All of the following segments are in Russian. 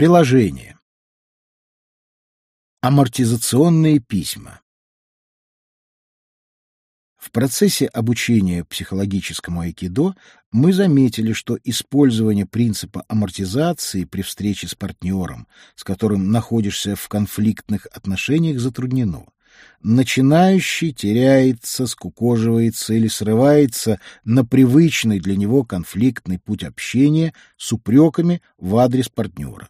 Приложение. Амортизационные письма. В процессе обучения психологическому айкидо мы заметили, что использование принципа амортизации при встрече с партнером, с которым находишься в конфликтных отношениях, затруднено. Начинающий теряется, скукоживается или срывается на привычный для него конфликтный путь общения с упреками в адрес партнера.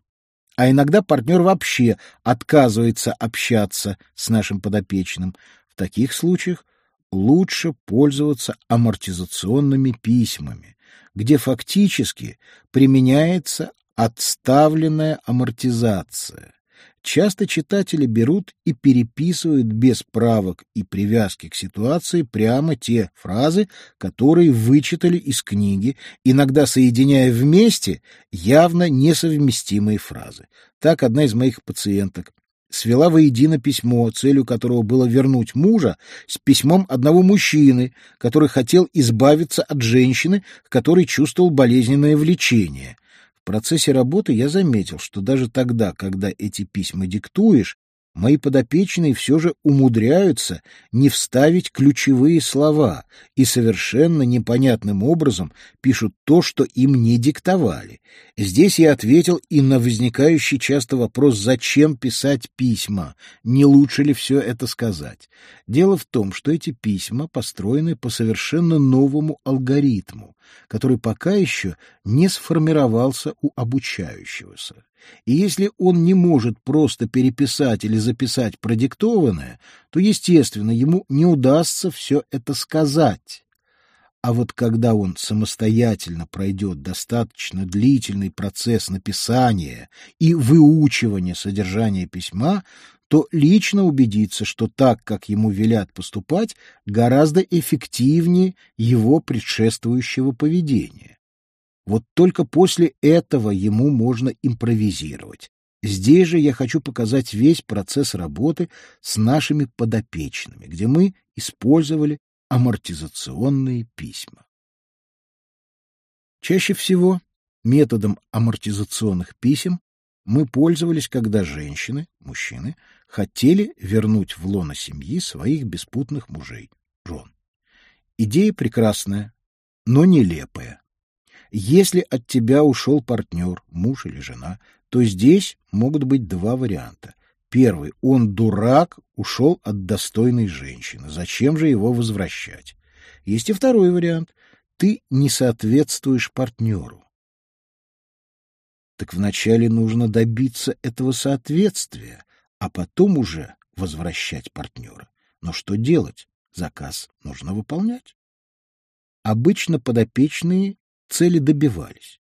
А иногда партнер вообще отказывается общаться с нашим подопечным. В таких случаях лучше пользоваться амортизационными письмами, где фактически применяется отставленная амортизация. Часто читатели берут и переписывают без правок и привязки к ситуации прямо те фразы, которые вычитали из книги, иногда соединяя вместе явно несовместимые фразы. Так одна из моих пациенток свела воедино письмо, целью которого было вернуть мужа, с письмом одного мужчины, который хотел избавиться от женщины, к которой чувствовал болезненное влечение. В процессе работы я заметил, что даже тогда, когда эти письма диктуешь, Мои подопечные все же умудряются не вставить ключевые слова и совершенно непонятным образом пишут то, что им не диктовали. Здесь я ответил и на возникающий часто вопрос, зачем писать письма, не лучше ли все это сказать. Дело в том, что эти письма построены по совершенно новому алгоритму, который пока еще не сформировался у обучающегося. И если он не может просто переписать или записать продиктованное, то, естественно, ему не удастся все это сказать. А вот когда он самостоятельно пройдет достаточно длительный процесс написания и выучивания содержания письма, то лично убедится, что так, как ему велят поступать, гораздо эффективнее его предшествующего поведения. Вот только после этого ему можно импровизировать. Здесь же я хочу показать весь процесс работы с нашими подопечными, где мы использовали амортизационные письма. Чаще всего методом амортизационных писем мы пользовались, когда женщины, мужчины, хотели вернуть в лоно семьи своих беспутных мужей, жен. Идея прекрасная, но нелепая. Если от тебя ушел партнер, муж или жена, то здесь могут быть два варианта. Первый — он дурак, ушел от достойной женщины. Зачем же его возвращать? Есть и второй вариант. Ты не соответствуешь партнеру. Так вначале нужно добиться этого соответствия, а потом уже возвращать партнера. Но что делать? Заказ нужно выполнять. Обычно подопечные цели добивались.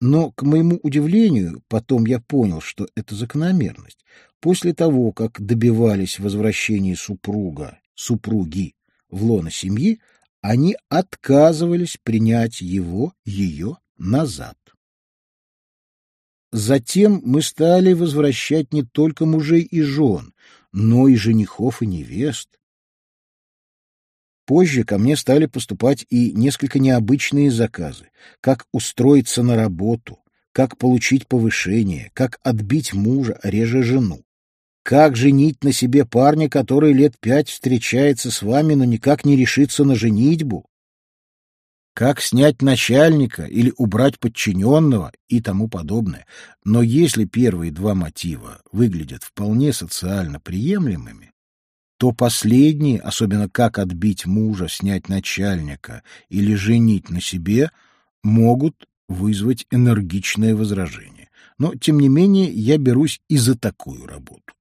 Но, к моему удивлению, потом я понял, что это закономерность. После того, как добивались возвращения супруга, супруги в лоно семьи, они отказывались принять его, ее назад. Затем мы стали возвращать не только мужей и жен, но и женихов и невест, Позже ко мне стали поступать и несколько необычные заказы. Как устроиться на работу, как получить повышение, как отбить мужа, реже жену. Как женить на себе парня, который лет пять встречается с вами, но никак не решится на женитьбу? Как снять начальника или убрать подчиненного и тому подобное. Но если первые два мотива выглядят вполне социально приемлемыми, то последние, особенно как отбить мужа, снять начальника или женить на себе, могут вызвать энергичное возражение. Но, тем не менее, я берусь и за такую работу.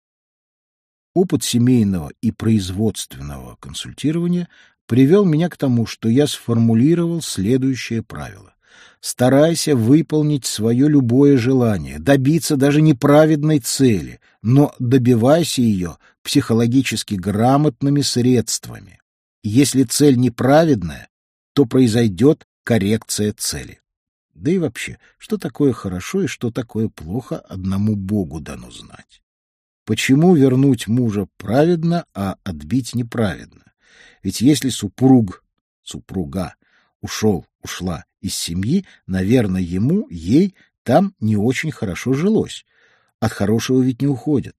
Опыт семейного и производственного консультирования привел меня к тому, что я сформулировал следующее правило. Старайся выполнить свое любое желание, добиться даже неправедной цели, но добивайся ее психологически грамотными средствами. Если цель неправедная, то произойдет коррекция цели. Да и вообще, что такое хорошо и что такое плохо, одному Богу дано знать. Почему вернуть мужа праведно, а отбить неправедно? Ведь если супруг, супруга ушел, ушла из семьи, наверное, ему, ей там не очень хорошо жилось. От хорошего ведь не уходят.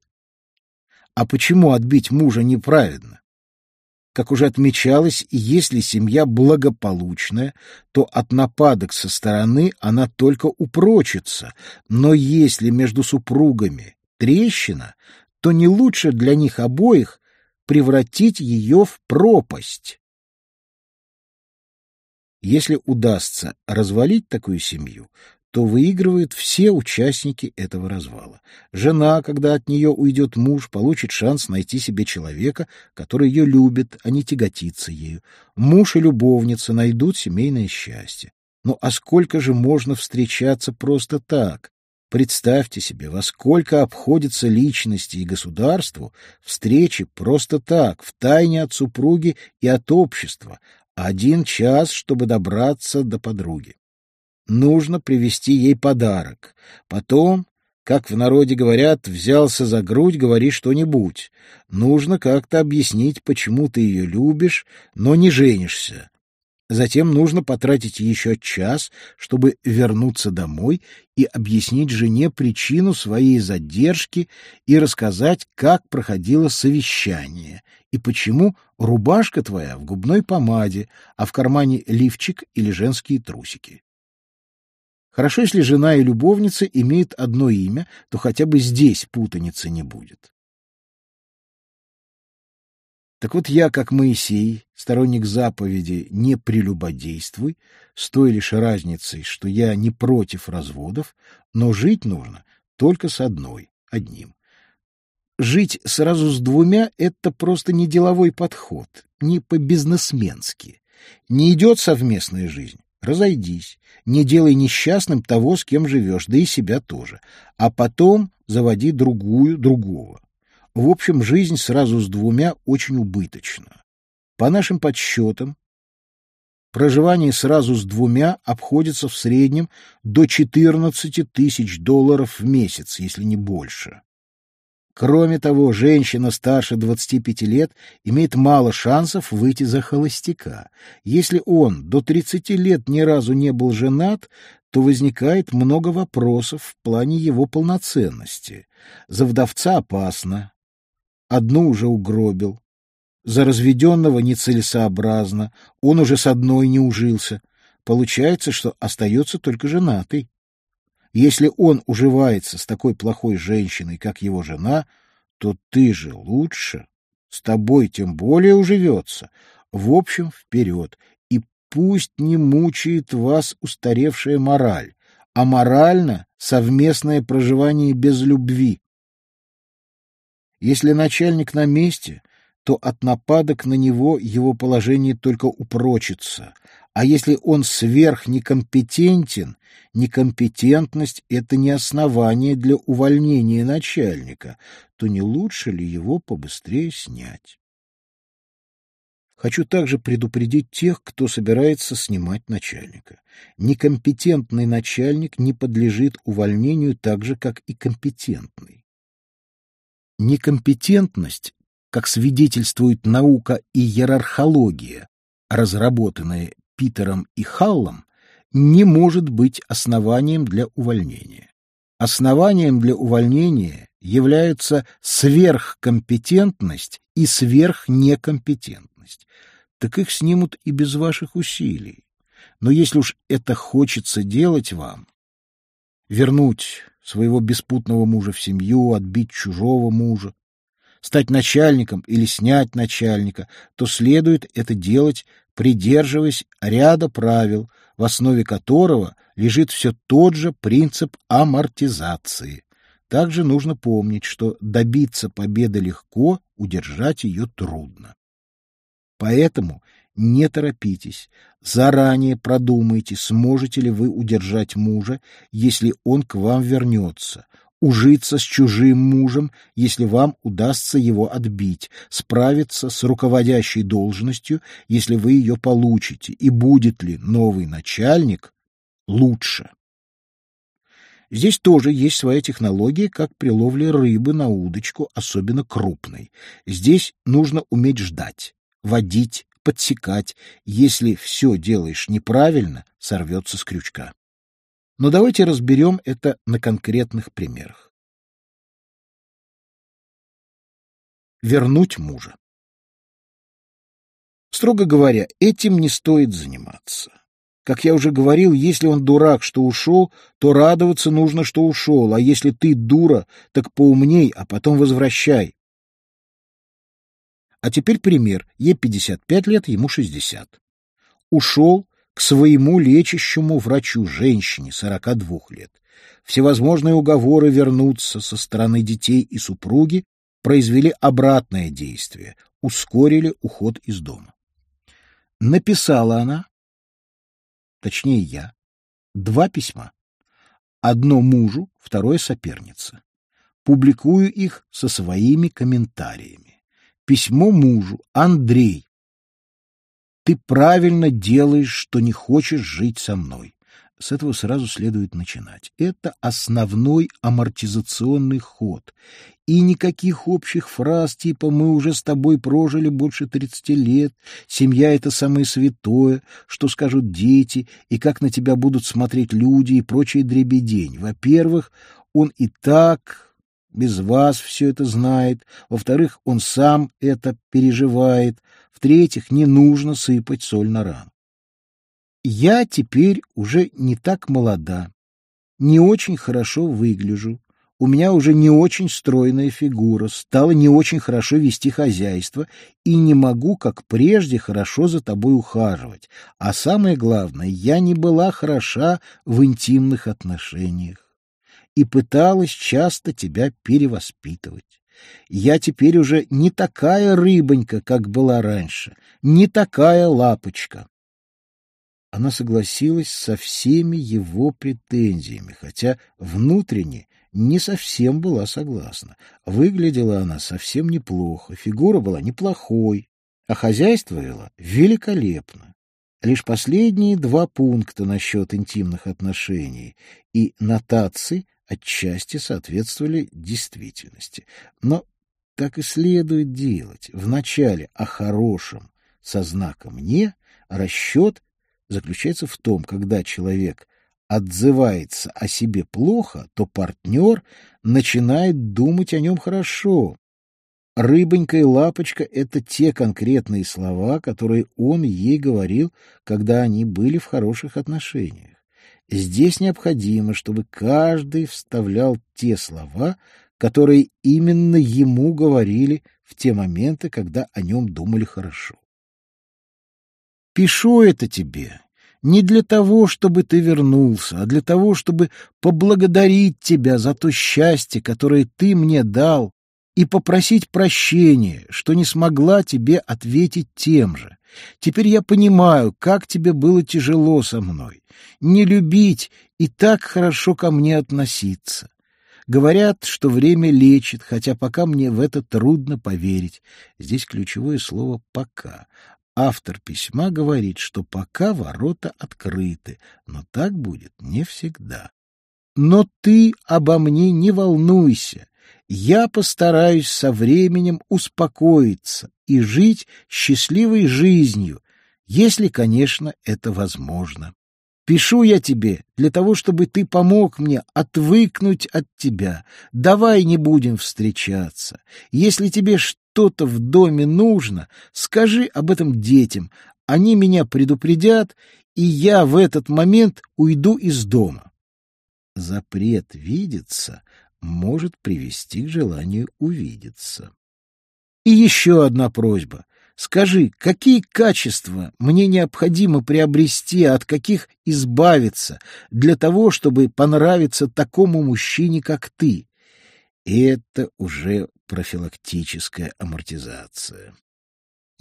А почему отбить мужа неправедно? Как уже отмечалось, если семья благополучная, то от нападок со стороны она только упрочится, но если между супругами трещина, то не лучше для них обоих превратить ее в пропасть. Если удастся развалить такую семью, то выигрывают все участники этого развала. Жена, когда от нее уйдет муж, получит шанс найти себе человека, который ее любит, а не тяготится ею. Муж и любовница найдут семейное счастье. Ну а сколько же можно встречаться просто так? Представьте себе, во сколько обходятся личности и государству встречи просто так, в тайне от супруги и от общества, один час, чтобы добраться до подруги нужно привезти ей подарок. Потом, как в народе говорят, взялся за грудь, говори что-нибудь. Нужно как-то объяснить, почему ты ее любишь, но не женишься. Затем нужно потратить еще час, чтобы вернуться домой и объяснить жене причину своей задержки и рассказать, как проходило совещание и почему рубашка твоя в губной помаде, а в кармане лифчик или женские трусики. Хорошо, если жена и любовница имеют одно имя, то хотя бы здесь путаницы не будет. Так вот я, как Моисей, сторонник заповеди «не прелюбодействуй», с той лишь разницей, что я не против разводов, но жить нужно только с одной, одним. Жить сразу с двумя — это просто не деловой подход, не по-бизнесменски. Не идет совместная жизнь, Разойдись, не делай несчастным того, с кем живешь, да и себя тоже, а потом заводи другую, другого. В общем, жизнь сразу с двумя очень убыточна. По нашим подсчетам, проживание сразу с двумя обходится в среднем до 14 тысяч долларов в месяц, если не больше. Кроме того, женщина старше 25 лет имеет мало шансов выйти за холостяка. Если он до 30 лет ни разу не был женат, то возникает много вопросов в плане его полноценности. За вдовца опасно. Одну уже угробил. За разведенного нецелесообразно. Он уже с одной не ужился. Получается, что остается только женатый. Если он уживается с такой плохой женщиной, как его жена, то ты же лучше, с тобой тем более уживется. В общем, вперед, и пусть не мучает вас устаревшая мораль, а морально совместное проживание без любви. Если начальник на месте, то от нападок на него его положение только упрочится, а если он сверхнекомпетентен, некомпетентность — это не основание для увольнения начальника, то не лучше ли его побыстрее снять? Хочу также предупредить тех, кто собирается снимать начальника. Некомпетентный начальник не подлежит увольнению так же, как и компетентный. Некомпетентность, как свидетельствует наука и иерархология, разработанные Питером и Халлом не может быть основанием для увольнения. Основанием для увольнения являются сверхкомпетентность и сверхнекомпетентность. Так их снимут и без ваших усилий. Но если уж это хочется делать вам, вернуть своего беспутного мужа в семью, отбить чужого мужа, стать начальником или снять начальника, то следует это делать придерживаясь ряда правил, в основе которого лежит все тот же принцип амортизации. Также нужно помнить, что добиться победы легко, удержать ее трудно. Поэтому не торопитесь, заранее продумайте, сможете ли вы удержать мужа, если он к вам вернется, ужиться с чужим мужем, если вам удастся его отбить, справиться с руководящей должностью, если вы ее получите, и будет ли новый начальник лучше. Здесь тоже есть своя технология, как при ловле рыбы на удочку, особенно крупной. Здесь нужно уметь ждать, водить, подсекать. Если все делаешь неправильно, сорвется с крючка. Но давайте разберем это на конкретных примерах. Вернуть мужа. Строго говоря, этим не стоит заниматься. Как я уже говорил, если он дурак, что ушел, то радоваться нужно, что ушел, а если ты дура, так поумней, а потом возвращай. А теперь пример. Ей 55 лет, ему 60. Ушел к своему лечащему врачу, женщине 42 лет. Всевозможные уговоры вернуться со стороны детей и супруги произвели обратное действие, ускорили уход из дома. Написала она, точнее я, два письма. Одно мужу, второе сопернице. Публикую их со своими комментариями. Письмо мужу. Андрей. Ты правильно делаешь, что не хочешь жить со мной. С этого сразу следует начинать. Это основной амортизационный ход. И никаких общих фраз типа «мы уже с тобой прожили больше тридцати лет», «семья — это самое святое», «что скажут дети» и «как на тебя будут смотреть люди» и прочий дребедень. Во-первых, он и так без вас все это знает. Во-вторых, он сам это переживает. В-третьих, не нужно сыпать соль на рану. Я теперь уже не так молода, не очень хорошо выгляжу, у меня уже не очень стройная фигура, стала не очень хорошо вести хозяйство и не могу, как прежде, хорошо за тобой ухаживать. А самое главное, я не была хороша в интимных отношениях и пыталась часто тебя перевоспитывать. Я теперь уже не такая рыбонька, как была раньше, не такая лапочка она согласилась со всеми его претензиями, хотя внутренне не совсем была согласна. Выглядела она совсем неплохо, фигура была неплохой, а хозяйство вела великолепно. Лишь последние два пункта насчет интимных отношений и нотации отчасти соответствовали действительности. Но так и следует делать. Вначале о хорошем со знаком «не», расчет заключается в том, когда человек отзывается о себе плохо, то партнер начинает думать о нем хорошо. Рыбонька и лапочка — это те конкретные слова, которые он ей говорил, когда они были в хороших отношениях. Здесь необходимо, чтобы каждый вставлял те слова, которые именно ему говорили в те моменты, когда о нем думали хорошо. Пишу это тебе не для того, чтобы ты вернулся, а для того, чтобы поблагодарить тебя за то счастье, которое ты мне дал, и попросить прощения, что не смогла тебе ответить тем же. Теперь я понимаю, как тебе было тяжело со мной, не любить и так хорошо ко мне относиться. Говорят, что время лечит, хотя пока мне в это трудно поверить. Здесь ключевое слово «пока». Автор письма говорит, что пока ворота открыты, но так будет не всегда. Но ты обо мне не волнуйся. Я постараюсь со временем успокоиться и жить счастливой жизнью, если, конечно, это возможно. Пишу я тебе для того, чтобы ты помог мне отвыкнуть от тебя. Давай не будем встречаться. Если тебе что-то в доме нужно, скажи об этом детям. Они меня предупредят, и я в этот момент уйду из дома. Запрет видеться может привести к желанию увидеться. И еще одна просьба. Скажи, какие качества мне необходимо приобрести, а от каких избавиться, для того, чтобы понравиться такому мужчине, как ты? Это уже профилактическая амортизация.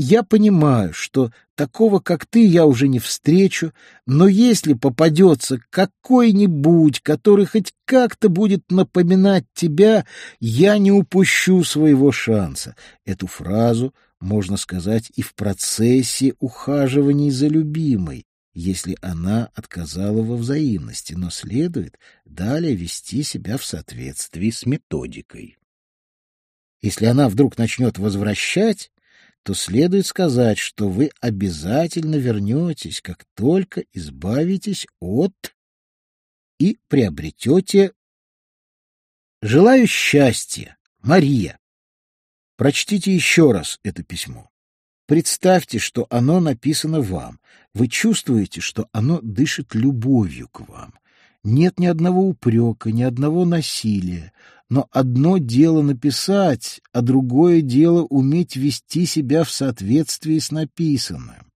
Я понимаю, что такого, как ты, я уже не встречу, но если попадется какой-нибудь, который хоть как-то будет напоминать тебя, я не упущу своего шанса. Эту фразу можно сказать и в процессе ухаживаний за любимой, если она отказала во взаимности, но следует далее вести себя в соответствии с методикой. Если она вдруг начнет возвращать, то следует сказать, что вы обязательно вернетесь, как только избавитесь от... и приобретете... Желаю счастья, Мария. Прочтите еще раз это письмо. Представьте, что оно написано вам. Вы чувствуете, что оно дышит любовью к вам. Нет ни одного упрека, ни одного насилия. Но одно дело написать, а другое дело уметь вести себя в соответствии с написанным.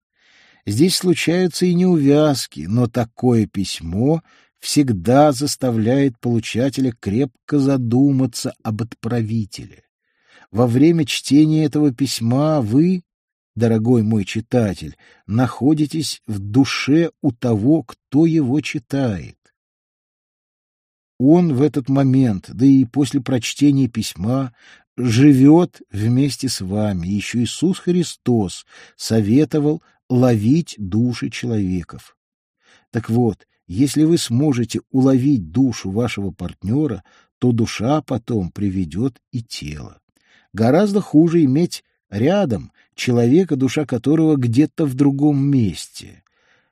Здесь случаются и неувязки, но такое письмо всегда заставляет получателя крепко задуматься об отправителе. Во время чтения этого письма вы, дорогой мой читатель, находитесь в душе у того, кто его читает. Он в этот момент, да и после прочтения письма, живет вместе с вами. Еще Иисус Христос советовал ловить души человеков. Так вот, если вы сможете уловить душу вашего партнера, то душа потом приведет и тело. Гораздо хуже иметь рядом человека, душа которого где-то в другом месте.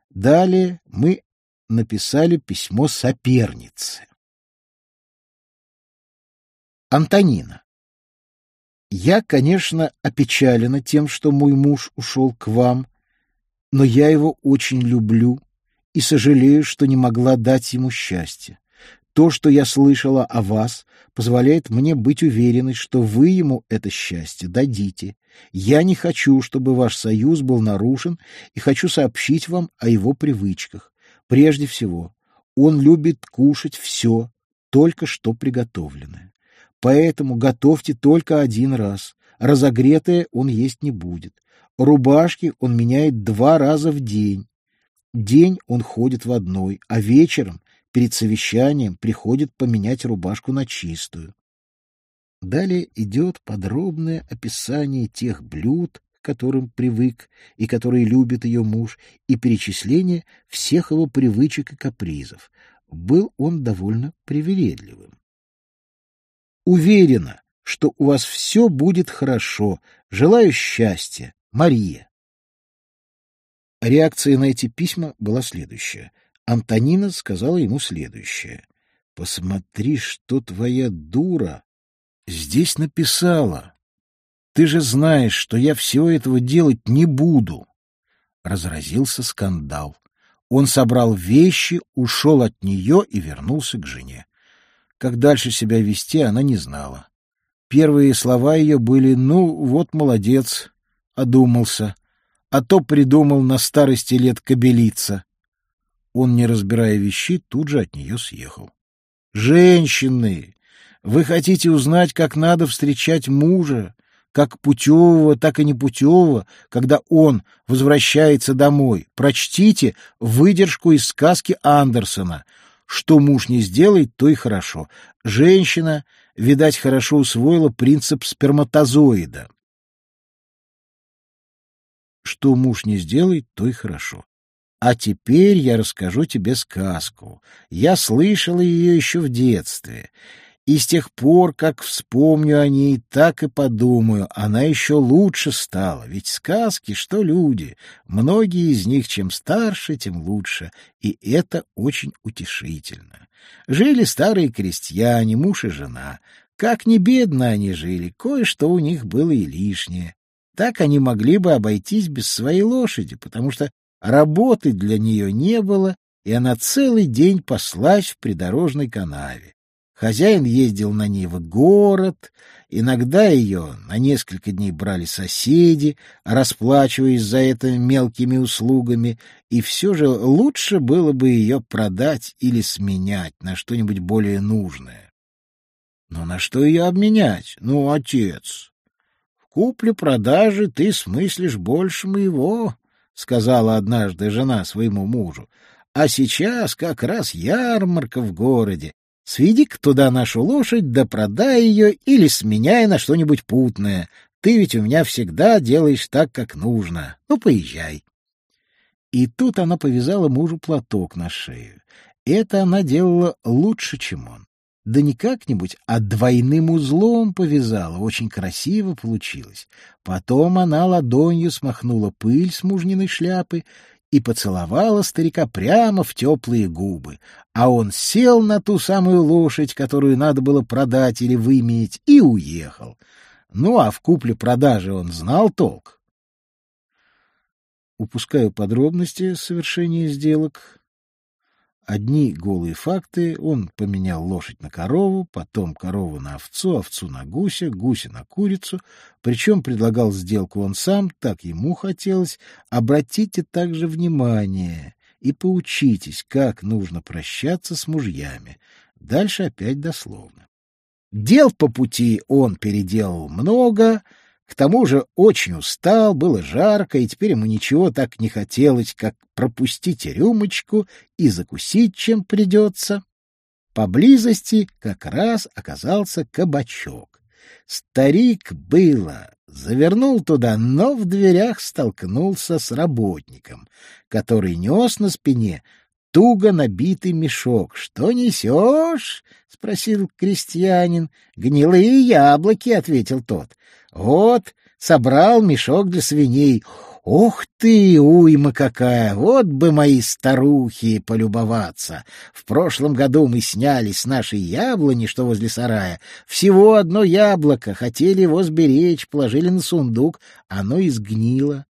Далее мы написали письмо сопернице. Антонина. Я, конечно, опечалена тем, что мой муж ушел к вам, но я его очень люблю и сожалею, что не могла дать ему счастье. То, что я слышала о вас, позволяет мне быть уверенной, что вы ему это счастье дадите. Я не хочу, чтобы ваш союз был нарушен, и хочу сообщить вам о его привычках. Прежде всего, он любит кушать все, только что приготовленное. Поэтому готовьте только один раз. Разогретое он есть не будет. Рубашки он меняет два раза в день. День он ходит в одной, а вечером, перед совещанием, приходит поменять рубашку на чистую. Далее идет подробное описание тех блюд, к которым привык и которые любит ее муж, и перечисление всех его привычек и капризов. Был он довольно привередливым. Уверена, что у вас все будет хорошо. Желаю счастья. Мария. Реакция на эти письма была следующая. Антонина сказала ему следующее. «Посмотри, что твоя дура здесь написала. Ты же знаешь, что я всего этого делать не буду». Разразился скандал. Он собрал вещи, ушел от нее и вернулся к жене. Как дальше себя вести, она не знала. Первые слова ее были «ну, вот молодец», одумался, а то придумал на старости лет кобелиться. Он, не разбирая вещей, тут же от нее съехал. «Женщины! Вы хотите узнать, как надо встречать мужа, как путевого, так и непутевого, когда он возвращается домой? Прочтите выдержку из сказки Андерсона — что муж не сделает, то и хорошо. Женщина, видать, хорошо усвоила принцип сперматозоида. Что муж не сделает, то и хорошо. А теперь я расскажу тебе сказку. Я слышала ее еще в детстве. И с тех пор, как вспомню о ней, так и подумаю, она еще лучше стала. Ведь сказки, что люди, многие из них чем старше, тем лучше, и это очень утешительно. Жили старые крестьяне, муж и жена. Как не бедно они жили, кое-что у них было и лишнее. Так они могли бы обойтись без своей лошади, потому что работы для нее не было, и она целый день паслась в придорожной канаве. Хозяин ездил на ней в город, иногда ее на несколько дней брали соседи, расплачиваясь за это мелкими услугами, и все же лучше было бы ее продать или сменять на что-нибудь более нужное. Но на что ее обменять? Ну, отец, в купле-продаже ты смыслишь больше моего, — сказала однажды жена своему мужу. А сейчас как раз ярмарка в городе, Сведи-ка туда нашу лошадь, да продай ее или сменяй на что-нибудь путное. Ты ведь у меня всегда делаешь так, как нужно. Ну, поезжай. И тут она повязала мужу платок на шею. Это она делала лучше, чем он. Да не как-нибудь, а двойным узлом повязала. Очень красиво получилось. Потом она ладонью смахнула пыль с мужниной шляпы и поцеловала старика прямо в теплые губы, а он сел на ту самую лошадь, которую надо было продать или выменять, и уехал. Ну, а в купле-продаже он знал толк. Упускаю подробности совершения сделок, Одни голые факты. Он поменял лошадь на корову, потом корову на овцу, овцу на гуся, гуся на курицу. Причем предлагал сделку он сам, так ему хотелось. Обратите также внимание и поучитесь, как нужно прощаться с мужьями. Дальше опять дословно. Дел по пути он переделал много, к тому же очень устал, было жарко, и теперь ему ничего так не хотелось, как пропустить рюмочку и закусить, чем придется. Поблизости как раз оказался кабачок. Старик было завернул туда, но в дверях столкнулся с работником, который нес на спине туго набитый мешок. — Что несешь? — спросил крестьянин. — Гнилые яблоки, — ответил тот. — Вот, собрал мешок для свиней. Ух ты, уйма какая! Вот бы мои старухи полюбоваться! В прошлом году мы сняли с нашей яблони, что возле сарая, всего одно яблоко, хотели его сберечь, положили на сундук, оно изгнило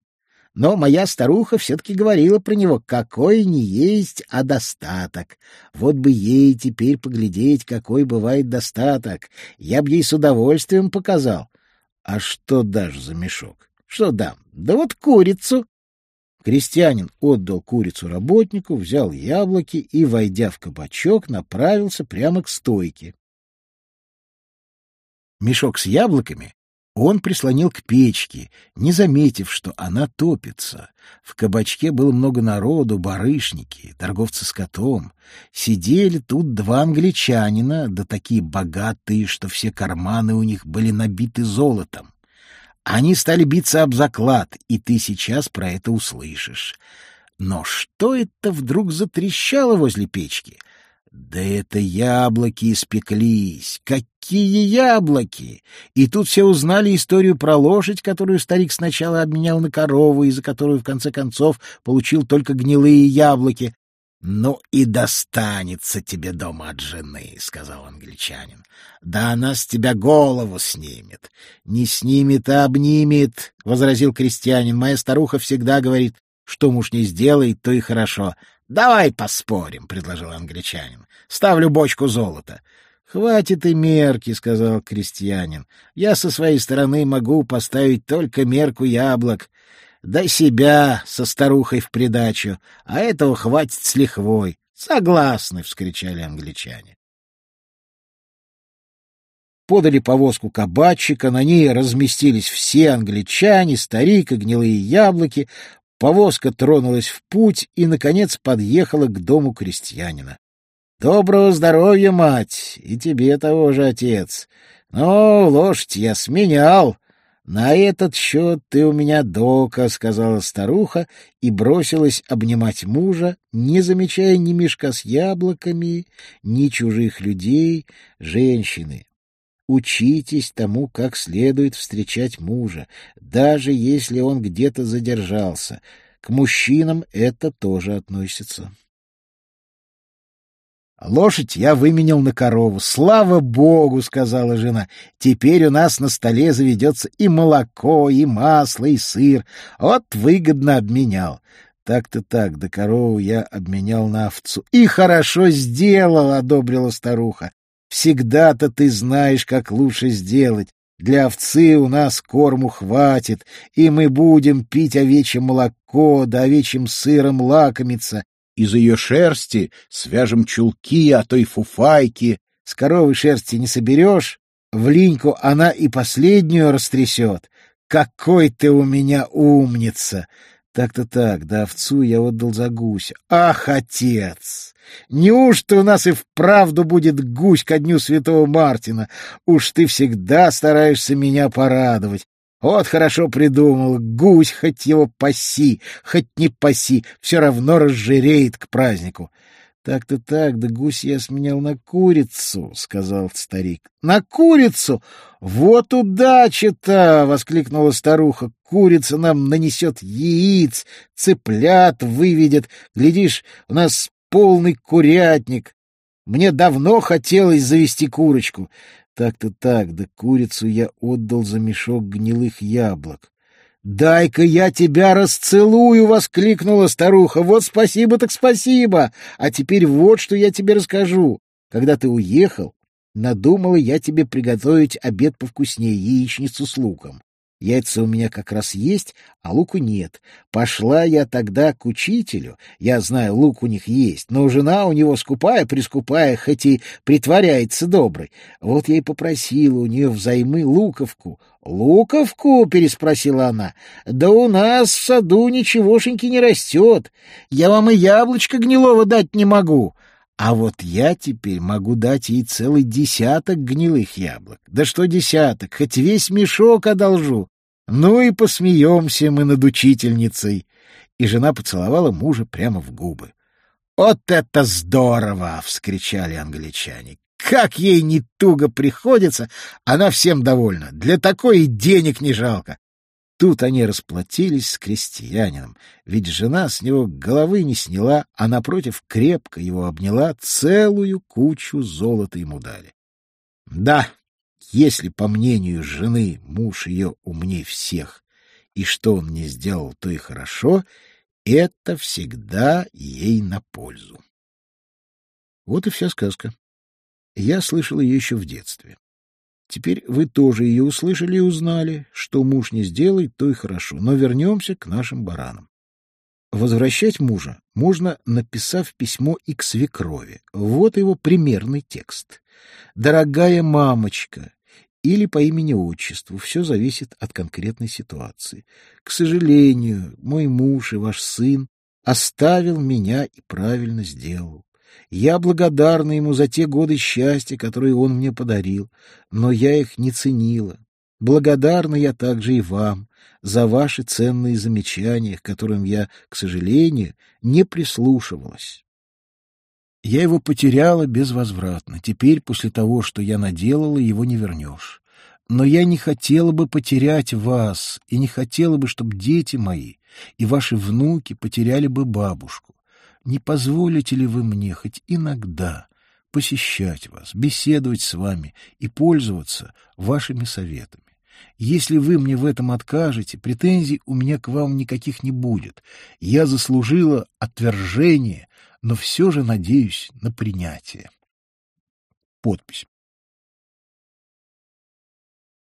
но моя старуха все-таки говорила про него, какой не есть, а достаток. Вот бы ей теперь поглядеть, какой бывает достаток. Я бы ей с удовольствием показал. А что дашь за мешок? Что дам? Да вот курицу. Крестьянин отдал курицу работнику, взял яблоки и, войдя в кабачок, направился прямо к стойке. Мешок с яблоками он прислонил к печке, не заметив, что она топится. В кабачке было много народу, барышники, торговцы с котом. Сидели тут два англичанина, да такие богатые, что все карманы у них были набиты золотом. Они стали биться об заклад, и ты сейчас про это услышишь. Но что это вдруг затрещало возле печки? Да это яблоки испеклись! Какие яблоки! И тут все узнали историю про лошадь, которую старик сначала обменял на корову, и за которую в конце концов получил только гнилые яблоки. — Ну и достанется тебе дома от жены, — сказал англичанин. — Да она с тебя голову снимет. — Не снимет, а обнимет, — возразил крестьянин. — Моя старуха всегда говорит, что муж не сделает, то и хорошо. — Давай поспорим, — предложил англичанин. — Ставлю бочку золота. — Хватит и мерки, — сказал крестьянин. — Я со своей стороны могу поставить только мерку яблок. Да себя со старухой в придачу, а этого хватит с лихвой. — Согласны, — вскричали англичане. Подали повозку кабачика, на ней разместились все англичане, старик и гнилые яблоки, Повозка тронулась в путь и, наконец, подъехала к дому крестьянина. — Доброго здоровья, мать! И тебе того же, отец! Ну, лошадь я сменял. На этот счет ты у меня дока, — сказала старуха и бросилась обнимать мужа, не замечая ни мешка с яблоками, ни чужих людей, женщины. Учитесь тому, как следует встречать мужа, даже если он где-то задержался. К мужчинам это тоже относится. Лошадь я выменял на корову. Слава богу, сказала жена. Теперь у нас на столе заведется и молоко, и масло, и сыр. Вот выгодно обменял. Так-то так, да корову я обменял на овцу. И хорошо сделал, одобрила старуха. Всегда-то ты знаешь, как лучше сделать. Для овцы у нас корму хватит, и мы будем пить овечье молоко, да овечьим сыром лакомиться. Из ее шерсти свяжем чулки, а то и фуфайки. С коровы шерсти не соберешь, в линьку она и последнюю растрясет. Какой ты у меня умница! Так-то так, да овцу я отдал за гуся. Ах, отец! Неужто у нас и вправду будет гусь ко дню святого Мартина? Уж ты всегда стараешься меня порадовать. Вот хорошо придумал. Гусь, хоть его паси, хоть не паси, все равно разжиреет к празднику. Так-то так, да гусь я сменял на курицу, — сказал старик. — На курицу? Вот удача-то! — воскликнула старуха. — Курица нам нанесет яиц, цыплят выведет. Глядишь, у нас полный курятник. Мне давно хотелось завести курочку. Так-то так, да курицу я отдал за мешок гнилых яблок. «Дай-ка я тебя расцелую!» — воскликнула старуха. «Вот спасибо так спасибо! А теперь вот что я тебе расскажу. Когда ты уехал, надумала я тебе приготовить обед повкуснее, яичницу с луком. Яйца у меня как раз есть, а луку нет. Пошла я тогда к учителю. Я знаю, лук у них есть, но жена у него скупая-прискупая, хоть и притворяется доброй. Вот я и попросила у нее взаймы луковку. «Луковку?» — переспросила она. «Да у нас в саду ничегошеньки не растет. Я вам и яблочко гнилого дать не могу». А вот я теперь могу дать ей целый десяток гнилых яблок. Да что десяток, хоть весь мешок одолжу. Ну и посмеемся мы над учительницей. И жена поцеловала мужа прямо в губы. «Вот это здорово!» — вскричали англичане. «Как ей не туго приходится! Она всем довольна. Для такой и денег не жалко. Тут они расплатились с крестьянином, ведь жена с него головы не сняла, а напротив крепко его обняла, целую кучу золота ему дали. Да, если, по мнению жены, муж ее умней всех, и что он не сделал, то и хорошо, это всегда ей на пользу. Вот и вся сказка. Я слышал ее еще в детстве. Теперь вы тоже ее услышали и узнали. Что муж не сделает, то и хорошо. Но вернемся к нашим баранам. Возвращать мужа можно, написав письмо и к свекрови. Вот его примерный текст. «Дорогая мамочка» или по имени-отчеству. Все зависит от конкретной ситуации. К сожалению, мой муж и ваш сын оставил меня и правильно сделал. Я благодарна ему за те годы счастья, которые он мне подарил, но я их не ценила. Благодарна я также и вам за ваши ценные замечания, к которым я, к сожалению, не прислушивалась. Я его потеряла безвозвратно. Теперь, после того, что я наделала, его не вернешь. Но я не хотела бы потерять вас, и не хотела бы, чтобы дети мои и ваши внуки потеряли бы бабушку не позволите ли вы мне хоть иногда посещать вас, беседовать с вами и пользоваться вашими советами? Если вы мне в этом откажете, претензий у меня к вам никаких не будет. Я заслужила отвержение, но все же надеюсь на принятие. Подпись.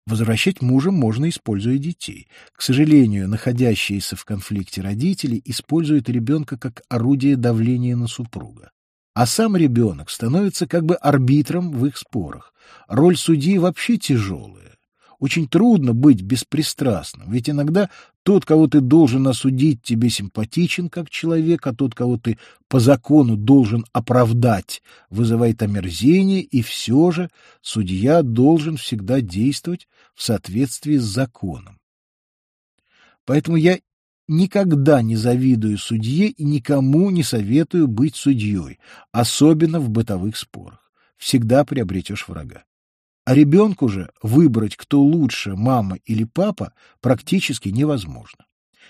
Возвращать мужа можно, используя детей. К сожалению, находящиеся в конфликте родители используют ребенка как орудие давления на супруга. А сам ребенок становится как бы арбитром в их спорах. Роль судьи вообще тяжелая. Очень трудно быть беспристрастным, ведь иногда тот, кого ты должен осудить, тебе симпатичен как человек, а тот, кого ты по закону должен оправдать, вызывает омерзение, и все же судья должен всегда действовать в соответствии с законом. Поэтому я никогда не завидую судье и никому не советую быть судьей, особенно в бытовых спорах. Всегда приобретешь врага. А ребенку же выбрать, кто лучше, мама или папа, практически невозможно.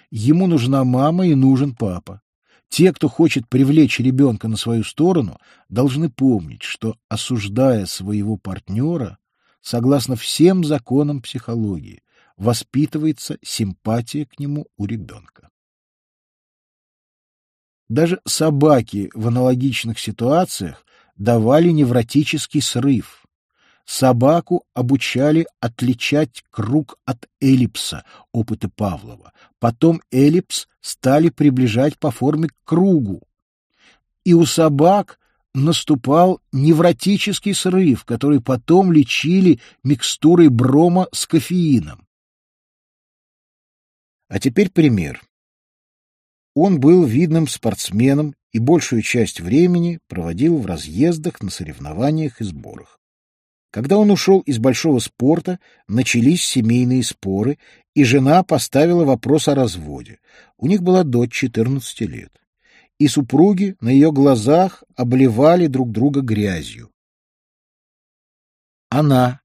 Ему нужна мама и нужен папа. Те, кто хочет привлечь ребенка на свою сторону, должны помнить, что, осуждая своего партнера, согласно всем законам психологии, воспитывается симпатия к нему у ребенка. Даже собаки в аналогичных ситуациях давали невротический срыв – Собаку обучали отличать круг от эллипса, опыты Павлова. Потом эллипс стали приближать по форме к кругу. И у собак наступал невротический срыв, который потом лечили микстурой брома с кофеином. А теперь пример. Он был видным спортсменом и большую часть времени проводил в разъездах на соревнованиях и сборах. Когда он ушел из большого спорта, начались семейные споры, и жена поставила вопрос о разводе. У них была дочь 14 лет. и супруги на ее глазах обливали друг друга грязью. Она,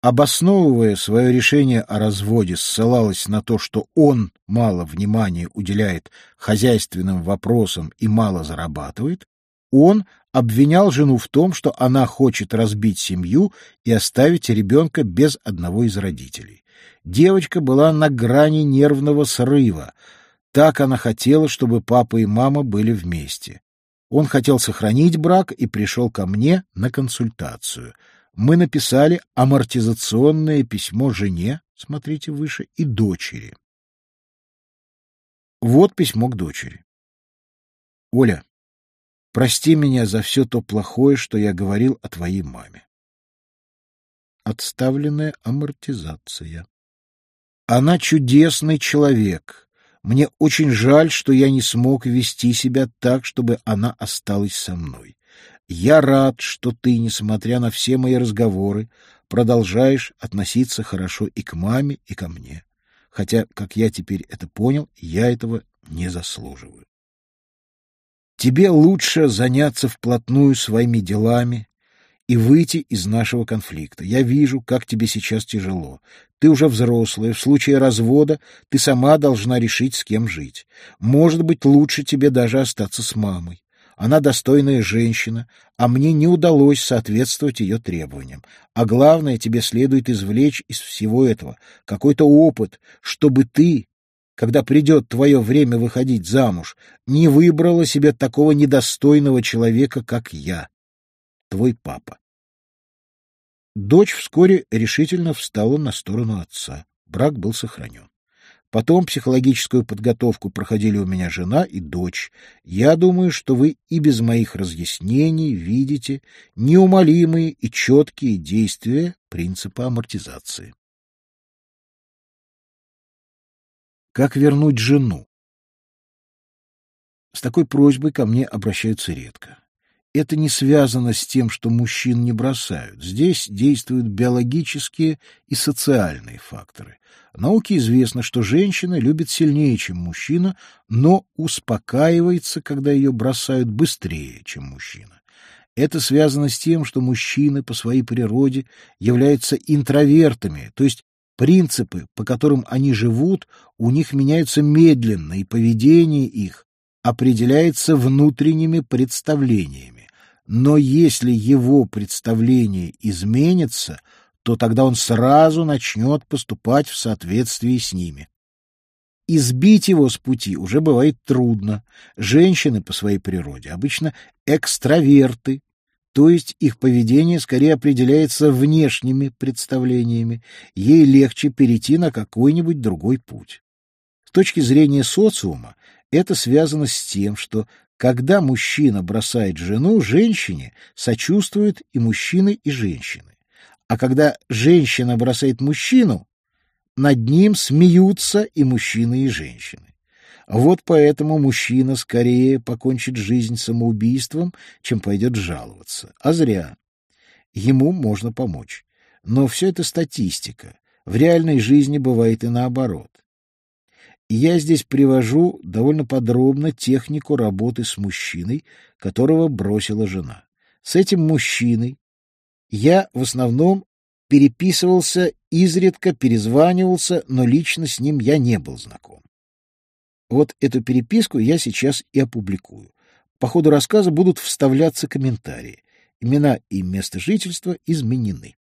обосновывая свое решение о разводе, ссылалась на то, что он мало внимания уделяет хозяйственным вопросам и мало зарабатывает, он обвинял жену в том, что она хочет разбить семью и оставить ребенка без одного из родителей. Девочка была на грани нервного срыва. Так она хотела, чтобы папа и мама были вместе. Он хотел сохранить брак и пришел ко мне на консультацию — мы написали амортизационное письмо жене, смотрите выше, и дочери. Вот письмо к дочери. Оля, прости меня за все то плохое, что я говорил о твоей маме. Отставленная амортизация. Она чудесный человек. Мне очень жаль, что я не смог вести себя так, чтобы она осталась со мной. Я рад, что ты, несмотря на все мои разговоры, продолжаешь относиться хорошо и к маме, и ко мне. Хотя, как я теперь это понял, я этого не заслуживаю. Тебе лучше заняться вплотную своими делами и выйти из нашего конфликта. Я вижу, как тебе сейчас тяжело. Ты уже взрослая, в случае развода ты сама должна решить, с кем жить. Может быть, лучше тебе даже остаться с мамой. Она достойная женщина, а мне не удалось соответствовать ее требованиям. А главное, тебе следует извлечь из всего этого какой-то опыт, чтобы ты, когда придет твое время выходить замуж, не выбрала себе такого недостойного человека, как я, твой папа. Дочь вскоре решительно встала на сторону отца. Брак был сохранен. Потом психологическую подготовку проходили у меня жена и дочь. Я думаю, что вы и без моих разъяснений видите неумолимые и четкие действия принципа амортизации. Как вернуть жену? С такой просьбой ко мне обращаются редко это не связано с тем, что мужчин не бросают. Здесь действуют биологические и социальные факторы. Науке известно, что женщина любит сильнее, чем мужчина, но успокаивается, когда ее бросают быстрее, чем мужчина. Это связано с тем, что мужчины по своей природе являются интровертами, то есть принципы, по которым они живут, у них меняются медленно, и поведение их определяется внутренними представлениями. Но если его представление изменится, то тогда он сразу начнет поступать в соответствии с ними. Избить его с пути уже бывает трудно. Женщины по своей природе обычно экстраверты, то есть их поведение скорее определяется внешними представлениями, ей легче перейти на какой-нибудь другой путь. С точки зрения социума это связано с тем, что когда мужчина бросает жену, женщине сочувствуют и мужчины, и женщины. А когда женщина бросает мужчину, над ним смеются и мужчины, и женщины. Вот поэтому мужчина скорее покончит жизнь самоубийством, чем пойдет жаловаться. А зря. Ему можно помочь. Но все это статистика. В реальной жизни бывает и наоборот я здесь привожу довольно подробно технику работы с мужчиной, которого бросила жена. С этим мужчиной я в основном переписывался, изредка перезванивался, но лично с ним я не был знаком. Вот эту переписку я сейчас и опубликую. По ходу рассказа будут вставляться комментарии. Имена и место жительства изменены.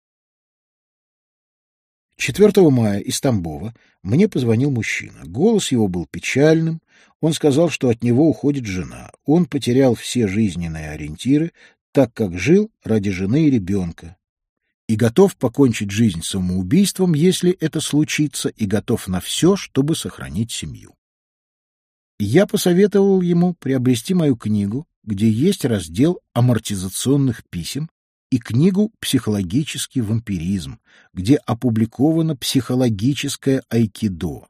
4 мая из Тамбова мне позвонил мужчина. Голос его был печальным. Он сказал, что от него уходит жена. Он потерял все жизненные ориентиры, так как жил ради жены и ребенка. И готов покончить жизнь самоубийством, если это случится, и готов на все, чтобы сохранить семью. Я посоветовал ему приобрести мою книгу, где есть раздел амортизационных писем, и книгу «Психологический вампиризм», где опубликовано психологическое айкидо,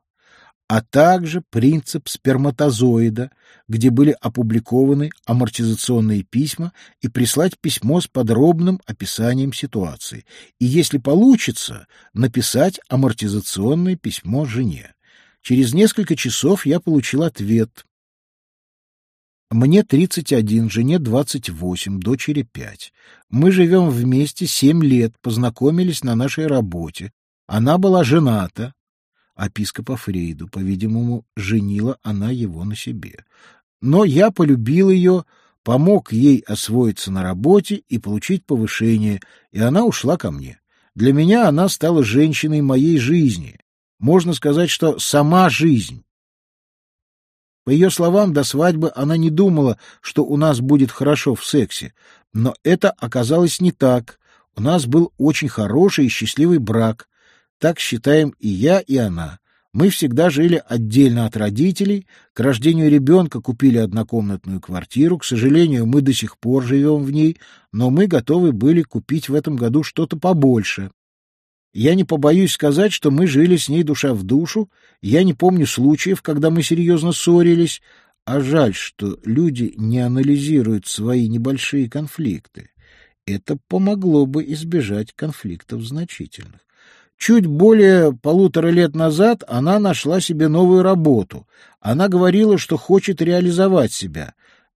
а также принцип сперматозоида, где были опубликованы амортизационные письма, и прислать письмо с подробным описанием ситуации, и, если получится, написать амортизационное письмо жене. Через несколько часов я получил ответ. Мне 31, жене 28, дочери 5. Мы живем вместе 7 лет, познакомились на нашей работе. Она была жената. Описка по Фрейду, по-видимому, женила она его на себе. Но я полюбил ее, помог ей освоиться на работе и получить повышение, и она ушла ко мне. Для меня она стала женщиной моей жизни. Можно сказать, что сама жизнь. По ее словам, до свадьбы она не думала, что у нас будет хорошо в сексе. Но это оказалось не так. У нас был очень хороший и счастливый брак. Так считаем и я, и она. Мы всегда жили отдельно от родителей, к рождению ребенка купили однокомнатную квартиру, к сожалению, мы до сих пор живем в ней, но мы готовы были купить в этом году что-то побольше. Я не побоюсь сказать, что мы жили с ней душа в душу, я не помню случаев, когда мы серьезно ссорились, а жаль, что люди не анализируют свои небольшие конфликты. Это помогло бы избежать конфликтов значительных. Чуть более полутора лет назад она нашла себе новую работу. Она говорила, что хочет реализовать себя.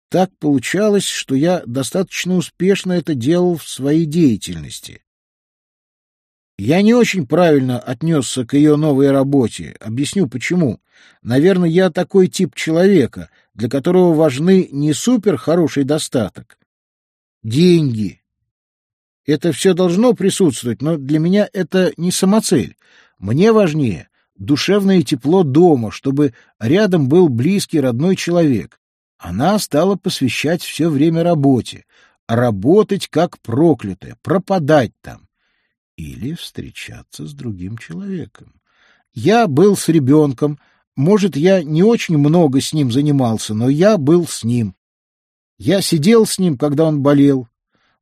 Так получалось, что я достаточно успешно это делал в своей деятельности. Я не очень правильно отнесся к ее новой работе. Объясню, почему. Наверное, я такой тип человека, для которого важны не супер хороший достаток. Деньги. Это все должно присутствовать, но для меня это не самоцель. Мне важнее душевное тепло дома, чтобы рядом был близкий родной человек. Она стала посвящать все время работе, работать как проклятая, пропадать там или встречаться с другим человеком. Я был с ребенком, может, я не очень много с ним занимался, но я был с ним. Я сидел с ним, когда он болел.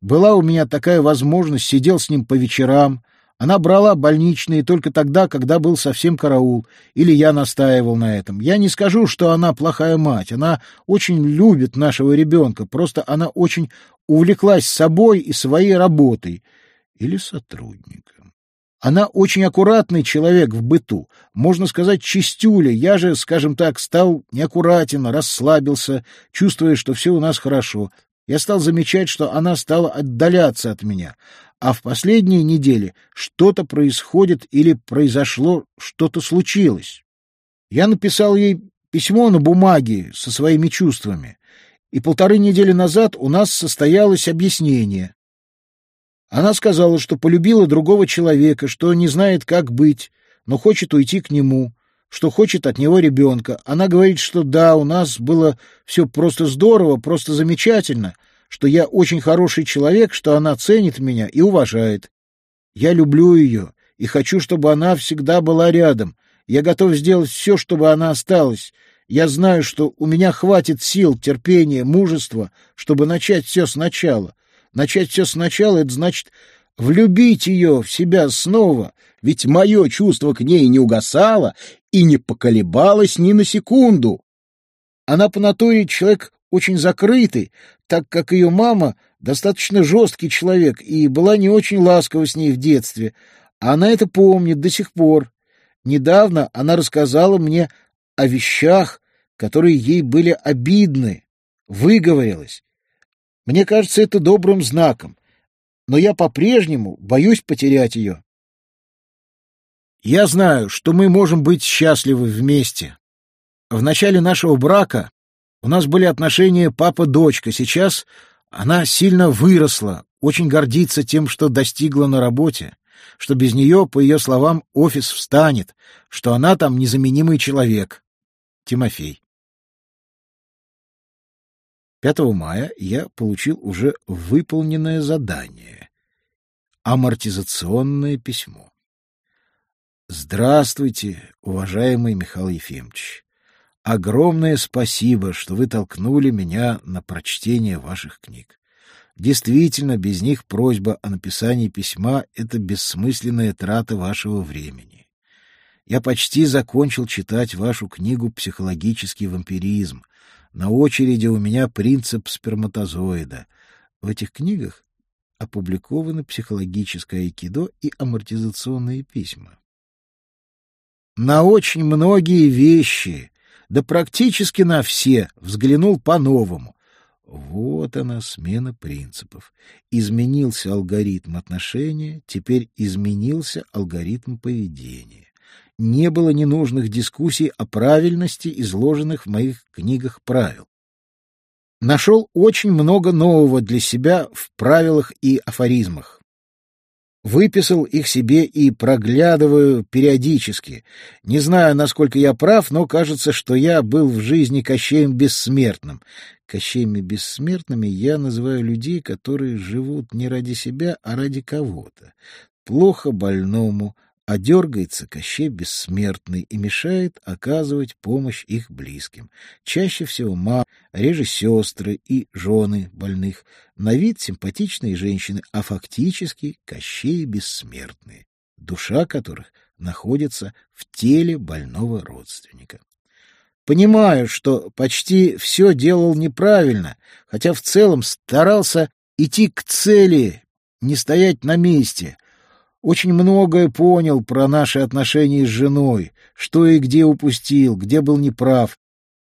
Была у меня такая возможность, сидел с ним по вечерам. Она брала больничные только тогда, когда был совсем караул, или я настаивал на этом. Я не скажу, что она плохая мать. Она очень любит нашего ребенка, просто она очень увлеклась собой и своей работой — или сотрудникам. Она очень аккуратный человек в быту, можно сказать, чистюля. Я же, скажем так, стал неаккуратен, расслабился, чувствуя, что все у нас хорошо. Я стал замечать, что она стала отдаляться от меня, а в последние недели что-то происходит или произошло, что-то случилось. Я написал ей письмо на бумаге со своими чувствами, и полторы недели назад у нас состоялось объяснение. Она сказала, что полюбила другого человека, что не знает, как быть, но хочет уйти к нему, что хочет от него ребенка. Она говорит, что да, у нас было все просто здорово, просто замечательно, что я очень хороший человек, что она ценит меня и уважает. Я люблю ее и хочу, чтобы она всегда была рядом. Я готов сделать все, чтобы она осталась. Я знаю, что у меня хватит сил, терпения, мужества, чтобы начать все сначала. Начать все сначала — это значит влюбить ее в себя снова, ведь мое чувство к ней не угасало и не поколебалось ни на секунду. Она по натуре человек очень закрытый, так как ее мама достаточно жесткий человек и была не очень ласкова с ней в детстве. Она это помнит до сих пор. Недавно она рассказала мне о вещах, которые ей были обидны, выговорилась. Мне кажется это добрым знаком, но я по-прежнему боюсь потерять ее. Я знаю, что мы можем быть счастливы вместе. В начале нашего брака у нас были отношения папа-дочка. Сейчас она сильно выросла, очень гордится тем, что достигла на работе, что без нее, по ее словам, офис встанет, что она там незаменимый человек. Тимофей. 5 мая я получил уже выполненное задание — амортизационное письмо. Здравствуйте, уважаемый Михаил Ефимович. Огромное спасибо, что вы толкнули меня на прочтение ваших книг. Действительно, без них просьба о написании письма — это бессмысленная трата вашего времени. Я почти закончил читать вашу книгу «Психологический вампиризм», на очереди у меня принцип сперматозоида. В этих книгах опубликованы психологическое айкидо и амортизационные письма. На очень многие вещи, да практически на все взглянул по-новому. Вот она, смена принципов. Изменился алгоритм отношения, теперь изменился алгоритм поведения. Не было ненужных дискуссий о правильности изложенных в моих книгах правил. Нашел очень много нового для себя в правилах и афоризмах. Выписал их себе и проглядываю периодически. Не знаю, насколько я прав, но кажется, что я был в жизни Кощеем Бессмертным. Кощеями Бессмертными я называю людей, которые живут не ради себя, а ради кого-то. Плохо больному, а дергается Кощей бессмертный и мешает оказывать помощь их близким. Чаще всего мам, реже сестры и жены больных, на вид симпатичные женщины, а фактически Кощей бессмертные, душа которых находится в теле больного родственника. Понимаю, что почти все делал неправильно, хотя в целом старался идти к цели, не стоять на месте — очень многое понял про наши отношения с женой, что и где упустил, где был неправ.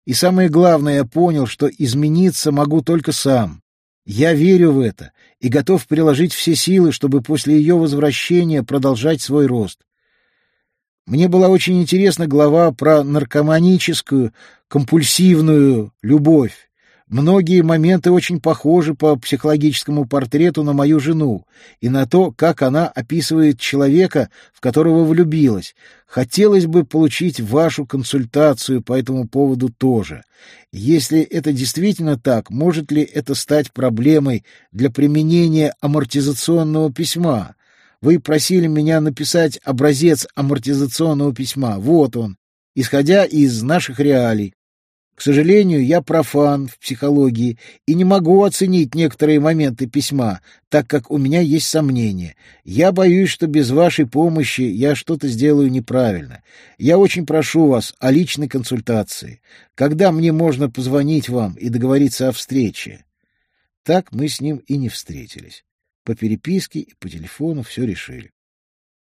И самое главное, я понял, что измениться могу только сам. Я верю в это и готов приложить все силы, чтобы после ее возвращения продолжать свой рост. Мне была очень интересна глава про наркоманическую, компульсивную любовь. Многие моменты очень похожи по психологическому портрету на мою жену и на то, как она описывает человека, в которого влюбилась. Хотелось бы получить вашу консультацию по этому поводу тоже. Если это действительно так, может ли это стать проблемой для применения амортизационного письма? Вы просили меня написать образец амортизационного письма. Вот он, исходя из наших реалий. К сожалению, я профан в психологии и не могу оценить некоторые моменты письма, так как у меня есть сомнения. Я боюсь, что без вашей помощи я что-то сделаю неправильно. Я очень прошу вас о личной консультации. Когда мне можно позвонить вам и договориться о встрече? Так мы с ним и не встретились. По переписке и по телефону все решили.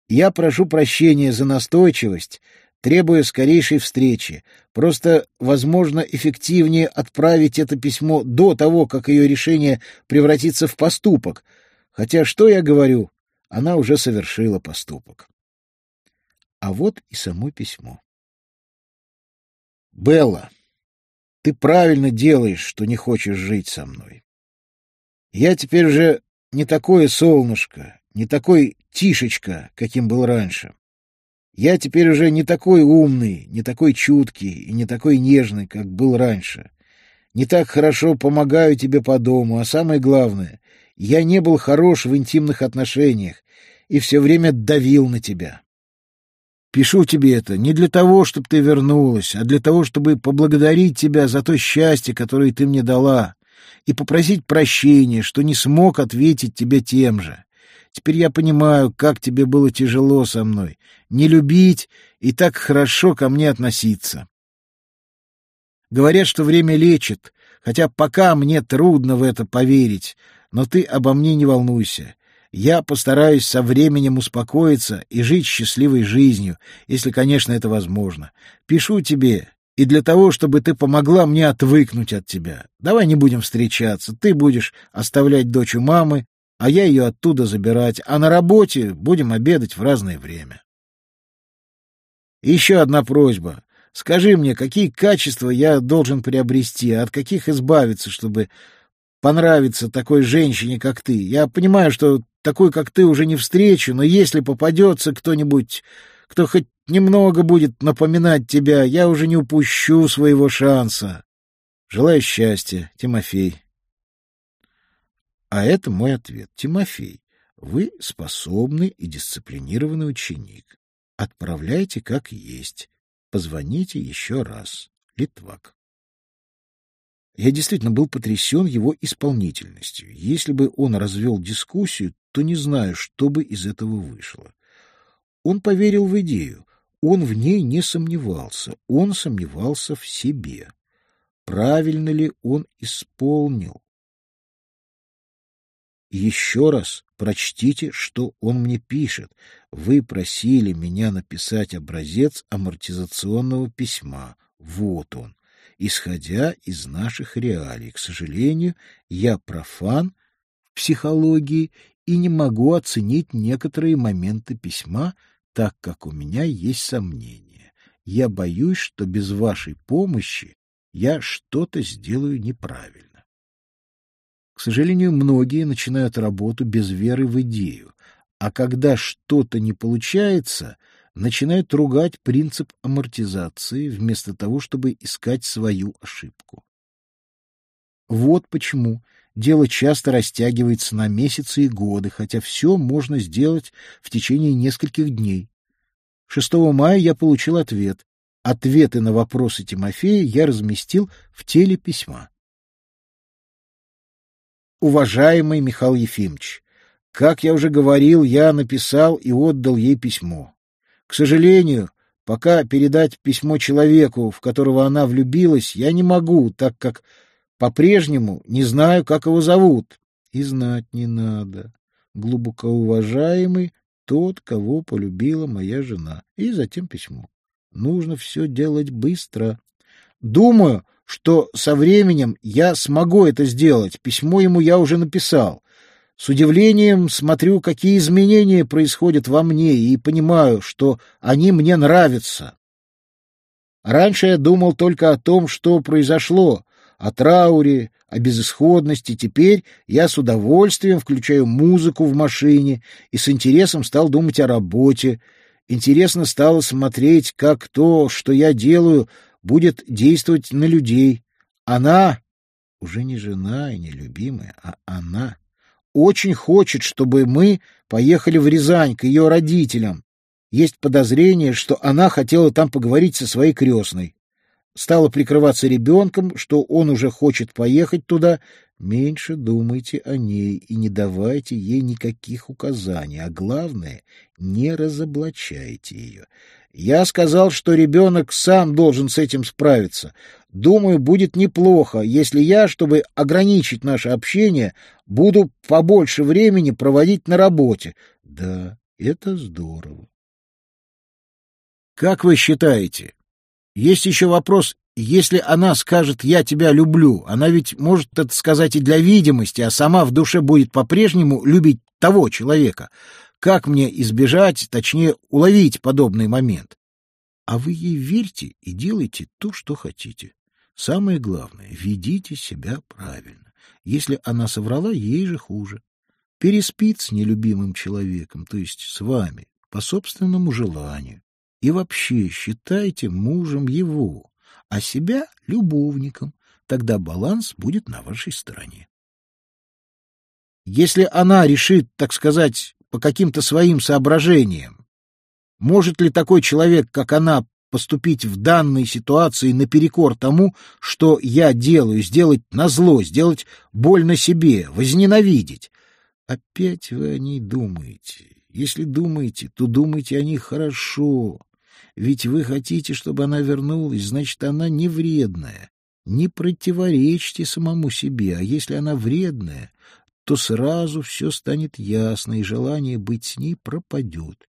Я прошу прощения за настойчивость, требуя скорейшей встречи. Просто, возможно, эффективнее отправить это письмо до того, как ее решение превратится в поступок. Хотя, что я говорю, она уже совершила поступок. А вот и само письмо. «Белла, ты правильно делаешь, что не хочешь жить со мной. Я теперь уже не такое солнышко, не такой тишечка, каким был раньше. Я теперь уже не такой умный, не такой чуткий и не такой нежный, как был раньше. Не так хорошо помогаю тебе по дому, а самое главное, я не был хорош в интимных отношениях и все время давил на тебя. Пишу тебе это не для того, чтобы ты вернулась, а для того, чтобы поблагодарить тебя за то счастье, которое ты мне дала, и попросить прощения, что не смог ответить тебе тем же. Теперь я понимаю, как тебе было тяжело со мной. Не любить и так хорошо ко мне относиться. Говорят, что время лечит, хотя пока мне трудно в это поверить, но ты обо мне не волнуйся. Я постараюсь со временем успокоиться и жить счастливой жизнью, если, конечно, это возможно. Пишу тебе и для того, чтобы ты помогла мне отвыкнуть от тебя. Давай не будем встречаться. Ты будешь оставлять дочь у мамы, а я ее оттуда забирать, а на работе будем обедать в разное время. еще одна просьба. Скажи мне, какие качества я должен приобрести, от каких избавиться, чтобы понравиться такой женщине, как ты? Я понимаю, что такой, как ты, уже не встречу, но если попадется кто-нибудь, кто хоть немного будет напоминать тебя, я уже не упущу своего шанса. Желаю счастья, Тимофей. А это мой ответ. Тимофей, вы способный и дисциплинированный ученик. Отправляйте как есть. Позвоните еще раз. Литвак. Я действительно был потрясен его исполнительностью. Если бы он развел дискуссию, то не знаю, что бы из этого вышло. Он поверил в идею. Он в ней не сомневался. Он сомневался в себе. Правильно ли он исполнил? Еще раз прочтите, что он мне пишет. Вы просили меня написать образец амортизационного письма. Вот он, исходя из наших реалий. К сожалению, я профан в психологии и не могу оценить некоторые моменты письма, так как у меня есть сомнения. Я боюсь, что без вашей помощи я что-то сделаю неправильно. К сожалению, многие начинают работу без веры в идею, а когда что-то не получается, начинают ругать принцип амортизации вместо того, чтобы искать свою ошибку. Вот почему дело часто растягивается на месяцы и годы, хотя все можно сделать в течение нескольких дней. 6 мая я получил ответ. Ответы на вопросы Тимофея я разместил в теле письма. Уважаемый Михаил Ефимович, как я уже говорил, я написал и отдал ей письмо. К сожалению, пока передать письмо человеку, в которого она влюбилась, я не могу, так как по-прежнему не знаю, как его зовут. И знать не надо. Глубоко уважаемый тот, кого полюбила моя жена. И затем письмо. Нужно все делать быстро. Думаю, что со временем я смогу это сделать. Письмо ему я уже написал. С удивлением смотрю, какие изменения происходят во мне, и понимаю, что они мне нравятся. Раньше я думал только о том, что произошло, о трауре, о безысходности. Теперь я с удовольствием включаю музыку в машине и с интересом стал думать о работе, Интересно стало смотреть, как то, что я делаю, будет действовать на людей. Она, уже не жена и не любимая, а она, очень хочет, чтобы мы поехали в Рязань к ее родителям. Есть подозрение, что она хотела там поговорить со своей крестной стала прикрываться ребенком, что он уже хочет поехать туда, меньше думайте о ней и не давайте ей никаких указаний, а главное, не разоблачайте ее. Я сказал, что ребенок сам должен с этим справиться. Думаю, будет неплохо, если я, чтобы ограничить наше общение, буду побольше времени проводить на работе. Да, это здорово. Как вы считаете, есть еще вопрос, если она скажет «я тебя люблю», она ведь может это сказать и для видимости, а сама в душе будет по-прежнему любить того человека. Как мне избежать, точнее, уловить подобный момент? А вы ей верьте и делайте то, что хотите. Самое главное — ведите себя правильно. Если она соврала, ей же хуже. Переспит с нелюбимым человеком, то есть с вами, по собственному желанию. И вообще считайте мужем его, а себя любовником. Тогда баланс будет на вашей стороне. Если она решит, так сказать, по каким-то своим соображениям, может ли такой человек, как она, поступить в данной ситуации наперекор тому, что я делаю, сделать назло, сделать больно себе, возненавидеть? Опять вы о ней думаете. Если думаете, то думайте о ней хорошо. Ведь вы хотите, чтобы она вернулась, значит, она не вредная. Не противоречьте самому себе, а если она вредная, то сразу все станет ясно, и желание быть с ней пропадет.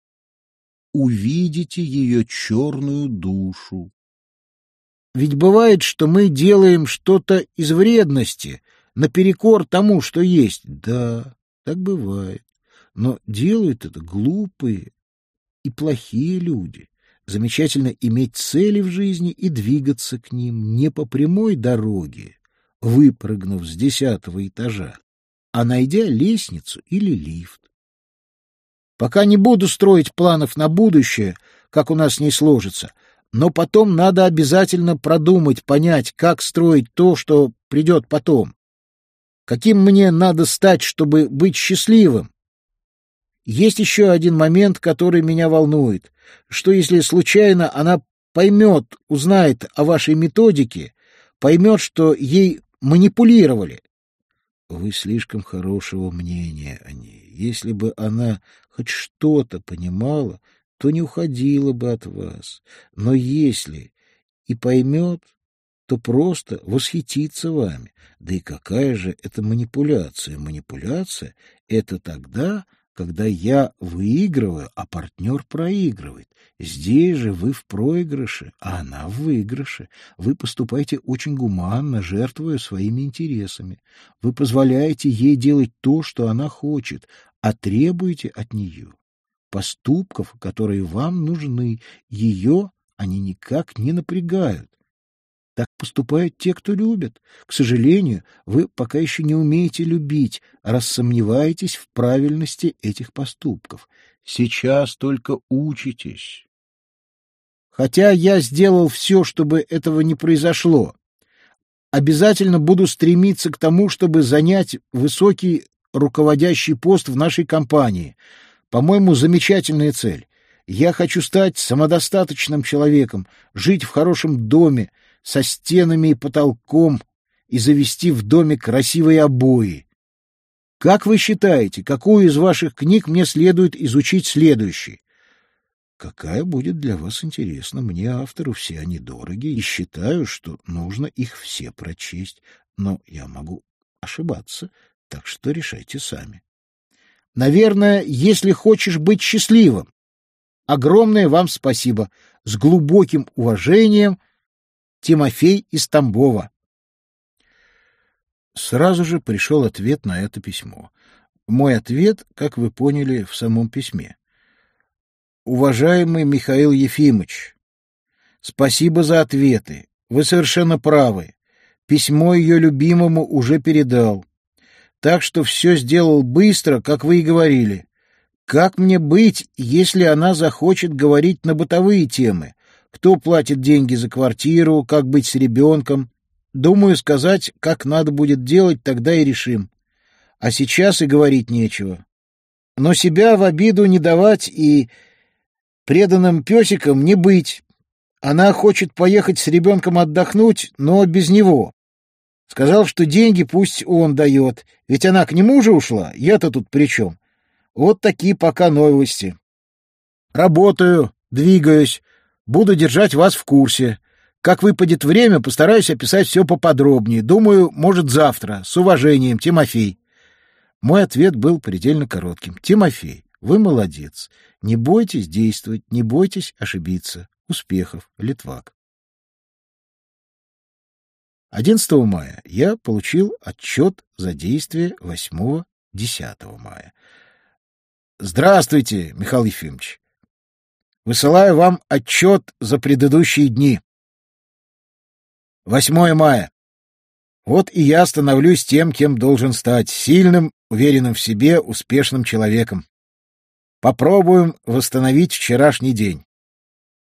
Увидите ее черную душу. Ведь бывает, что мы делаем что-то из вредности, наперекор тому, что есть. Да, так бывает. Но делают это глупые и плохие люди. Замечательно иметь цели в жизни и двигаться к ним не по прямой дороге, выпрыгнув с десятого этажа, а найдя лестницу или лифт. Пока не буду строить планов на будущее, как у нас не сложится, но потом надо обязательно продумать, понять, как строить то, что придет потом. Каким мне надо стать, чтобы быть счастливым? Есть еще один момент, который меня волнует. Что если случайно она поймет, узнает о вашей методике, поймет, что ей манипулировали? Вы слишком хорошего мнения о ней. Если бы она хоть что-то понимала, то не уходила бы от вас. Но если и поймет, то просто восхитится вами. Да и какая же это манипуляция? Манипуляция — это тогда, когда я выигрываю, а партнер проигрывает. Здесь же вы в проигрыше, а она в выигрыше. Вы поступаете очень гуманно, жертвуя своими интересами. Вы позволяете ей делать то, что она хочет, а требуете от нее поступков, которые вам нужны. Ее они никак не напрягают. Так поступают те, кто любят. К сожалению, вы пока еще не умеете любить, раз сомневаетесь в правильности этих поступков. Сейчас только учитесь. Хотя я сделал все, чтобы этого не произошло. Обязательно буду стремиться к тому, чтобы занять высокий руководящий пост в нашей компании. По-моему, замечательная цель. Я хочу стать самодостаточным человеком, жить в хорошем доме, со стенами и потолком и завести в доме красивые обои. Как вы считаете, какую из ваших книг мне следует изучить следующей? Какая будет для вас интересна? Мне авторы все они дороги, и считаю, что нужно их все прочесть. Но я могу ошибаться, так что решайте сами. Наверное, если хочешь быть счастливым. Огромное вам спасибо. С глубоким уважением, Тимофей из Тамбова. Сразу же пришел ответ на это письмо. Мой ответ, как вы поняли, в самом письме. Уважаемый Михаил Ефимович, спасибо за ответы. Вы совершенно правы. Письмо ее любимому уже передал. Так что все сделал быстро, как вы и говорили. Как мне быть, если она захочет говорить на бытовые темы? Кто платит деньги за квартиру, как быть с ребенком. Думаю, сказать, как надо будет делать, тогда и решим. А сейчас и говорить нечего. Но себя в обиду не давать и преданным песиком не быть. Она хочет поехать с ребенком отдохнуть, но без него. Сказал, что деньги пусть он дает, ведь она к нему же ушла, я-то тут при чем? Вот такие пока новости. Работаю, двигаюсь, Буду держать вас в курсе. Как выпадет время, постараюсь описать все поподробнее. Думаю, может, завтра. С уважением, Тимофей. Мой ответ был предельно коротким. Тимофей, вы молодец. Не бойтесь действовать, не бойтесь ошибиться. Успехов, Литвак. 11 мая я получил отчет за действие 8-10 мая. Здравствуйте, Михаил Ефимович. Высылаю вам отчет за предыдущие дни. 8 мая. Вот и я становлюсь тем, кем должен стать, сильным, уверенным в себе, успешным человеком. Попробуем восстановить вчерашний день.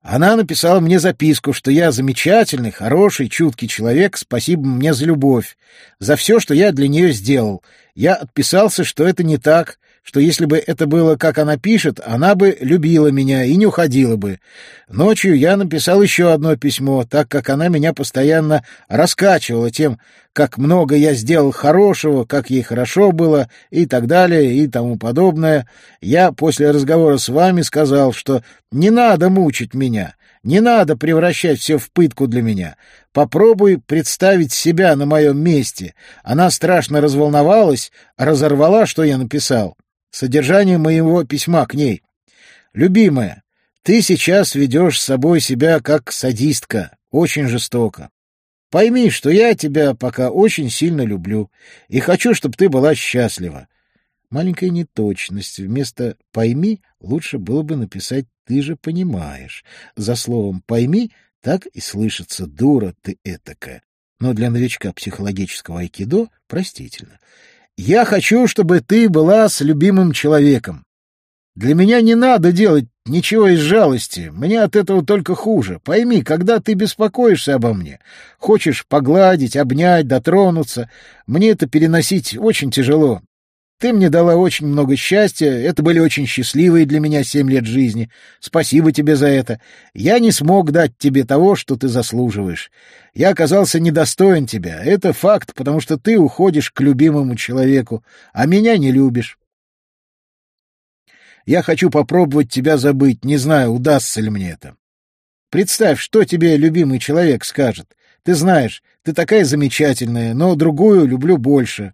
Она написала мне записку, что я замечательный, хороший, чуткий человек, спасибо мне за любовь, за все, что я для нее сделал. Я отписался, что это не так, что если бы это было, как она пишет, она бы любила меня и не уходила бы. Ночью я написал еще одно письмо, так как она меня постоянно раскачивала тем, как много я сделал хорошего, как ей хорошо было и так далее и тому подобное. Я после разговора с вами сказал, что не надо мучить меня, не надо превращать все в пытку для меня. Попробуй представить себя на моем месте. Она страшно разволновалась, разорвала, что я написал. Содержание моего письма к ней. «Любимая, ты сейчас ведешь с собой себя как садистка, очень жестоко. Пойми, что я тебя пока очень сильно люблю и хочу, чтобы ты была счастлива. Маленькая неточность. Вместо «пойми» лучше было бы написать «ты же понимаешь». За словом «пойми» так и слышится «дура ты этакая». Но для новичка психологического айкидо простительно. Я хочу, чтобы ты была с любимым человеком. Для меня не надо делать ничего из жалости, мне от этого только хуже. Пойми, когда ты беспокоишься обо мне, хочешь погладить, обнять, дотронуться, мне это переносить очень тяжело. Ты мне дала очень много счастья, это были очень счастливые для меня семь лет жизни. Спасибо тебе за это. Я не смог дать тебе того, что ты заслуживаешь. Я оказался недостоин тебя. Это факт, потому что ты уходишь к любимому человеку, а меня не любишь. Я хочу попробовать тебя забыть, не знаю, удастся ли мне это. Представь, что тебе любимый человек скажет. Ты знаешь, ты такая замечательная, но другую люблю больше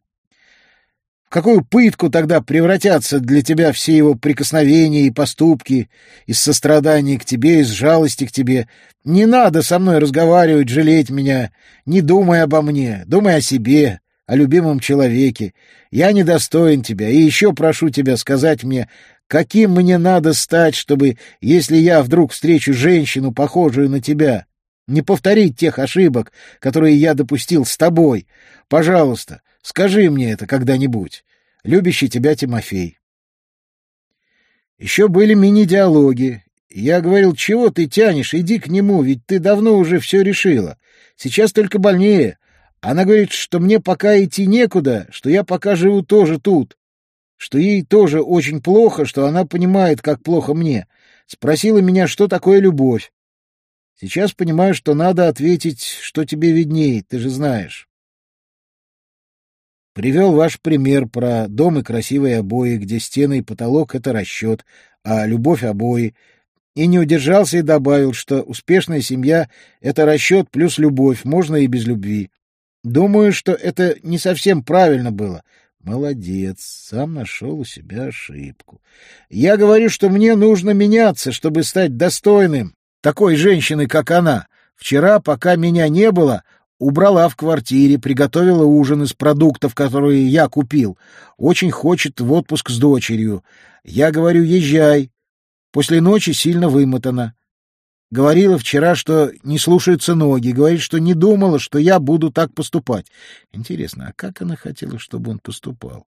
какую пытку тогда превратятся для тебя все его прикосновения и поступки из сострадания к тебе, из жалости к тебе. Не надо со мной разговаривать, жалеть меня. Не думай обо мне, думай о себе, о любимом человеке. Я недостоин тебя, и еще прошу тебя сказать мне, каким мне надо стать, чтобы, если я вдруг встречу женщину, похожую на тебя, не повторить тех ошибок, которые я допустил с тобой. Пожалуйста, скажи мне это когда-нибудь. Любящий тебя Тимофей. Еще были мини-диалоги. Я говорил, чего ты тянешь, иди к нему, ведь ты давно уже все решила. Сейчас только больнее. Она говорит, что мне пока идти некуда, что я пока живу тоже тут, что ей тоже очень плохо, что она понимает, как плохо мне. Спросила меня, что такое любовь. Сейчас понимаю, что надо ответить, что тебе виднее, ты же знаешь. Привел ваш пример про дом и красивые обои, где стены и потолок — это расчет, а любовь — обои. И не удержался и добавил, что успешная семья — это расчет плюс любовь, можно и без любви. Думаю, что это не совсем правильно было. Молодец, сам нашел у себя ошибку. Я говорю, что мне нужно меняться, чтобы стать достойным, такой женщины, как она. Вчера, пока меня не было, убрала в квартире, приготовила ужин из продуктов, которые я купил. Очень хочет в отпуск с дочерью. Я говорю, езжай. После ночи сильно вымотана. Говорила вчера, что не слушаются ноги, говорит, что не думала, что я буду так поступать. Интересно, а как она хотела, чтобы он поступал?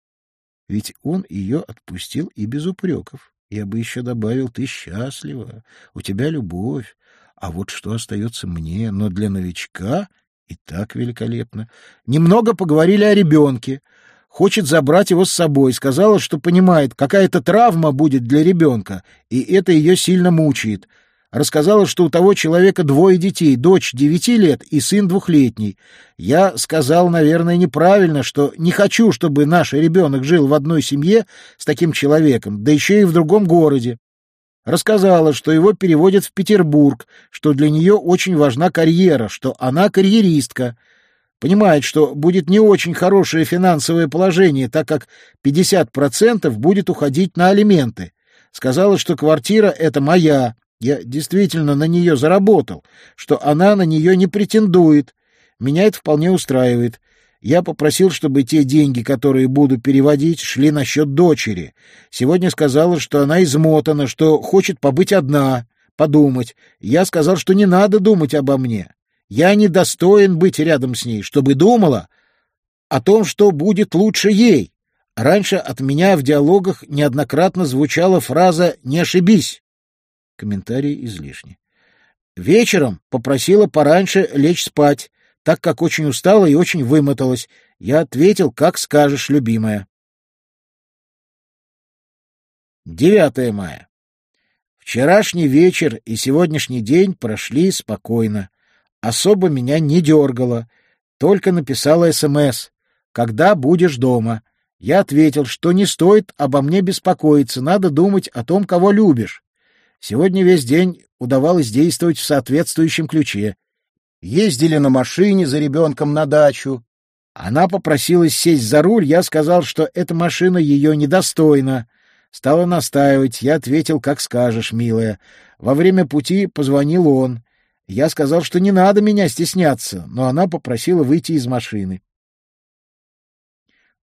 Ведь он ее отпустил и без упреков. Я бы еще добавил, ты счастлива, у тебя любовь. А вот что остается мне, но для новичка и так великолепно. Немного поговорили о ребенке. Хочет забрать его с собой. Сказала, что понимает, какая-то травма будет для ребенка, и это ее сильно мучает. Рассказала, что у того человека двое детей, дочь девяти лет и сын двухлетний. Я сказал, наверное, неправильно, что не хочу, чтобы наш ребенок жил в одной семье с таким человеком, да еще и в другом городе. Рассказала, что его переводят в Петербург, что для нее очень важна карьера, что она карьеристка. Понимает, что будет не очень хорошее финансовое положение, так как 50% будет уходить на алименты. Сказала, что квартира — это моя, я действительно на нее заработал, что она на нее не претендует. Меня это вполне устраивает. Я попросил, чтобы те деньги, которые буду переводить, шли на счет дочери. Сегодня сказала, что она измотана, что хочет побыть одна, подумать. Я сказал, что не надо думать обо мне. Я не достоин быть рядом с ней, чтобы думала о том, что будет лучше ей. Раньше от меня в диалогах неоднократно звучала фраза «не ошибись». Комментарии излишни. Вечером попросила пораньше лечь спать, так как очень устала и очень вымоталась. Я ответил, как скажешь, любимая. 9 мая. Вчерашний вечер и сегодняшний день прошли спокойно. Особо меня не дергало, только написала СМС «Когда будешь дома?» Я ответил, что не стоит обо мне беспокоиться, надо думать о том, кого любишь. Сегодня весь день удавалось действовать в соответствующем ключе. Ездили на машине за ребенком на дачу. Она попросилась сесть за руль, я сказал, что эта машина ее недостойна. Стала настаивать, я ответил, как скажешь, милая. Во время пути позвонил он. Я сказал, что не надо меня стесняться, но она попросила выйти из машины.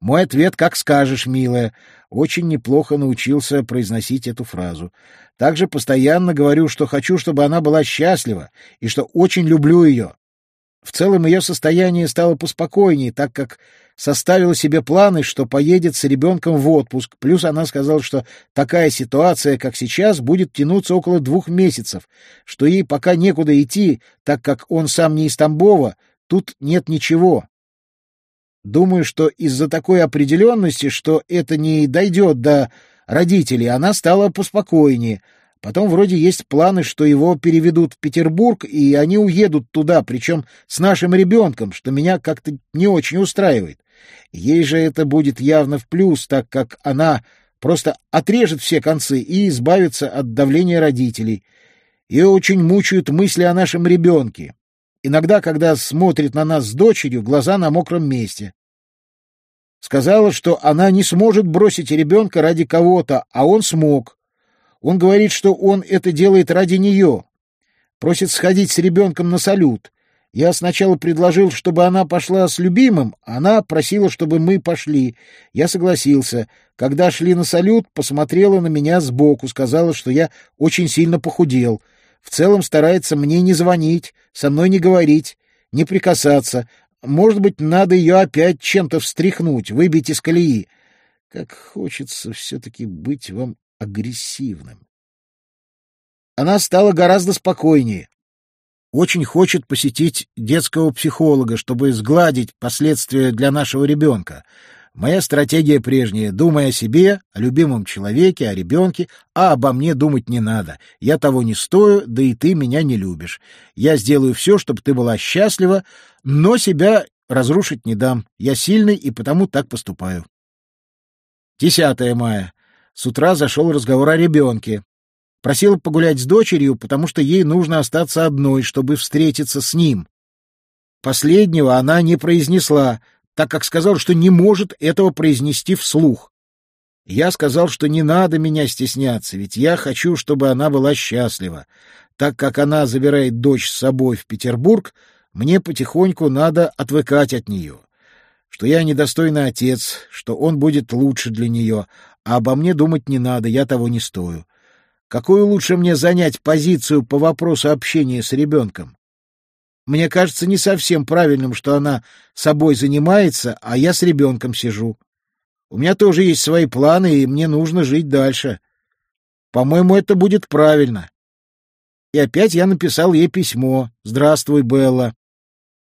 Мой ответ «как скажешь, милая». Очень неплохо научился произносить эту фразу. Также постоянно говорю, что хочу, чтобы она была счастлива, и что очень люблю ее. В целом ее состояние стало поспокойнее, так как составила себе планы, что поедет с ребенком в отпуск. Плюс она сказала, что такая ситуация, как сейчас, будет тянуться около двух месяцев, что ей пока некуда идти, так как он сам не из Тамбова, тут нет ничего. Думаю, что из-за такой определенности, что это не дойдет до родителей, она стала поспокойнее. Потом вроде есть планы, что его переведут в Петербург, и они уедут туда, причем с нашим ребенком, что меня как-то не очень устраивает. Ей же это будет явно в плюс, так как она просто отрежет все концы и избавится от давления родителей. Ее очень мучают мысли о нашем ребенке. Иногда, когда смотрит на нас с дочерью, глаза на мокром месте. Сказала, что она не сможет бросить ребенка ради кого-то, а он смог. Он говорит, что он это делает ради нее. Просит сходить с ребенком на салют. Я сначала предложил, чтобы она пошла с любимым, она просила, чтобы мы пошли. Я согласился. Когда шли на салют, посмотрела на меня сбоку, сказала, что я очень сильно похудел. В целом старается мне не звонить, со мной не говорить, не прикасаться. Может быть, надо ее опять чем-то встряхнуть, выбить из колеи. Как хочется все-таки быть вам агрессивным. Она стала гораздо спокойнее очень хочет посетить детского психолога, чтобы сгладить последствия для нашего ребенка. Моя стратегия прежняя. Думай о себе, о любимом человеке, о ребенке, а обо мне думать не надо. Я того не стою, да и ты меня не любишь. Я сделаю все, чтобы ты была счастлива, но себя разрушить не дам. Я сильный и потому так поступаю. 10 мая. С утра зашел разговор о ребенке. Просила погулять с дочерью, потому что ей нужно остаться одной, чтобы встретиться с ним. Последнего она не произнесла, так как сказала, что не может этого произнести вслух. Я сказал, что не надо меня стесняться, ведь я хочу, чтобы она была счастлива. Так как она забирает дочь с собой в Петербург, мне потихоньку надо отвыкать от нее. Что я недостойный отец, что он будет лучше для нее, а обо мне думать не надо, я того не стою. Какую лучше мне занять позицию по вопросу общения с ребенком? Мне кажется не совсем правильным, что она собой занимается, а я с ребенком сижу. У меня тоже есть свои планы, и мне нужно жить дальше. По-моему, это будет правильно. И опять я написал ей письмо. «Здравствуй, Белла.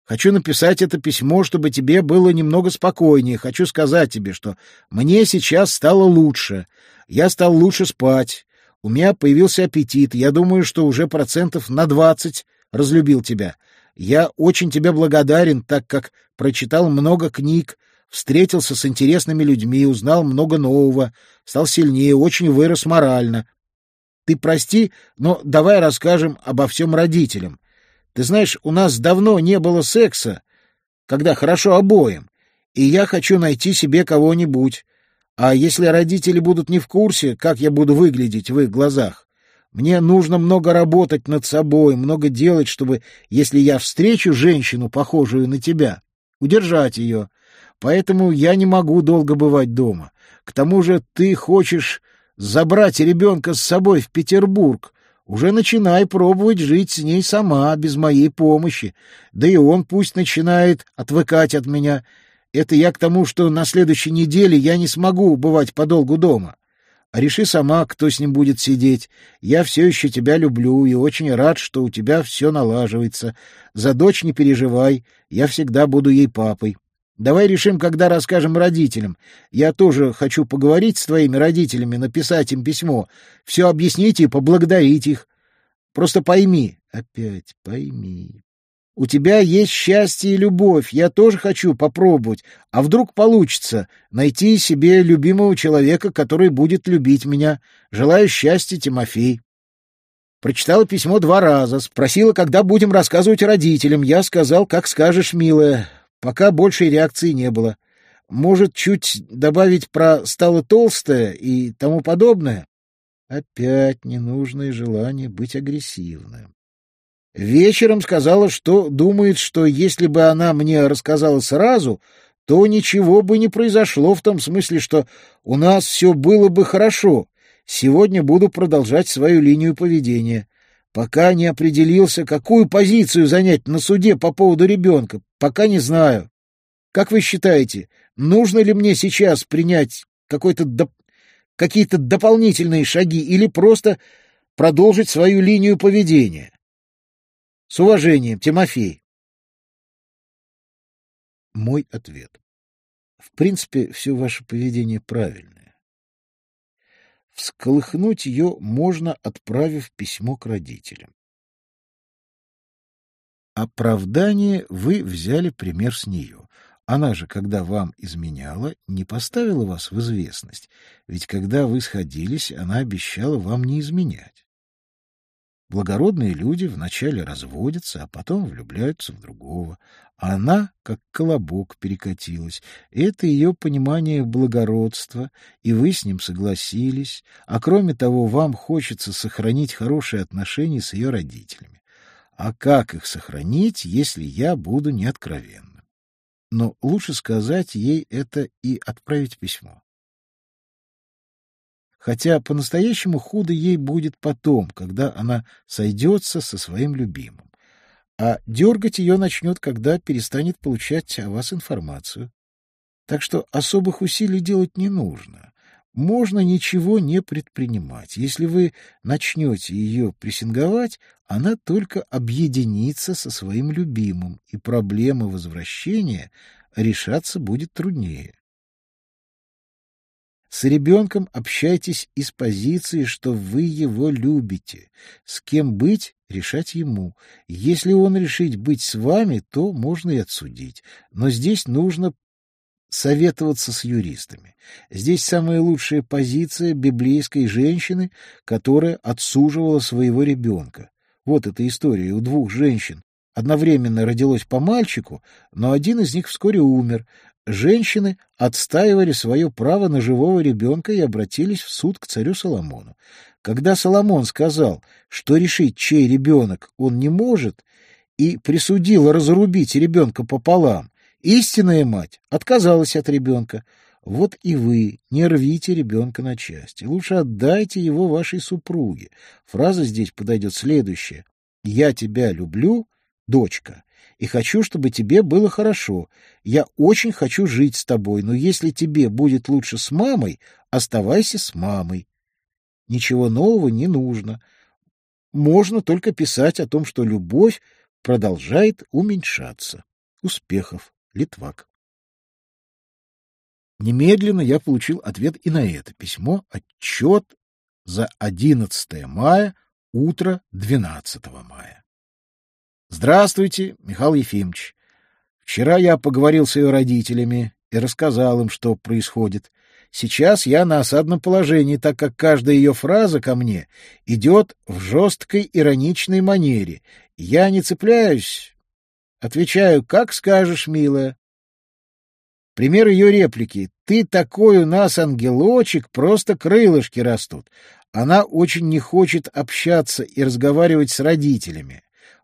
Хочу написать это письмо, чтобы тебе было немного спокойнее. Хочу сказать тебе, что мне сейчас стало лучше. Я стал лучше спать. У меня появился аппетит. Я думаю, что уже процентов на двадцать разлюбил тебя. Я очень тебе благодарен, так как прочитал много книг, встретился с интересными людьми, узнал много нового, стал сильнее, очень вырос морально. Ты прости, но давай расскажем обо всем родителям. Ты знаешь, у нас давно не было секса, когда хорошо обоим, и я хочу найти себе кого-нибудь. А если родители будут не в курсе, как я буду выглядеть в их глазах? Мне нужно много работать над собой, много делать, чтобы, если я встречу женщину, похожую на тебя, удержать ее. Поэтому я не могу долго бывать дома. К тому же ты хочешь забрать ребенка с собой в Петербург. Уже начинай пробовать жить с ней сама, без моей помощи. Да и он пусть начинает отвыкать от меня. Это я к тому, что на следующей неделе я не смогу бывать подолгу дома. А реши сама, кто с ним будет сидеть. Я все еще тебя люблю и очень рад, что у тебя все налаживается. За дочь не переживай, я всегда буду ей папой. Давай решим, когда расскажем родителям. Я тоже хочу поговорить с твоими родителями, написать им письмо, все объяснить и поблагодарить их. Просто пойми, опять пойми, у тебя есть счастье и любовь, я тоже хочу попробовать. А вдруг получится найти себе любимого человека, который будет любить меня. Желаю счастья, Тимофей. Прочитала письмо два раза, спросила, когда будем рассказывать родителям. Я сказал, как скажешь, милая. Пока большей реакции не было. Может, чуть добавить про «стало толстое» и тому подобное? Опять ненужное желание быть агрессивным. Вечером сказала, что думает, что если бы она мне рассказала сразу, то ничего бы не произошло в том смысле, что у нас все было бы хорошо. Сегодня буду продолжать свою линию поведения. Пока не определился, какую позицию занять на суде по поводу ребенка, пока не знаю. Как вы считаете, нужно ли мне сейчас принять какой-то доп... какие-то дополнительные шаги или просто продолжить свою линию поведения? С уважением, Тимофей. Мой ответ. В принципе, все ваше поведение правильное. Всколыхнуть ее можно, отправив письмо к родителям. Оправдание вы взяли пример с нее. Она же, когда вам изменяла, не поставила вас в известность, ведь когда вы сходились, она обещала вам не изменять. Благородные люди вначале разводятся, а потом влюбляются в другого. Она, как колобок, перекатилась. Это ее понимание благородства, и вы с ним согласились. А кроме того, вам хочется сохранить хорошие отношения с ее родителями. А как их сохранить, если я буду неоткровенным? Но лучше сказать ей это и отправить письмо хотя по-настоящему худо ей будет потом, когда она сойдется со своим любимым. А дергать ее начнет, когда перестанет получать о вас информацию. Так что особых усилий делать не нужно. Можно ничего не предпринимать. Если вы начнете ее прессинговать, она только объединится со своим любимым, и проблема возвращения решаться будет труднее. С ребенком общайтесь из позиции, что вы его любите. С кем быть, решать ему. Если он решит быть с вами, то можно и отсудить. Но здесь нужно советоваться с юристами. Здесь самая лучшая позиция библейской женщины, которая отсуживала своего ребенка. Вот эта история у двух женщин. Одновременно родилось по мальчику, но один из них вскоре умер. Женщины отстаивали свое право на живого ребенка и обратились в суд к царю Соломону. Когда Соломон сказал, что решить, чей ребенок он не может, и присудил разрубить ребенка пополам, истинная мать отказалась от ребенка. Вот и вы не рвите ребенка на части. Лучше отдайте его вашей супруге. Фраза здесь подойдет следующая. «Я тебя люблю, дочка, и хочу, чтобы тебе было хорошо. Я очень хочу жить с тобой, но если тебе будет лучше с мамой, оставайся с мамой. Ничего нового не нужно. Можно только писать о том, что любовь продолжает уменьшаться. Успехов, Литвак. Немедленно я получил ответ и на это письмо, отчет за 11 мая, утро 12 мая. Здравствуйте, Михаил Ефимович. Вчера я поговорил с ее родителями и рассказал им, что происходит. Сейчас я на осадном положении, так как каждая ее фраза ко мне идет в жесткой ироничной манере. Я не цепляюсь. Отвечаю, как скажешь, милая. Пример ее реплики. «Ты такой у нас ангелочек, просто крылышки растут». Она очень не хочет общаться и разговаривать с родителями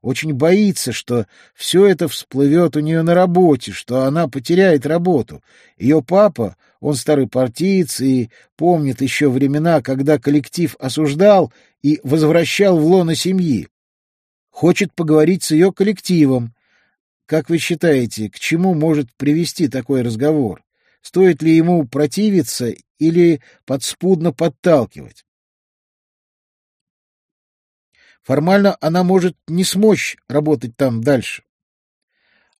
очень боится, что все это всплывет у нее на работе, что она потеряет работу. Ее папа, он старый партиец и помнит еще времена, когда коллектив осуждал и возвращал в лоно семьи. Хочет поговорить с ее коллективом. Как вы считаете, к чему может привести такой разговор? Стоит ли ему противиться или подспудно подталкивать? Формально она может не смочь работать там дальше.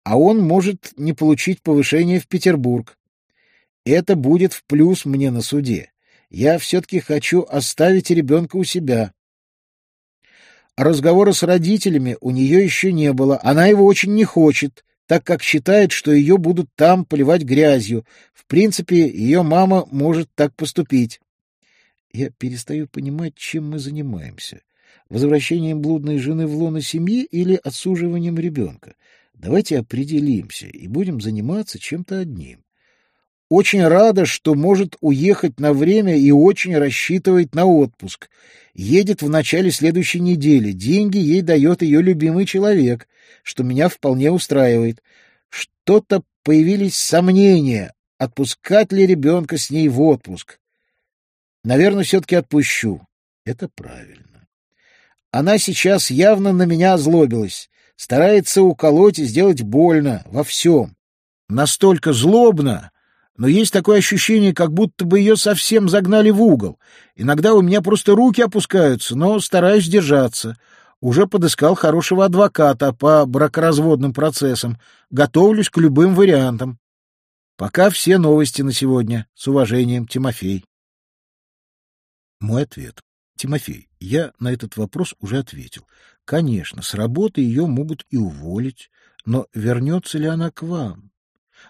А он может не получить повышение в Петербург. Это будет в плюс мне на суде. Я все-таки хочу оставить ребенка у себя. Разговора с родителями у нее еще не было. Она его очень не хочет, так как считает, что ее будут там поливать грязью. В принципе, ее мама может так поступить. Я перестаю понимать, чем мы занимаемся возвращением блудной жены в лоно семьи или отсуживанием ребенка. Давайте определимся и будем заниматься чем-то одним. Очень рада, что может уехать на время и очень рассчитывает на отпуск. Едет в начале следующей недели. Деньги ей дает ее любимый человек, что меня вполне устраивает. Что-то появились сомнения, отпускать ли ребенка с ней в отпуск. Наверное, все-таки отпущу. Это правильно. Она сейчас явно на меня озлобилась, старается уколоть и сделать больно во всем. Настолько злобно, но есть такое ощущение, как будто бы ее совсем загнали в угол. Иногда у меня просто руки опускаются, но стараюсь держаться. Уже подыскал хорошего адвоката по бракоразводным процессам. Готовлюсь к любым вариантам. Пока все новости на сегодня. С уважением, Тимофей. Мой ответ. Тимофей, я на этот вопрос уже ответил. Конечно, с работы ее могут и уволить, но вернется ли она к вам?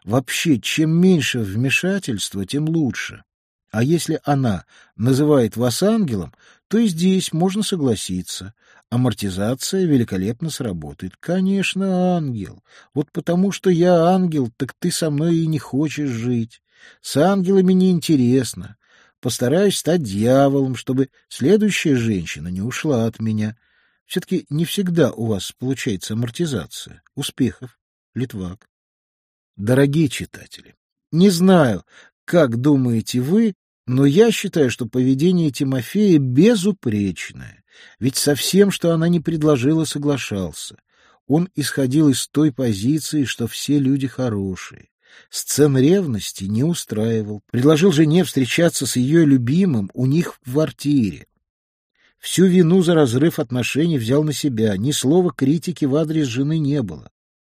Вообще, чем меньше вмешательства, тем лучше. А если она называет вас ангелом, то и здесь можно согласиться. Амортизация великолепно сработает. Конечно, ангел. Вот потому что я ангел, так ты со мной и не хочешь жить. С ангелами неинтересно. Постараюсь стать дьяволом, чтобы следующая женщина не ушла от меня. Все-таки не всегда у вас получается амортизация. Успехов, Литвак. Дорогие читатели, не знаю, как думаете вы, но я считаю, что поведение Тимофея безупречное, ведь со всем, что она не предложила, соглашался. Он исходил из той позиции, что все люди хорошие. Сцен ревности не устраивал. Предложил жене встречаться с ее любимым у них в квартире. Всю вину за разрыв отношений взял на себя, ни слова критики в адрес жены не было.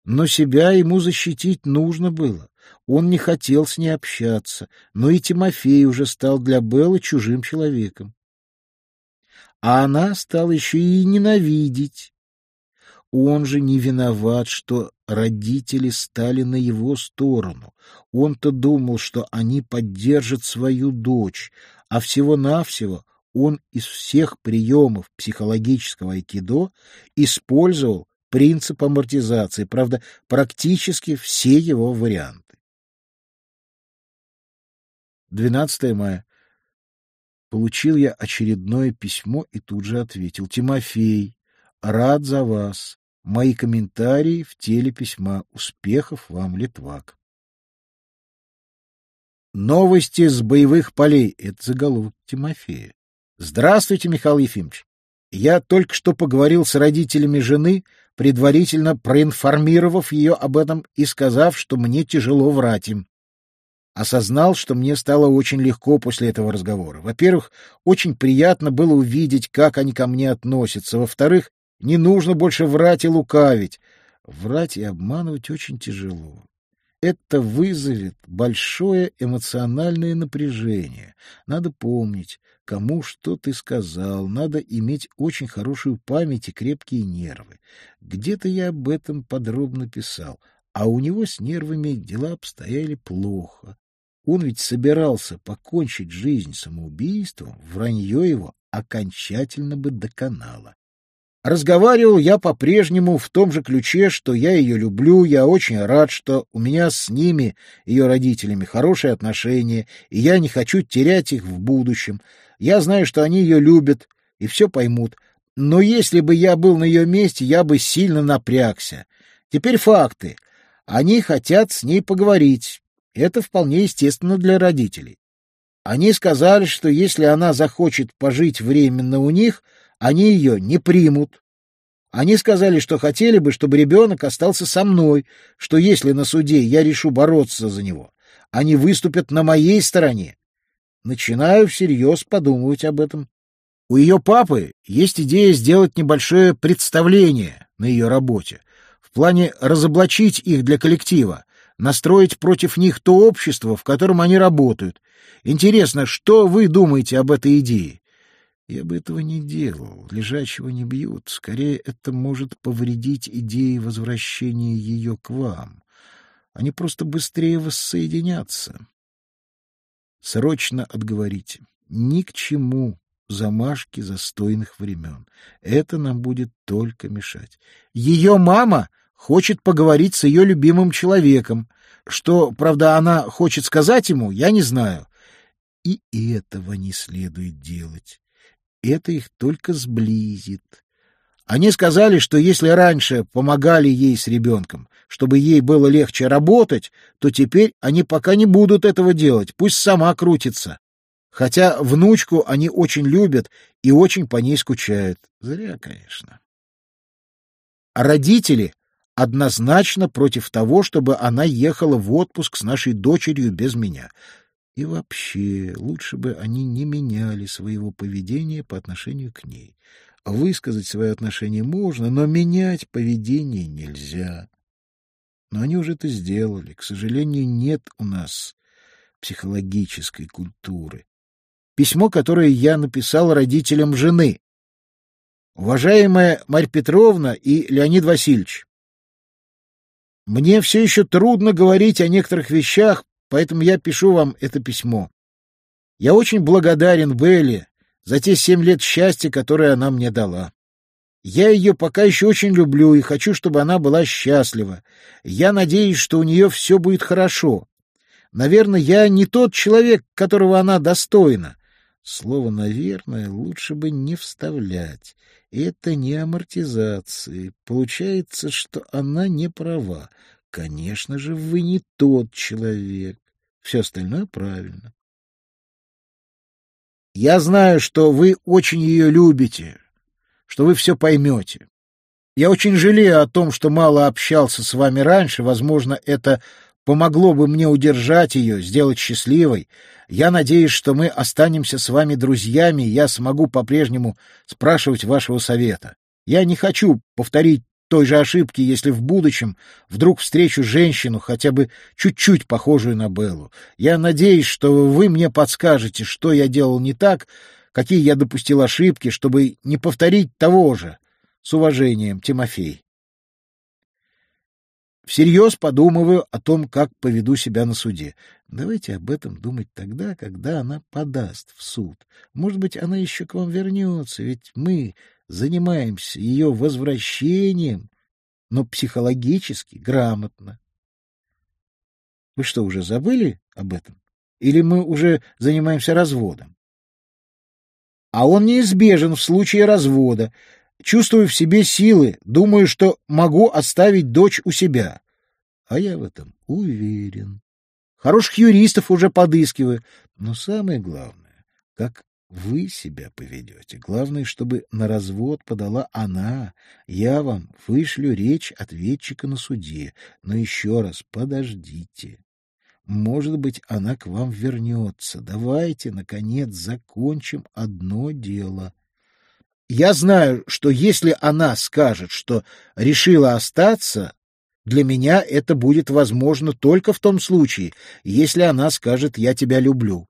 Но себя ему защитить нужно было. Он не хотел с ней общаться, но и Тимофей уже стал для Беллы чужим человеком. А она стала еще и ненавидеть. Он же не виноват, что родители стали на его сторону. Он-то думал, что они поддержат свою дочь, а всего-навсего он из всех приемов психологического айкидо использовал принцип амортизации, правда, практически все его варианты. 12 мая. Получил я очередное письмо и тут же ответил. Тимофей, рад за вас. Мои комментарии в теле письма. Успехов вам, Литвак. Новости с боевых полей. Это заголовок Тимофея. Здравствуйте, Михаил Ефимович. Я только что поговорил с родителями жены, предварительно проинформировав ее об этом и сказав, что мне тяжело врать им осознал, что мне стало очень легко после этого разговора. Во-первых, очень приятно было увидеть, как они ко мне относятся. Во-вторых, не нужно больше врать и лукавить. Врать и обманывать очень тяжело. Это вызовет большое эмоциональное напряжение. Надо помнить, кому что ты сказал, надо иметь очень хорошую память и крепкие нервы. Где-то я об этом подробно писал, а у него с нервами дела обстояли плохо. Он ведь собирался покончить жизнь самоубийством, вранье его окончательно бы доконало. Разговаривал я по-прежнему в том же ключе, что я ее люблю, я очень рад, что у меня с ними, ее родителями, хорошие отношения, и я не хочу терять их в будущем. Я знаю, что они ее любят и все поймут. Но если бы я был на ее месте, я бы сильно напрягся. Теперь факты. Они хотят с ней поговорить. Это вполне естественно для родителей. Они сказали, что если она захочет пожить временно у них, они ее не примут. Они сказали, что хотели бы, чтобы ребенок остался со мной, что если на суде я решу бороться за него, они выступят на моей стороне. Начинаю всерьез подумывать об этом. У ее папы есть идея сделать небольшое представление на ее работе, в плане разоблачить их для коллектива, настроить против них то общество, в котором они работают. Интересно, что вы думаете об этой идее? Я бы этого не делал, лежачего не бьют. Скорее, это может повредить идее возвращения ее к вам. Они просто быстрее воссоединятся. Срочно отговорите. Ни к чему замашки застойных времен. Это нам будет только мешать. Ее мама хочет поговорить с ее любимым человеком. Что, правда, она хочет сказать ему, я не знаю. И этого не следует делать. Это их только сблизит. Они сказали, что если раньше помогали ей с ребенком, чтобы ей было легче работать, то теперь они пока не будут этого делать, пусть сама крутится. Хотя внучку они очень любят и очень по ней скучают. Зря, конечно. А родители однозначно против того, чтобы она ехала в отпуск с нашей дочерью без меня. И вообще, лучше бы они не меняли своего поведения по отношению к ней. Высказать свое отношение можно, но менять поведение нельзя. Но они уже это сделали. К сожалению, нет у нас психологической культуры. Письмо, которое я написал родителям жены. Уважаемая Марья Петровна и Леонид Васильевич, мне все еще трудно говорить о некоторых вещах, поэтому я пишу вам это письмо. Я очень благодарен Белле за те семь лет счастья, которые она мне дала. Я ее пока еще очень люблю и хочу, чтобы она была счастлива. Я надеюсь, что у нее все будет хорошо. Наверное, я не тот человек, которого она достойна. Слово «наверное» лучше бы не вставлять. Это не амортизации. Получается, что она не права. Конечно же, вы не тот человек. Все остальное правильно. Я знаю, что вы очень ее любите, что вы все поймете. Я очень жалею о том, что мало общался с вами раньше. Возможно, это помогло бы мне удержать ее, сделать счастливой. Я надеюсь, что мы останемся с вами друзьями, и я смогу по-прежнему спрашивать вашего совета. Я не хочу повторить той же ошибки, если в будущем вдруг встречу женщину, хотя бы чуть-чуть похожую на Беллу. Я надеюсь, что вы мне подскажете, что я делал не так, какие я допустил ошибки, чтобы не повторить того же. С уважением, Тимофей. Всерьез подумываю о том, как поведу себя на суде. Давайте об этом думать тогда, когда она подаст в суд. Может быть, она еще к вам вернется, ведь мы занимаемся ее возвращением, но психологически грамотно. Вы что, уже забыли об этом? Или мы уже занимаемся разводом? А он неизбежен в случае развода. Чувствую в себе силы, думаю, что могу оставить дочь у себя. А я в этом уверен. Хороших юристов уже подыскиваю. Но самое главное, как вы себя поведете. Главное, чтобы на развод подала она. Я вам вышлю речь ответчика на суде. Но еще раз подождите. Может быть, она к вам вернется. Давайте, наконец, закончим одно дело. Я знаю, что если она скажет, что решила остаться, для меня это будет возможно только в том случае, если она скажет «я тебя люблю».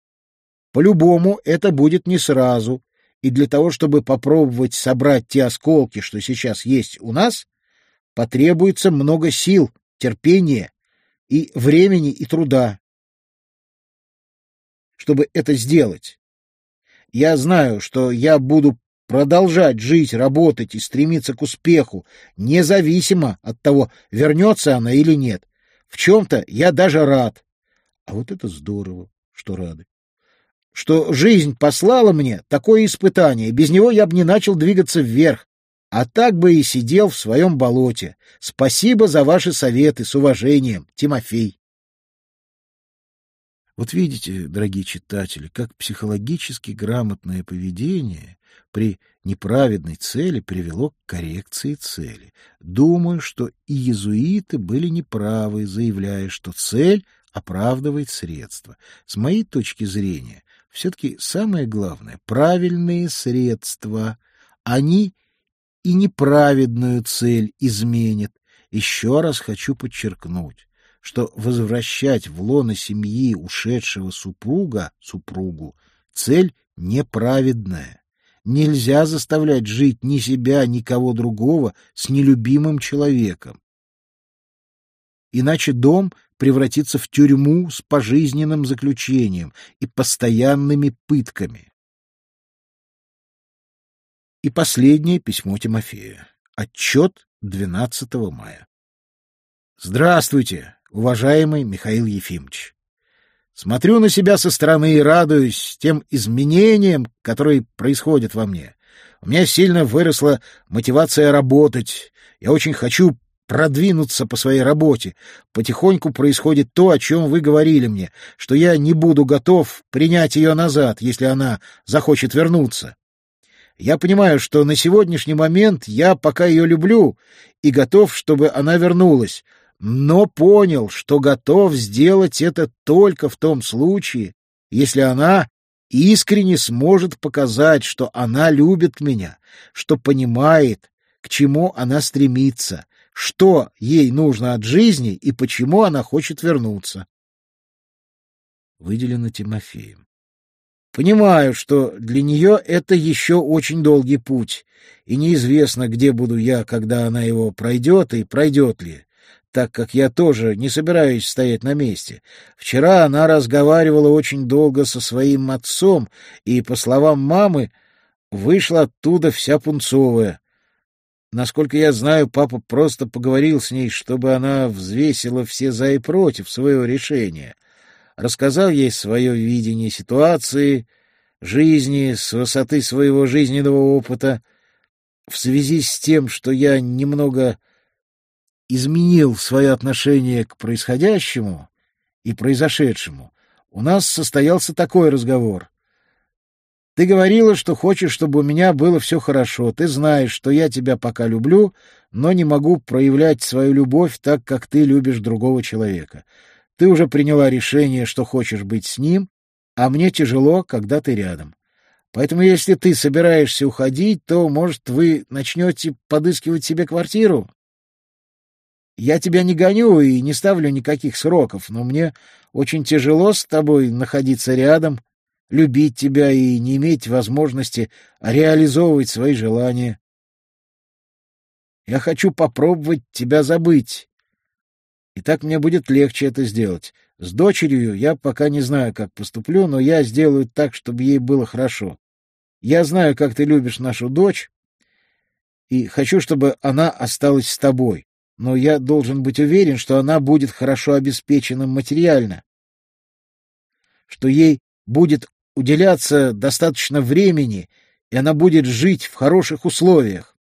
По-любому это будет не сразу, и для того, чтобы попробовать собрать те осколки, что сейчас есть у нас, потребуется много сил, терпения и времени и труда, чтобы это сделать. Я знаю, что я буду продолжать жить, работать и стремиться к успеху, независимо от того, вернется она или нет. В чем-то я даже рад. А вот это здорово, что рады что жизнь послала мне такое испытание, без него я бы не начал двигаться вверх, а так бы и сидел в своем болоте. Спасибо за ваши советы, с уважением, Тимофей. Вот видите, дорогие читатели, как психологически грамотное поведение при неправедной цели привело к коррекции цели. Думаю, что и иезуиты были неправы, заявляя, что цель оправдывает средства. С моей точки зрения, все-таки самое главное — правильные средства. Они и неправедную цель изменят. Еще раз хочу подчеркнуть, что возвращать в лоно семьи ушедшего супруга супругу цель неправедная. Нельзя заставлять жить ни себя, ни кого другого с нелюбимым человеком. Иначе дом превратиться в тюрьму с пожизненным заключением и постоянными пытками. И последнее письмо Тимофея. Отчет 12 мая. Здравствуйте, уважаемый Михаил Ефимович. Смотрю на себя со стороны и радуюсь тем изменениям, которые происходят во мне. У меня сильно выросла мотивация работать. Я очень хочу продвинуться по своей работе. Потихоньку происходит то, о чем вы говорили мне, что я не буду готов принять ее назад, если она захочет вернуться. Я понимаю, что на сегодняшний момент я пока ее люблю и готов, чтобы она вернулась, но понял, что готов сделать это только в том случае, если она искренне сможет показать, что она любит меня, что понимает, к чему она стремится, что ей нужно от жизни и почему она хочет вернуться. Выделено Тимофеем. Понимаю, что для нее это еще очень долгий путь, и неизвестно, где буду я, когда она его пройдет и пройдет ли. так как я тоже не собираюсь стоять на месте. Вчера она разговаривала очень долго со своим отцом, и, по словам мамы, вышла оттуда вся пунцовая. Насколько я знаю, папа просто поговорил с ней, чтобы она взвесила все за и против своего решения. Рассказал ей свое видение ситуации, жизни, с высоты своего жизненного опыта. В связи с тем, что я немного изменил свое отношение к происходящему и произошедшему, у нас состоялся такой разговор. Ты говорила, что хочешь, чтобы у меня было все хорошо. Ты знаешь, что я тебя пока люблю, но не могу проявлять свою любовь так, как ты любишь другого человека. Ты уже приняла решение, что хочешь быть с ним, а мне тяжело, когда ты рядом. Поэтому если ты собираешься уходить, то, может, вы начнете подыскивать себе квартиру? Я тебя не гоню и не ставлю никаких сроков, но мне очень тяжело с тобой находиться рядом, любить тебя и не иметь возможности реализовывать свои желания. Я хочу попробовать тебя забыть. И так мне будет легче это сделать. С дочерью я пока не знаю, как поступлю, но я сделаю так, чтобы ей было хорошо. Я знаю, как ты любишь нашу дочь, и хочу, чтобы она осталась с тобой. Но я должен быть уверен, что она будет хорошо обеспечена материально, что ей будет уделяться достаточно времени, и она будет жить в хороших условиях.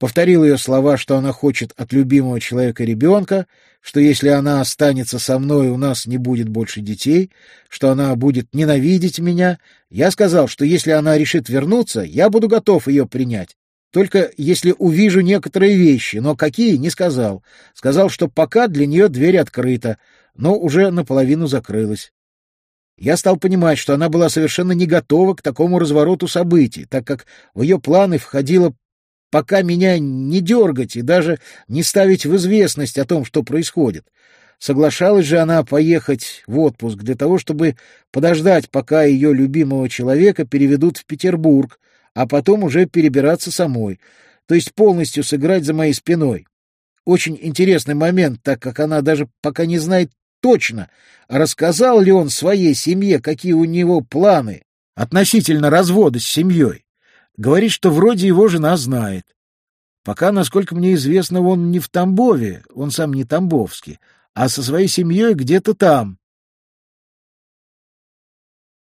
Повторил ее слова, что она хочет от любимого человека ребенка, что если она останется со мной, у нас не будет больше детей, что она будет ненавидеть меня. Я сказал, что если она решит вернуться, я буду готов ее принять. Только если увижу некоторые вещи, но какие, не сказал. Сказал, что пока для нее дверь открыта, но уже наполовину закрылась. Я стал понимать, что она была совершенно не готова к такому развороту событий, так как в ее планы входило пока меня не дергать и даже не ставить в известность о том, что происходит. Соглашалась же она поехать в отпуск для того, чтобы подождать, пока ее любимого человека переведут в Петербург, а потом уже перебираться самой, то есть полностью сыграть за моей спиной. Очень интересный момент, так как она даже пока не знает точно, рассказал ли он своей семье, какие у него планы относительно развода с семьей. Говорит, что вроде его жена знает. Пока, насколько мне известно, он не в Тамбове, он сам не тамбовский, а со своей семьей где-то там.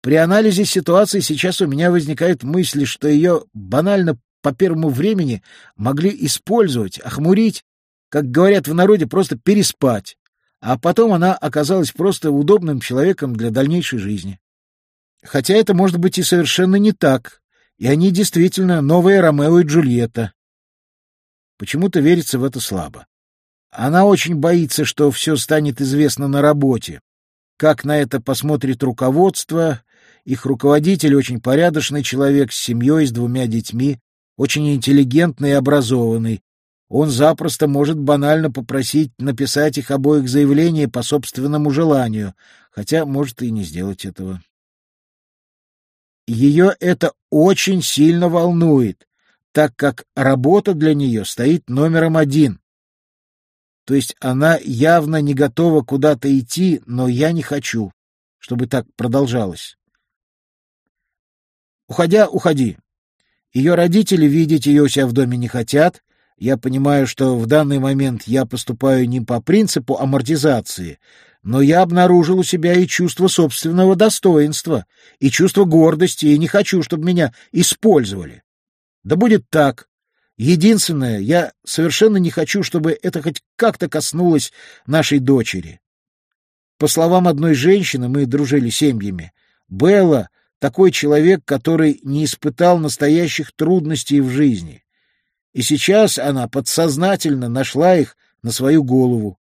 При анализе ситуации сейчас у меня возникают мысли, что ее банально по первому времени могли использовать, охмурить, как говорят в народе, просто переспать а потом она оказалась просто удобным человеком для дальнейшей жизни. Хотя это может быть и совершенно не так, и они действительно новые Ромео и Джульетта. Почему-то верится в это слабо. Она очень боится, что все станет известно на работе. Как на это посмотрит руководство, их руководитель очень порядочный человек с семьей, с двумя детьми, очень интеллигентный и образованный, он запросто может банально попросить написать их обоих заявление по собственному желанию, хотя может и не сделать этого. Ее это очень сильно волнует, так как работа для нее стоит номером один. То есть она явно не готова куда-то идти, но я не хочу, чтобы так продолжалось. Уходя, уходи. Ее родители видеть ее у себя в доме не хотят, я понимаю, что в данный момент я поступаю не по принципу амортизации, но я обнаружил у себя и чувство собственного достоинства, и чувство гордости, и не хочу, чтобы меня использовали. Да будет так. Единственное, я совершенно не хочу, чтобы это хоть как-то коснулось нашей дочери. По словам одной женщины, мы дружили семьями, Белла — такой человек, который не испытал настоящих трудностей в жизни и сейчас она подсознательно нашла их на свою голову.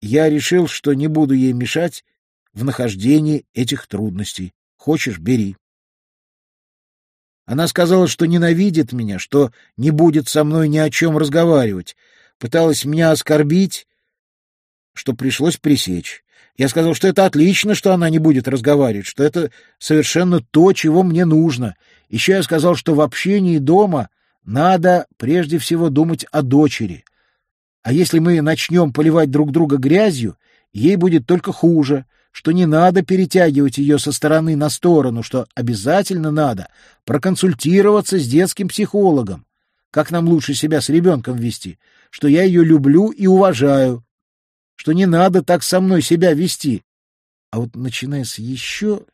Я решил, что не буду ей мешать в нахождении этих трудностей. Хочешь — бери. Она сказала, что ненавидит меня, что не будет со мной ни о чем разговаривать, пыталась меня оскорбить, что пришлось пресечь. Я сказал, что это отлично, что она не будет разговаривать, что это совершенно то, чего мне нужно. Еще я сказал, что в общении дома надо прежде всего думать о дочери. А если мы начнем поливать друг друга грязью, ей будет только хуже, что не надо перетягивать ее со стороны на сторону, что обязательно надо проконсультироваться с детским психологом, как нам лучше себя с ребенком вести, что я ее люблю и уважаю, что не надо так со мной себя вести. А вот начиная с еще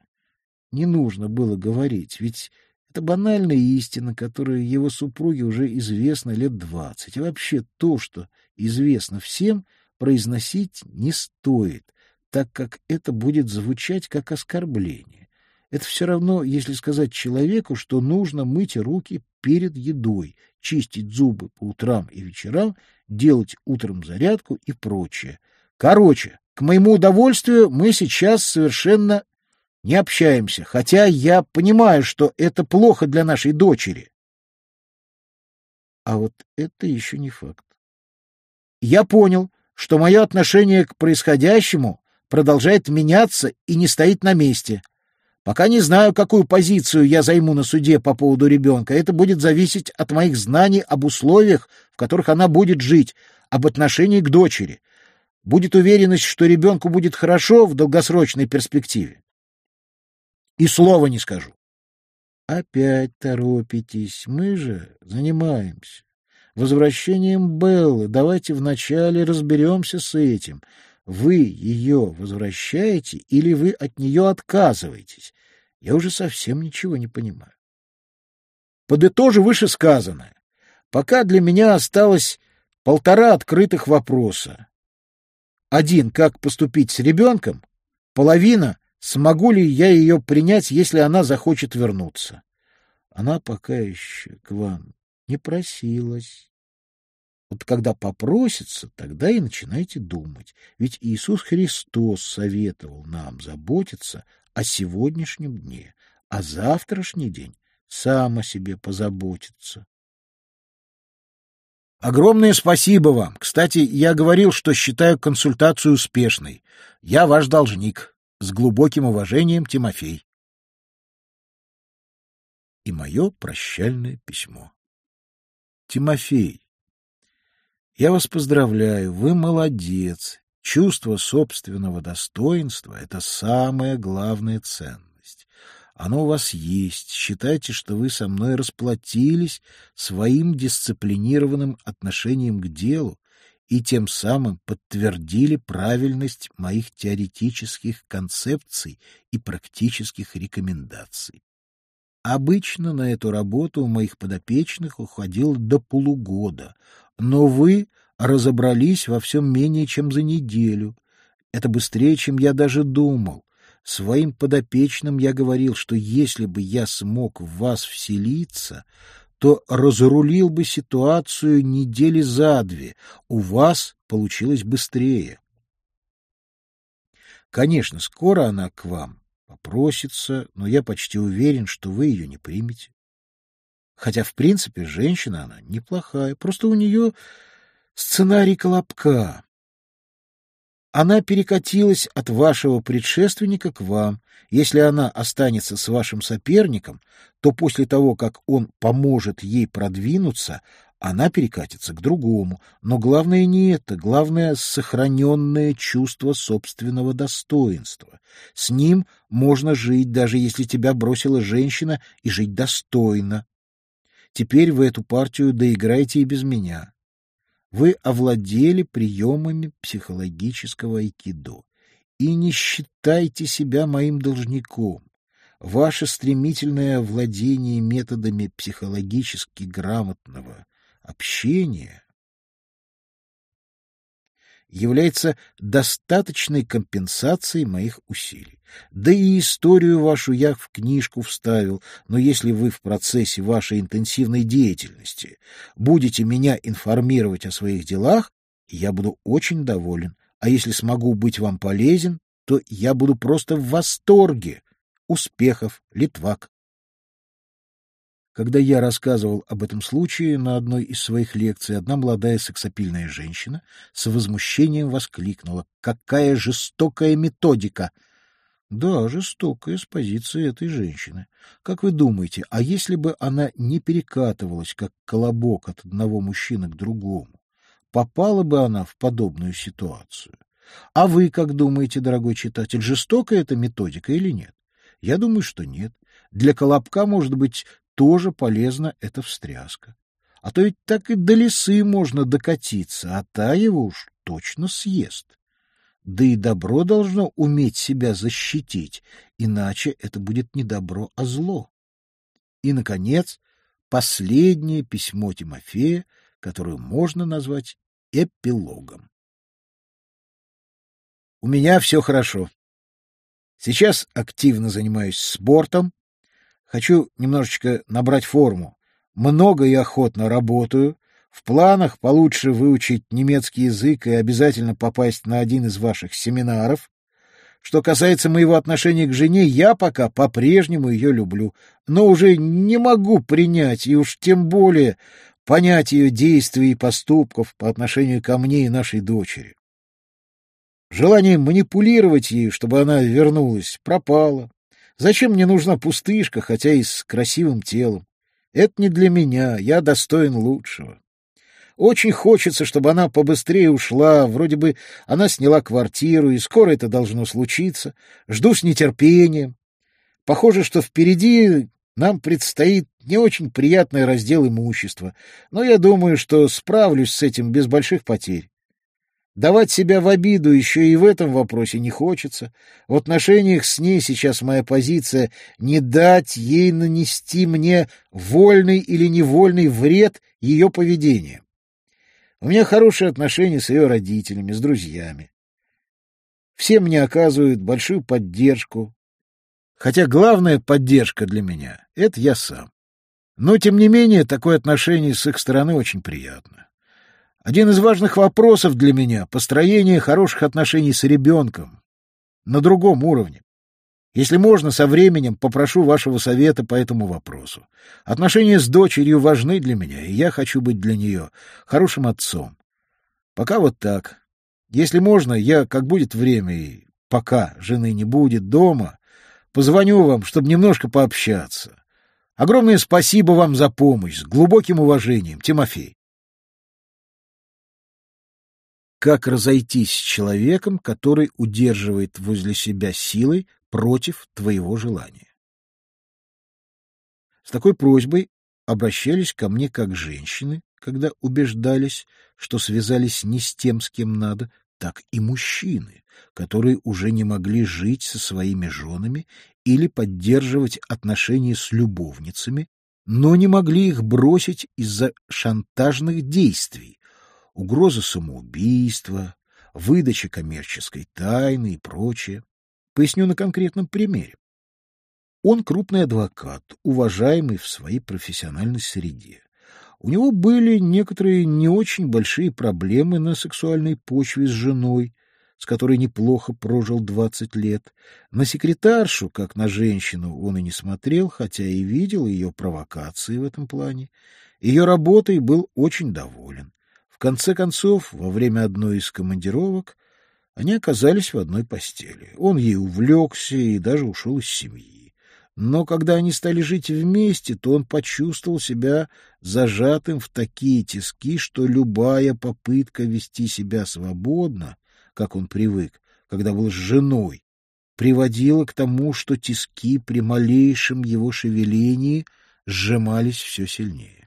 не нужно было говорить, ведь это банальная истина, которая его супруге уже известна лет двадцать. И вообще то, что известно всем, произносить не стоит, так как это будет звучать как оскорбление. Это все равно, если сказать человеку, что нужно мыть руки перед едой, чистить зубы по утрам и вечерам, делать утром зарядку и прочее. Короче, к моему удовольствию мы сейчас совершенно не общаемся, хотя я понимаю, что это плохо для нашей дочери. А вот это еще не факт. Я понял, что мое отношение к происходящему продолжает меняться и не стоит на месте. Пока не знаю, какую позицию я займу на суде по поводу ребенка. Это будет зависеть от моих знаний об условиях, в которых она будет жить, об отношении к дочери. Будет уверенность, что ребенку будет хорошо в долгосрочной перспективе. И слова не скажу. Опять торопитесь. Мы же занимаемся. Возвращением Беллы. Давайте вначале разберемся с этим. Вы ее возвращаете или вы от нее отказываетесь? Я уже совсем ничего не понимаю. Подытожу вышесказанное. Пока для меня осталось полтора открытых вопроса. Один — как поступить с ребенком? Половина — смогу ли я ее принять, если она захочет вернуться? Она пока еще к вам не просилась. Вот когда попросится, тогда и начинайте думать. Ведь Иисус Христос советовал нам заботиться о сегодняшнем дне, а завтрашний день сам о себе позаботиться. Огромное спасибо вам. Кстати, я говорил, что считаю консультацию успешной. Я ваш должник. С глубоким уважением, Тимофей. И мое прощальное письмо. Тимофей, я вас поздравляю, вы молодец. Чувство собственного достоинства — это самая главная ценность. Оно у вас есть. Считайте, что вы со мной расплатились своим дисциплинированным отношением к делу и тем самым подтвердили правильность моих теоретических концепций и практических рекомендаций. Обычно на эту работу у моих подопечных уходило до полугода, но вы разобрались во всем менее чем за неделю. Это быстрее, чем я даже думал. Своим подопечным я говорил, что если бы я смог в вас вселиться, то разрулил бы ситуацию недели за две. У вас получилось быстрее. Конечно, скоро она к вам попросится, но я почти уверен, что вы ее не примете. Хотя, в принципе, женщина она неплохая, просто у нее сценарий колобка. Она перекатилась от вашего предшественника к вам. Если она останется с вашим соперником, то после того, как он поможет ей продвинуться, она перекатится к другому. Но главное не это, главное — сохраненное чувство собственного достоинства. С ним можно жить, даже если тебя бросила женщина, и жить достойно. Теперь вы эту партию доиграете и без меня. Вы овладели приемами психологического айкидо. И не считайте себя моим должником. Ваше стремительное владение методами психологически грамотного общения является достаточной компенсацией моих усилий. Да и историю вашу я в книжку вставил, но если вы в процессе вашей интенсивной деятельности будете меня информировать о своих делах, я буду очень доволен. А если смогу быть вам полезен, то я буду просто в восторге. Успехов, Литвак. Когда я рассказывал об этом случае на одной из своих лекций, одна молодая сексапильная женщина с возмущением воскликнула. «Какая жестокая методика!» Да, жестокая с позиции этой женщины. Как вы думаете, а если бы она не перекатывалась, как колобок от одного мужчины к другому, попала бы она в подобную ситуацию. А вы как думаете, дорогой читатель, жестокая эта методика или нет? Я думаю, что нет. Для колобка, может быть, тоже полезна эта встряска. А то ведь так и до лисы можно докатиться, а та его уж точно съест. Да и добро должно уметь себя защитить, иначе это будет не добро, а зло. И, наконец, последнее письмо Тимофея, которое можно назвать эпилогом. У меня все хорошо. Сейчас активно занимаюсь спортом. Хочу немножечко набрать форму. Много и охотно работаю. В планах получше выучить немецкий язык и обязательно попасть на один из ваших семинаров. Что касается моего отношения к жене, я пока по-прежнему ее люблю, но уже не могу принять и уж тем более понять ее действий и поступков по отношению ко мне и нашей дочери. Желание манипулировать ею, чтобы она вернулась, пропало. Зачем мне нужна пустышка, хотя и с красивым телом? Это не для меня, я достоин лучшего. Очень хочется, чтобы она побыстрее ушла. Вроде бы она сняла квартиру, и скоро это должно случиться. Жду с нетерпением. Похоже, что впереди нам предстоит не очень приятный раздел имущества, но я думаю, что справлюсь с этим без больших потерь. Давать себя в обиду еще и в этом вопросе не хочется. В отношениях с ней сейчас моя позиция — не дать ей нанести мне вольный или невольный вред ее поведением. У меня хорошие отношения с ее родителями, с друзьями. Все мне оказывают большую поддержку. Хотя главная поддержка для меня — это я сам. Но, тем не менее, такое отношение с их стороны очень приятно. Один из важных вопросов для меня — построение хороших отношений с ребенком на другом уровне. Если можно, со временем попрошу вашего совета по этому вопросу. Отношения с дочерью важны для меня, и я хочу быть для нее хорошим отцом. Пока вот так. Если можно, я, как будет время, и пока жены не будет дома, позвоню вам, чтобы немножко пообщаться. Огромное спасибо вам за помощь, с глубоким уважением, Тимофей. как разойтись с человеком, который удерживает возле себя силой против твоего желания. С такой просьбой обращались ко мне как женщины, когда убеждались, что связались не с тем, с кем надо, так и мужчины, которые уже не могли жить со своими женами или поддерживать отношения с любовницами, но не могли их бросить из-за шантажных действий, угроза самоубийства, выдача коммерческой тайны и прочее. Поясню на конкретном примере. Он крупный адвокат, уважаемый в своей профессиональной среде. У него были некоторые не очень большие проблемы на сексуальной почве с женой, с которой неплохо прожил двадцать лет. На секретаршу, как на женщину, он и не смотрел, хотя и видел ее провокации в этом плане. Ее работой был очень доволен конце концов, во время одной из командировок они оказались в одной постели. Он ей увлекся и даже ушел из семьи. Но когда они стали жить вместе, то он почувствовал себя зажатым в такие тиски, что любая попытка вести себя свободно, как он привык, когда был с женой, приводила к тому, что тиски при малейшем его шевелении сжимались все сильнее.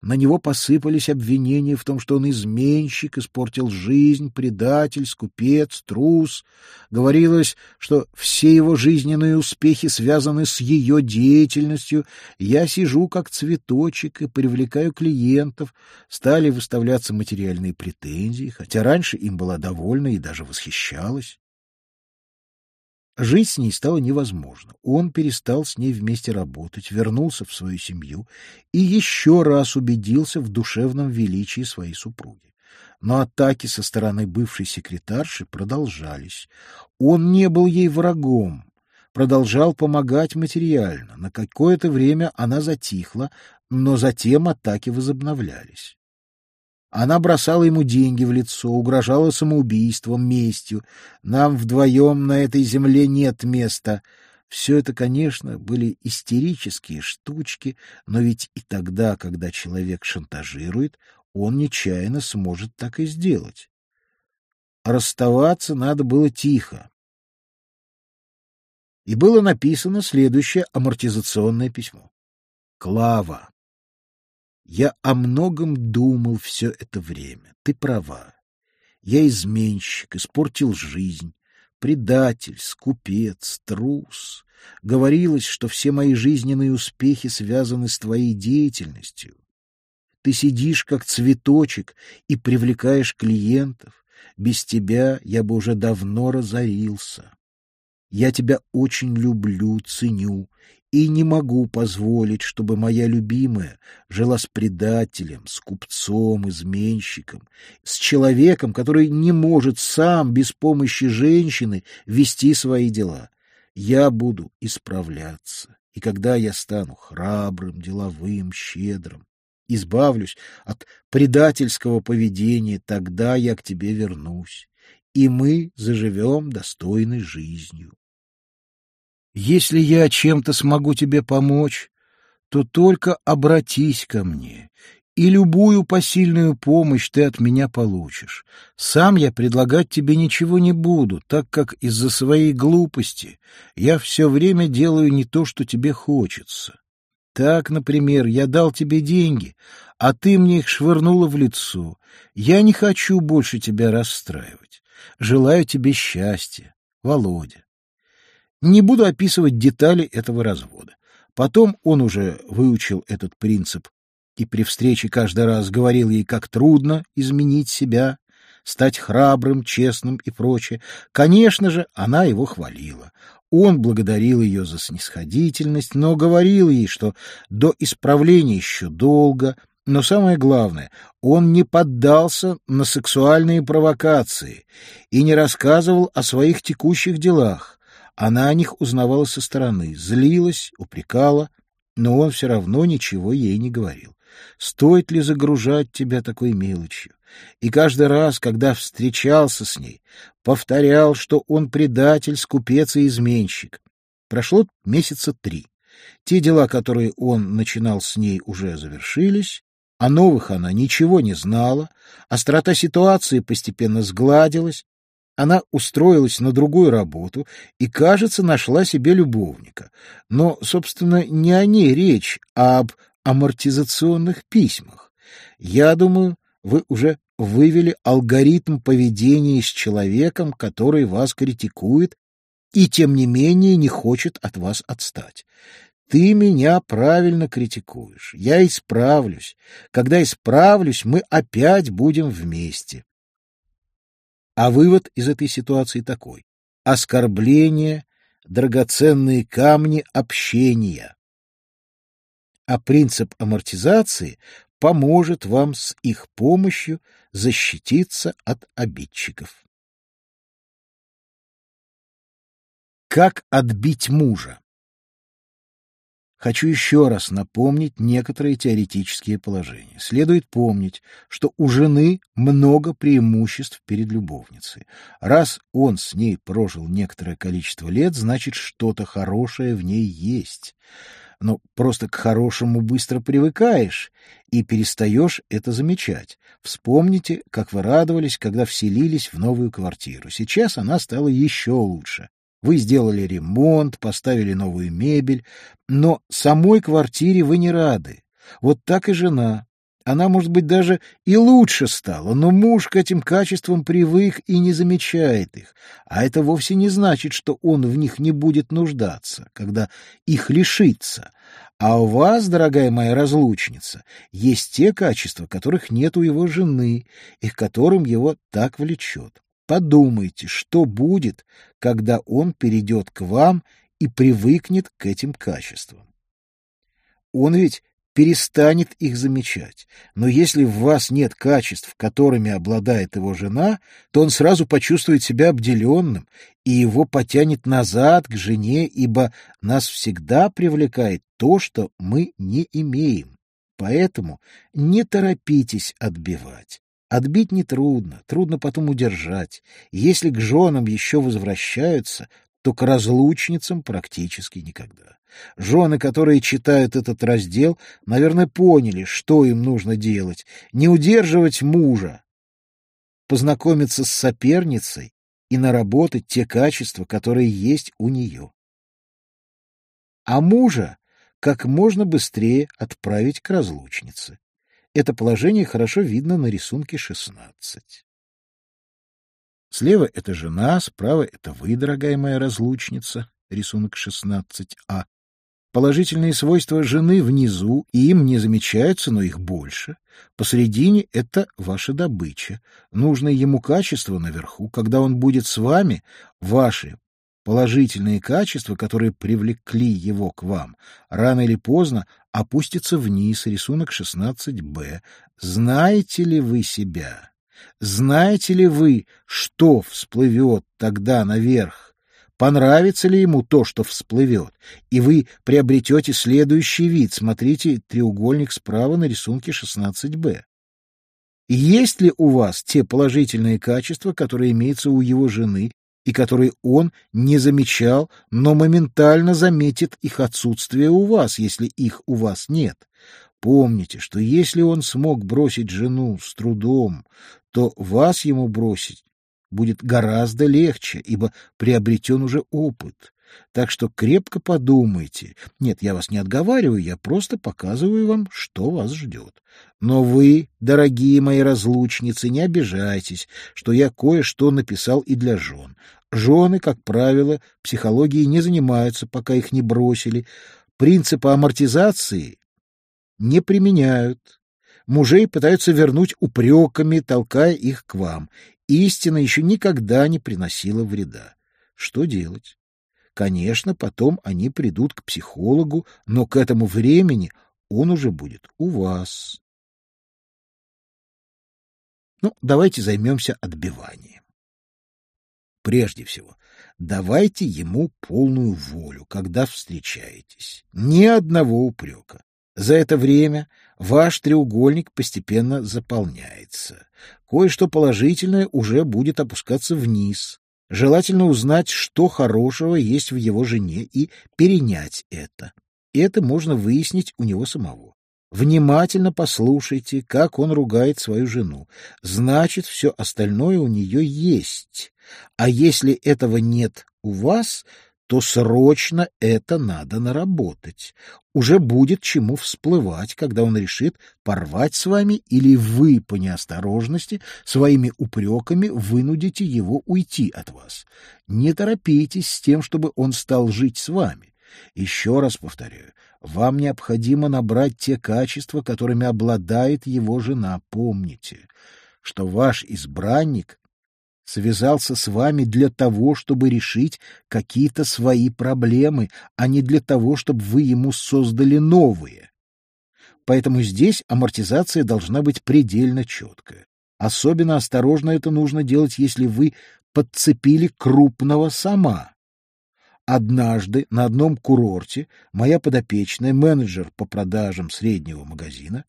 На него посыпались обвинения в том, что он изменщик, испортил жизнь, предатель, скупец, трус. Говорилось, что все его жизненные успехи связаны с ее деятельностью. Я сижу как цветочек и привлекаю клиентов. Стали выставляться материальные претензии, хотя раньше им была довольна и даже восхищалась. Жить с ней стало невозможно. Он перестал с ней вместе работать, вернулся в свою семью и еще раз убедился в душевном величии своей супруги. Но атаки со стороны бывшей секретарши продолжались. Он не был ей врагом, продолжал помогать материально. На какое-то время она затихла, но затем атаки возобновлялись. Она бросала ему деньги в лицо, угрожала самоубийством, местью. Нам вдвоем на этой земле нет места. Все это, конечно, были истерические штучки, но ведь и тогда, когда человек шантажирует, он нечаянно сможет так и сделать. Расставаться надо было тихо. И было написано следующее амортизационное письмо. Клава, я о многом думал все это время. Ты права. Я изменщик, испортил жизнь, предатель, скупец, трус. Говорилось, что все мои жизненные успехи связаны с твоей деятельностью. Ты сидишь, как цветочек, и привлекаешь клиентов. Без тебя я бы уже давно разорился. Я тебя очень люблю, ценю и не могу позволить, чтобы моя любимая жила с предателем, с купцом, изменщиком, с человеком, который не может сам без помощи женщины вести свои дела. Я буду исправляться, и когда я стану храбрым, деловым, щедрым, избавлюсь от предательского поведения, тогда я к тебе вернусь, и мы заживем достойной жизнью. Если я чем-то смогу тебе помочь, то только обратись ко мне, и любую посильную помощь ты от меня получишь. Сам я предлагать тебе ничего не буду, так как из-за своей глупости я все время делаю не то, что тебе хочется. Так, например, я дал тебе деньги, а ты мне их швырнула в лицо. Я не хочу больше тебя расстраивать. Желаю тебе счастья, Володя. Не буду описывать детали этого развода. Потом он уже выучил этот принцип и при встрече каждый раз говорил ей, как трудно изменить себя, стать храбрым, честным и прочее. Конечно же, она его хвалила. Он благодарил ее за снисходительность, но говорил ей, что до исправления еще долго, но самое главное, он не поддался на сексуальные провокации и не рассказывал о своих текущих делах. Она о них узнавала со стороны, злилась, упрекала, но он все равно ничего ей не говорил. Стоит ли загружать тебя такой мелочью? И каждый раз, когда встречался с ней, повторял, что он предатель, скупец и изменщик. Прошло месяца три. Те дела, которые он начинал с ней, уже завершились, о новых она ничего не знала, острота ситуации постепенно сгладилась, она устроилась на другую работу и, кажется, нашла себе любовника. Но, собственно, не о ней речь, а об амортизационных письмах. Я думаю, вы уже вывели алгоритм поведения с человеком, который вас критикует и, тем не менее, не хочет от вас отстать. Ты меня правильно критикуешь. Я исправлюсь. Когда исправлюсь, мы опять будем вместе. А вывод из этой ситуации такой. Оскорбление — драгоценные камни общения. А принцип амортизации поможет вам с их помощью защититься от обидчиков. Как отбить мужа? Хочу еще раз напомнить некоторые теоретические положения. Следует помнить, что у жены много преимуществ перед любовницей. Раз он с ней прожил некоторое количество лет, значит, что-то хорошее в ней есть. Но просто к хорошему быстро привыкаешь и перестаешь это замечать. Вспомните, как вы радовались, когда вселились в новую квартиру. Сейчас она стала еще лучше. Вы сделали ремонт, поставили новую мебель, но самой квартире вы не рады. Вот так и жена. Она, может быть, даже и лучше стала, но муж к этим качествам привык и не замечает их. А это вовсе не значит, что он в них не будет нуждаться, когда их лишится. А у вас, дорогая моя разлучница, есть те качества, которых нет у его жены, и к которым его так влечет. Подумайте, что будет, когда он перейдет к вам и привыкнет к этим качествам. Он ведь перестанет их замечать. Но если в вас нет качеств, которыми обладает его жена, то он сразу почувствует себя обделенным, и его потянет назад к жене, ибо нас всегда привлекает то, что мы не имеем. Поэтому не торопитесь отбивать. Отбить нетрудно, трудно потом удержать. Если к женам еще возвращаются, то к разлучницам практически никогда. Жены, которые читают этот раздел, наверное, поняли, что им нужно делать. Не удерживать мужа, познакомиться с соперницей и наработать те качества, которые есть у нее. А мужа как можно быстрее отправить к разлучнице. Это положение хорошо видно на рисунке 16. Слева — это жена, справа — это вы, дорогая моя разлучница, рисунок 16а. Положительные свойства жены внизу, и им не замечаются, но их больше. Посредине — это ваша добыча. Нужное ему качество наверху. Когда он будет с вами, ваши положительные качества, которые привлекли его к вам, рано или поздно опустятся вниз, рисунок 16б. Знаете ли вы себя? Знаете ли вы, что всплывет тогда наверх? Понравится ли ему то, что всплывет? И вы приобретете следующий вид. Смотрите треугольник справа на рисунке 16б. Есть ли у вас те положительные качества, которые имеются у его жены и которые он не замечал, но моментально заметит их отсутствие у вас, если их у вас нет? Помните, что если он смог бросить жену с трудом, то вас ему бросить будет гораздо легче, ибо приобретен уже опыт. Так что крепко подумайте. Нет, я вас не отговариваю, я просто показываю вам, что вас ждет. Но вы, дорогие мои разлучницы, не обижайтесь, что я кое-что написал и для жен. Жены, как правило, психологией не занимаются, пока их не бросили. Принципы амортизации не применяют. Мужей пытаются вернуть упреками, толкая их к вам. Истина еще никогда не приносила вреда. Что делать? Конечно, потом они придут к психологу, но к этому времени он уже будет у вас. Ну, давайте займемся отбиванием. Прежде всего, давайте ему полную волю, когда встречаетесь. Ни одного упрека. За это время ваш треугольник постепенно заполняется. Кое-что положительное уже будет опускаться вниз. Желательно узнать, что хорошего есть в его жене, и перенять это. Это можно выяснить у него самого. Внимательно послушайте, как он ругает свою жену. Значит, все остальное у нее есть. А если этого нет у вас, то срочно это надо наработать. Уже будет чему всплывать, когда он решит порвать с вами или вы по неосторожности своими упреками вынудите его уйти от вас. Не торопитесь с тем, чтобы он стал жить с вами. Еще раз повторяю, вам необходимо набрать те качества, которыми обладает его жена. Помните, что ваш избранник связался с вами для того, чтобы решить какие-то свои проблемы, а не для того, чтобы вы ему создали новые. Поэтому здесь амортизация должна быть предельно четкая. Особенно осторожно это нужно делать, если вы подцепили крупного сама. Однажды на одном курорте моя подопечная, менеджер по продажам среднего магазина,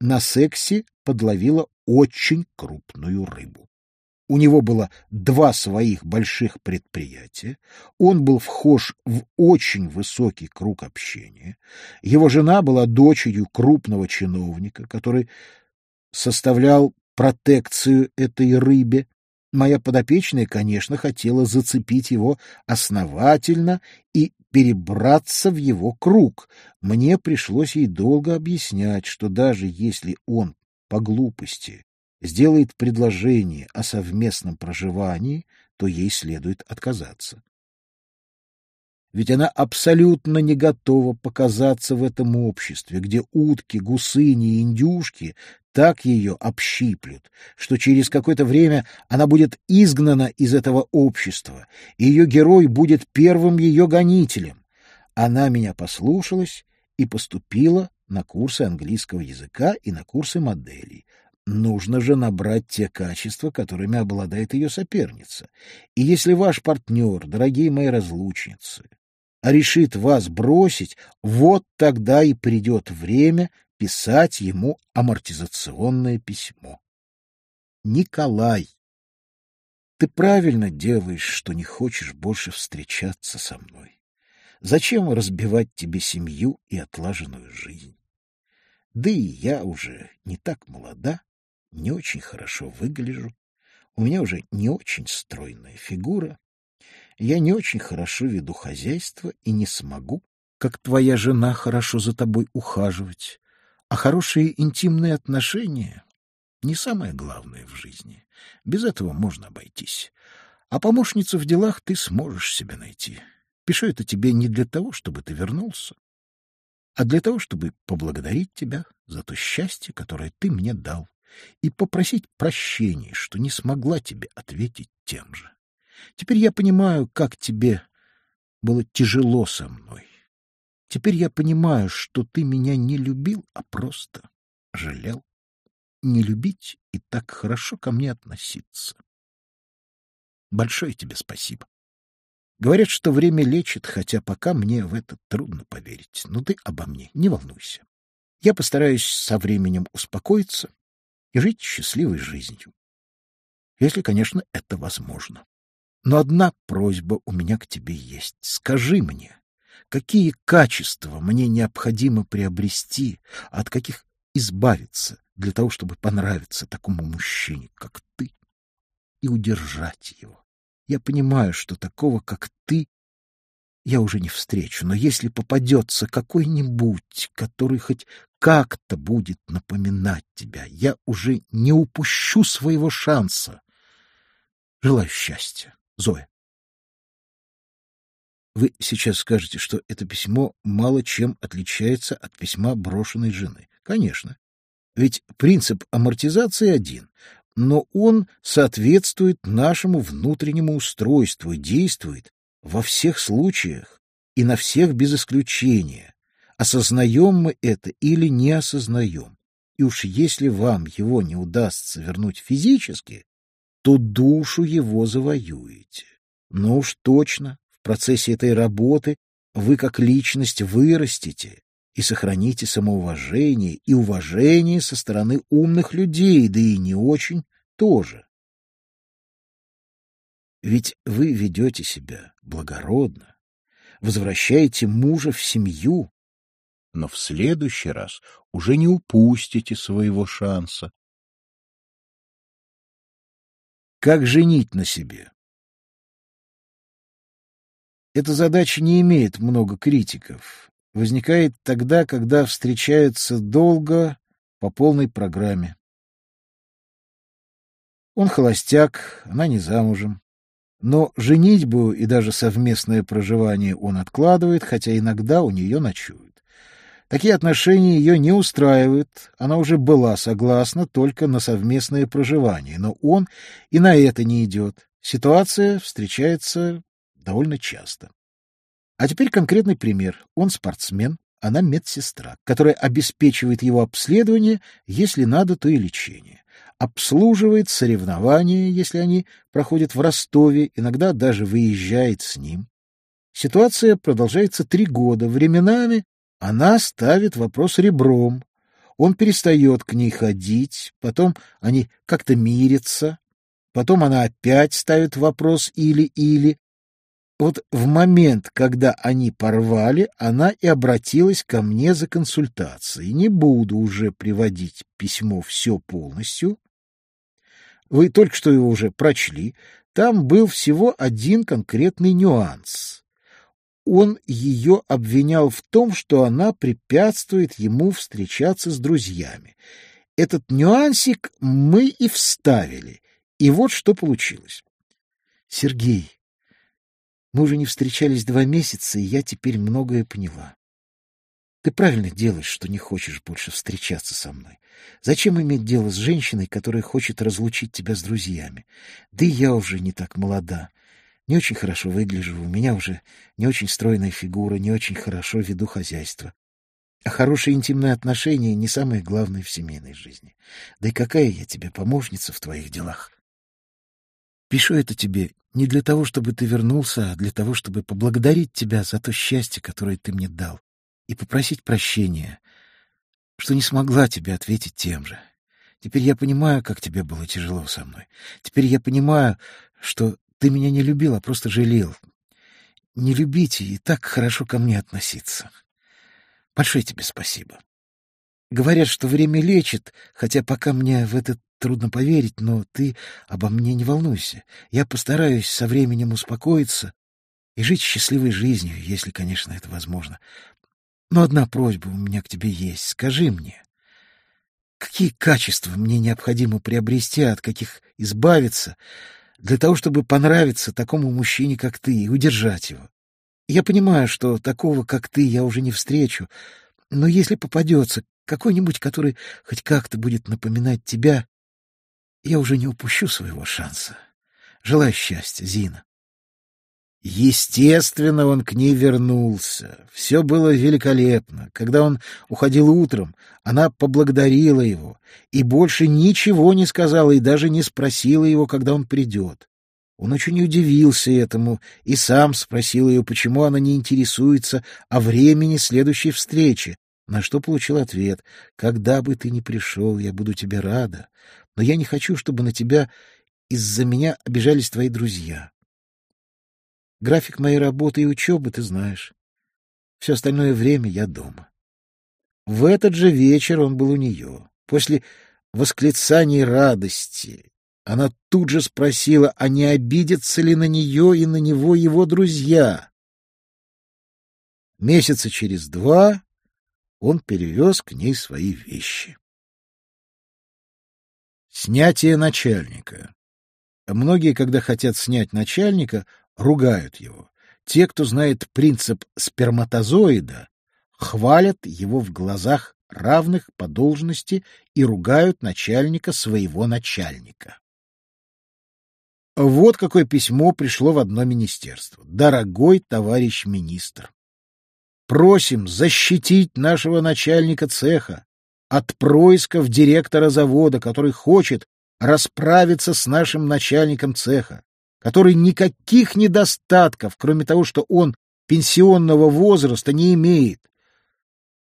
на сексе подловила очень крупную рыбу. У него было два своих больших предприятия, он был вхож в очень высокий круг общения, его жена была дочерью крупного чиновника, который составлял протекцию этой рыбе. Моя подопечная, конечно, хотела зацепить его основательно и перебраться в его круг. Мне пришлось ей долго объяснять, что даже если он по глупости сделает предложение о совместном проживании, то ей следует отказаться. Ведь она абсолютно не готова показаться в этом обществе, где утки, гусыни и индюшки так ее общиплют, что через какое-то время она будет изгнана из этого общества, и ее герой будет первым ее гонителем. Она меня послушалась и поступила на курсы английского языка и на курсы моделей, Нужно же набрать те качества, которыми обладает ее соперница. И если ваш партнер, дорогие мои разлучницы, решит вас бросить, вот тогда и придет время писать ему амортизационное письмо. Николай, Ты правильно делаешь, что не хочешь больше встречаться со мной. Зачем разбивать тебе семью и отлаженную жизнь? Да и я уже не так молода, не очень хорошо выгляжу. У меня уже не очень стройная фигура. Я не очень хорошо веду хозяйство и не смогу, как твоя жена, хорошо за тобой ухаживать. А хорошие интимные отношения — не самое главное в жизни. Без этого можно обойтись. А помощницу в делах ты сможешь себе найти. Пишу это тебе не для того, чтобы ты вернулся, а для того, чтобы поблагодарить тебя за то счастье, которое ты мне дал и попросить прощения, что не смогла тебе ответить тем же. Теперь я понимаю, как тебе было тяжело со мной. Теперь я понимаю, что ты меня не любил, а просто жалел. Не любить и так хорошо ко мне относиться. Большое тебе спасибо. Говорят, что время лечит, хотя пока мне в это трудно поверить. Но ты обо мне не волнуйся. Я постараюсь со временем успокоиться и жить счастливой жизнью. Если, конечно, это возможно. Но одна просьба у меня к тебе есть. Скажи мне, какие качества мне необходимо приобрести, от каких избавиться для того, чтобы понравиться такому мужчине, как ты, и удержать его. Я понимаю, что такого, как ты, я уже не встречу, но если попадется какой-нибудь, который хоть как-то будет напоминать тебя, я уже не упущу своего шанса. Желаю счастья, Зоя. Вы сейчас скажете, что это письмо мало чем отличается от письма брошенной жены. Конечно. Ведь принцип амортизации один, но он соответствует нашему внутреннему устройству и действует во всех случаях и на всех без исключения, осознаем мы это или не осознаем. И уж если вам его не удастся вернуть физически, то душу его завоюете. Но уж точно в процессе этой работы вы как личность вырастете и сохраните самоуважение и уважение со стороны умных людей, да и не очень тоже. Ведь вы ведете себя благородно, возвращаете мужа в семью, но в следующий раз уже не упустите своего шанса. Как женить на себе? Эта задача не имеет много критиков. Возникает тогда, когда встречаются долго по полной программе. Он холостяк, она не замужем. Но женитьбу и даже совместное проживание он откладывает, хотя иногда у нее ночует. Такие отношения ее не устраивают, она уже была согласна только на совместное проживание, но он и на это не идет. Ситуация встречается довольно часто. А теперь конкретный пример. Он спортсмен, она медсестра, которая обеспечивает его обследование, если надо, то и лечение. Обслуживает соревнования, если они проходят в Ростове, иногда даже выезжает с ним. Ситуация продолжается три года. Временами она ставит вопрос ребром. Он перестает к ней ходить, потом они как-то мирятся, потом она опять ставит вопрос или-или. Вот в момент, когда они порвали, она и обратилась ко мне за консультацией. Не буду уже приводить письмо все полностью. Вы только что его уже прочли. Там был всего один конкретный нюанс он ее обвинял в том, что она препятствует ему встречаться с друзьями. Этот нюансик мы и вставили. И вот что получилось. Сергей, мы уже не встречались два месяца, и я теперь многое поняла. Ты правильно делаешь, что не хочешь больше встречаться со мной. Зачем иметь дело с женщиной, которая хочет разлучить тебя с друзьями? Да и я уже не так молода. Не очень хорошо выгляжу, у меня уже не очень стройная фигура, не очень хорошо веду хозяйство. А хорошие интимные отношения не самое главное в семейной жизни. Да и какая я тебе помощница в твоих делах? Пишу это тебе не для того, чтобы ты вернулся, а для того, чтобы поблагодарить тебя за то счастье, которое ты мне дал, и попросить прощения, что не смогла тебе ответить тем же. Теперь я понимаю, как тебе было тяжело со мной. Теперь я понимаю, что ты меня не любил, а просто жалел. Не любите и так хорошо ко мне относиться. Большое тебе спасибо. Говорят, что время лечит, хотя пока мне в это трудно поверить, но ты обо мне не волнуйся. Я постараюсь со временем успокоиться и жить счастливой жизнью, если, конечно, это возможно. Но одна просьба у меня к тебе есть. Скажи мне, какие качества мне необходимо приобрести, от каких избавиться, для того, чтобы понравиться такому мужчине, как ты, и удержать его? Я понимаю, что такого, как ты, я уже не встречу, но если попадется какой-нибудь, который хоть как-то будет напоминать тебя, я уже не упущу своего шанса. Желаю счастья, Зина. Естественно, он к ней вернулся. Все было великолепно. Когда он уходил утром, она поблагодарила его и больше ничего не сказала и даже не спросила его, когда он придет. Он очень удивился этому и сам спросил ее, почему она не интересуется о времени следующей встречи, на что получил ответ «Когда бы ты ни пришел, я буду тебе рада, но я не хочу, чтобы на тебя из-за меня обижались твои друзья. График моей работы и учебы ты знаешь. Все остальное время я дома». В этот же вечер он был у нее. После восклицаний радости она тут же спросила, а не обидятся ли на нее и на него его друзья. Месяца через два он перевез к ней свои вещи. Снятие начальника. Многие, когда хотят снять начальника, ругают его. Те, кто знает принцип сперматозоида, хвалят его в глазах равных по должности и ругают начальника своего начальника. Вот какое письмо пришло в одно министерство. Дорогой товарищ министр, Просим защитить нашего начальника цеха от происков директора завода, который хочет расправиться с нашим начальником цеха, который никаких недостатков, кроме того, что он пенсионного возраста, не имеет.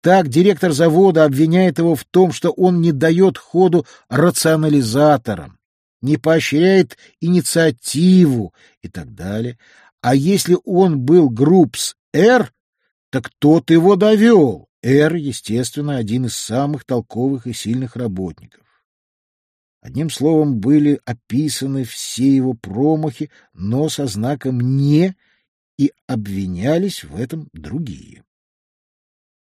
Так директор завода обвиняет его в том, что он не дает ходу рационализаторам, не поощряет инициативу и так далее. А если он был группс Р, так тот его довел. Эр, естественно, один из самых толковых и сильных работников. Одним словом, были описаны все его промахи, но со знаком «не» и обвинялись в этом другие.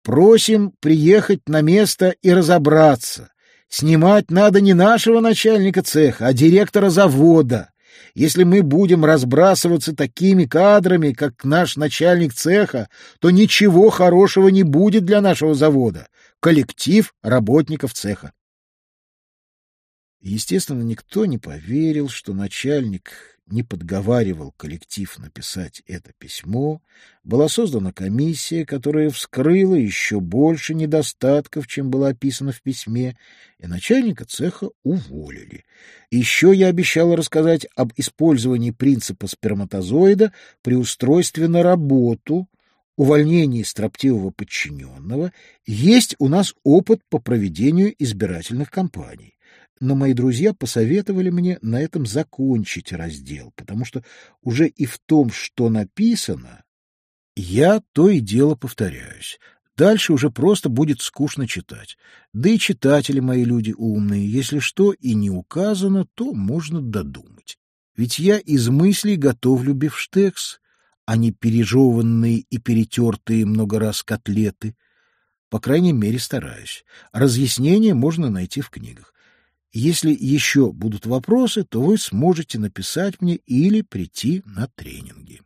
Просим приехать на место и разобраться. Снимать надо не нашего начальника цеха, а директора завода. Если мы будем разбрасываться такими кадрами, как наш начальник цеха, то ничего хорошего не будет для нашего завода. Коллектив работников цеха. Естественно, никто не поверил, что начальник не подговаривал коллектив написать это письмо, была создана комиссия, которая вскрыла еще больше недостатков, чем было описано в письме, и начальника цеха уволили. Еще я обещала рассказать об использовании принципа сперматозоида при устройстве на работу, увольнении строптивого подчиненного. Есть у нас опыт по проведению избирательных кампаний но мои друзья посоветовали мне на этом закончить раздел, потому что уже и в том, что написано, я то и дело повторяюсь. Дальше уже просто будет скучно читать. Да и читатели мои люди умные. Если что и не указано, то можно додумать. Ведь я из мыслей готовлю бифштекс, а не пережеванные и перетертые много раз котлеты. По крайней мере, стараюсь. Разъяснения можно найти в книгах. Если еще будут вопросы, то вы сможете написать мне или прийти на тренинги.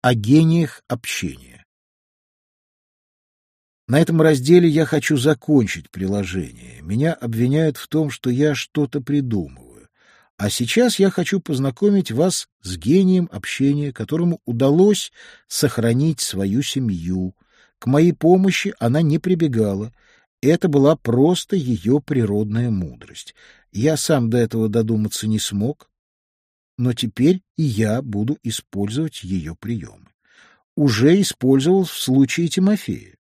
О гениях общения. На этом разделе я хочу закончить приложение. Меня обвиняют в том, что я что-то придумываю. А сейчас я хочу познакомить вас с гением общения, которому удалось сохранить свою семью. К моей помощи она не прибегала — это была просто ее природная мудрость. Я сам до этого додуматься не смог, но теперь и я буду использовать ее приемы. Уже использовал в случае Тимофея.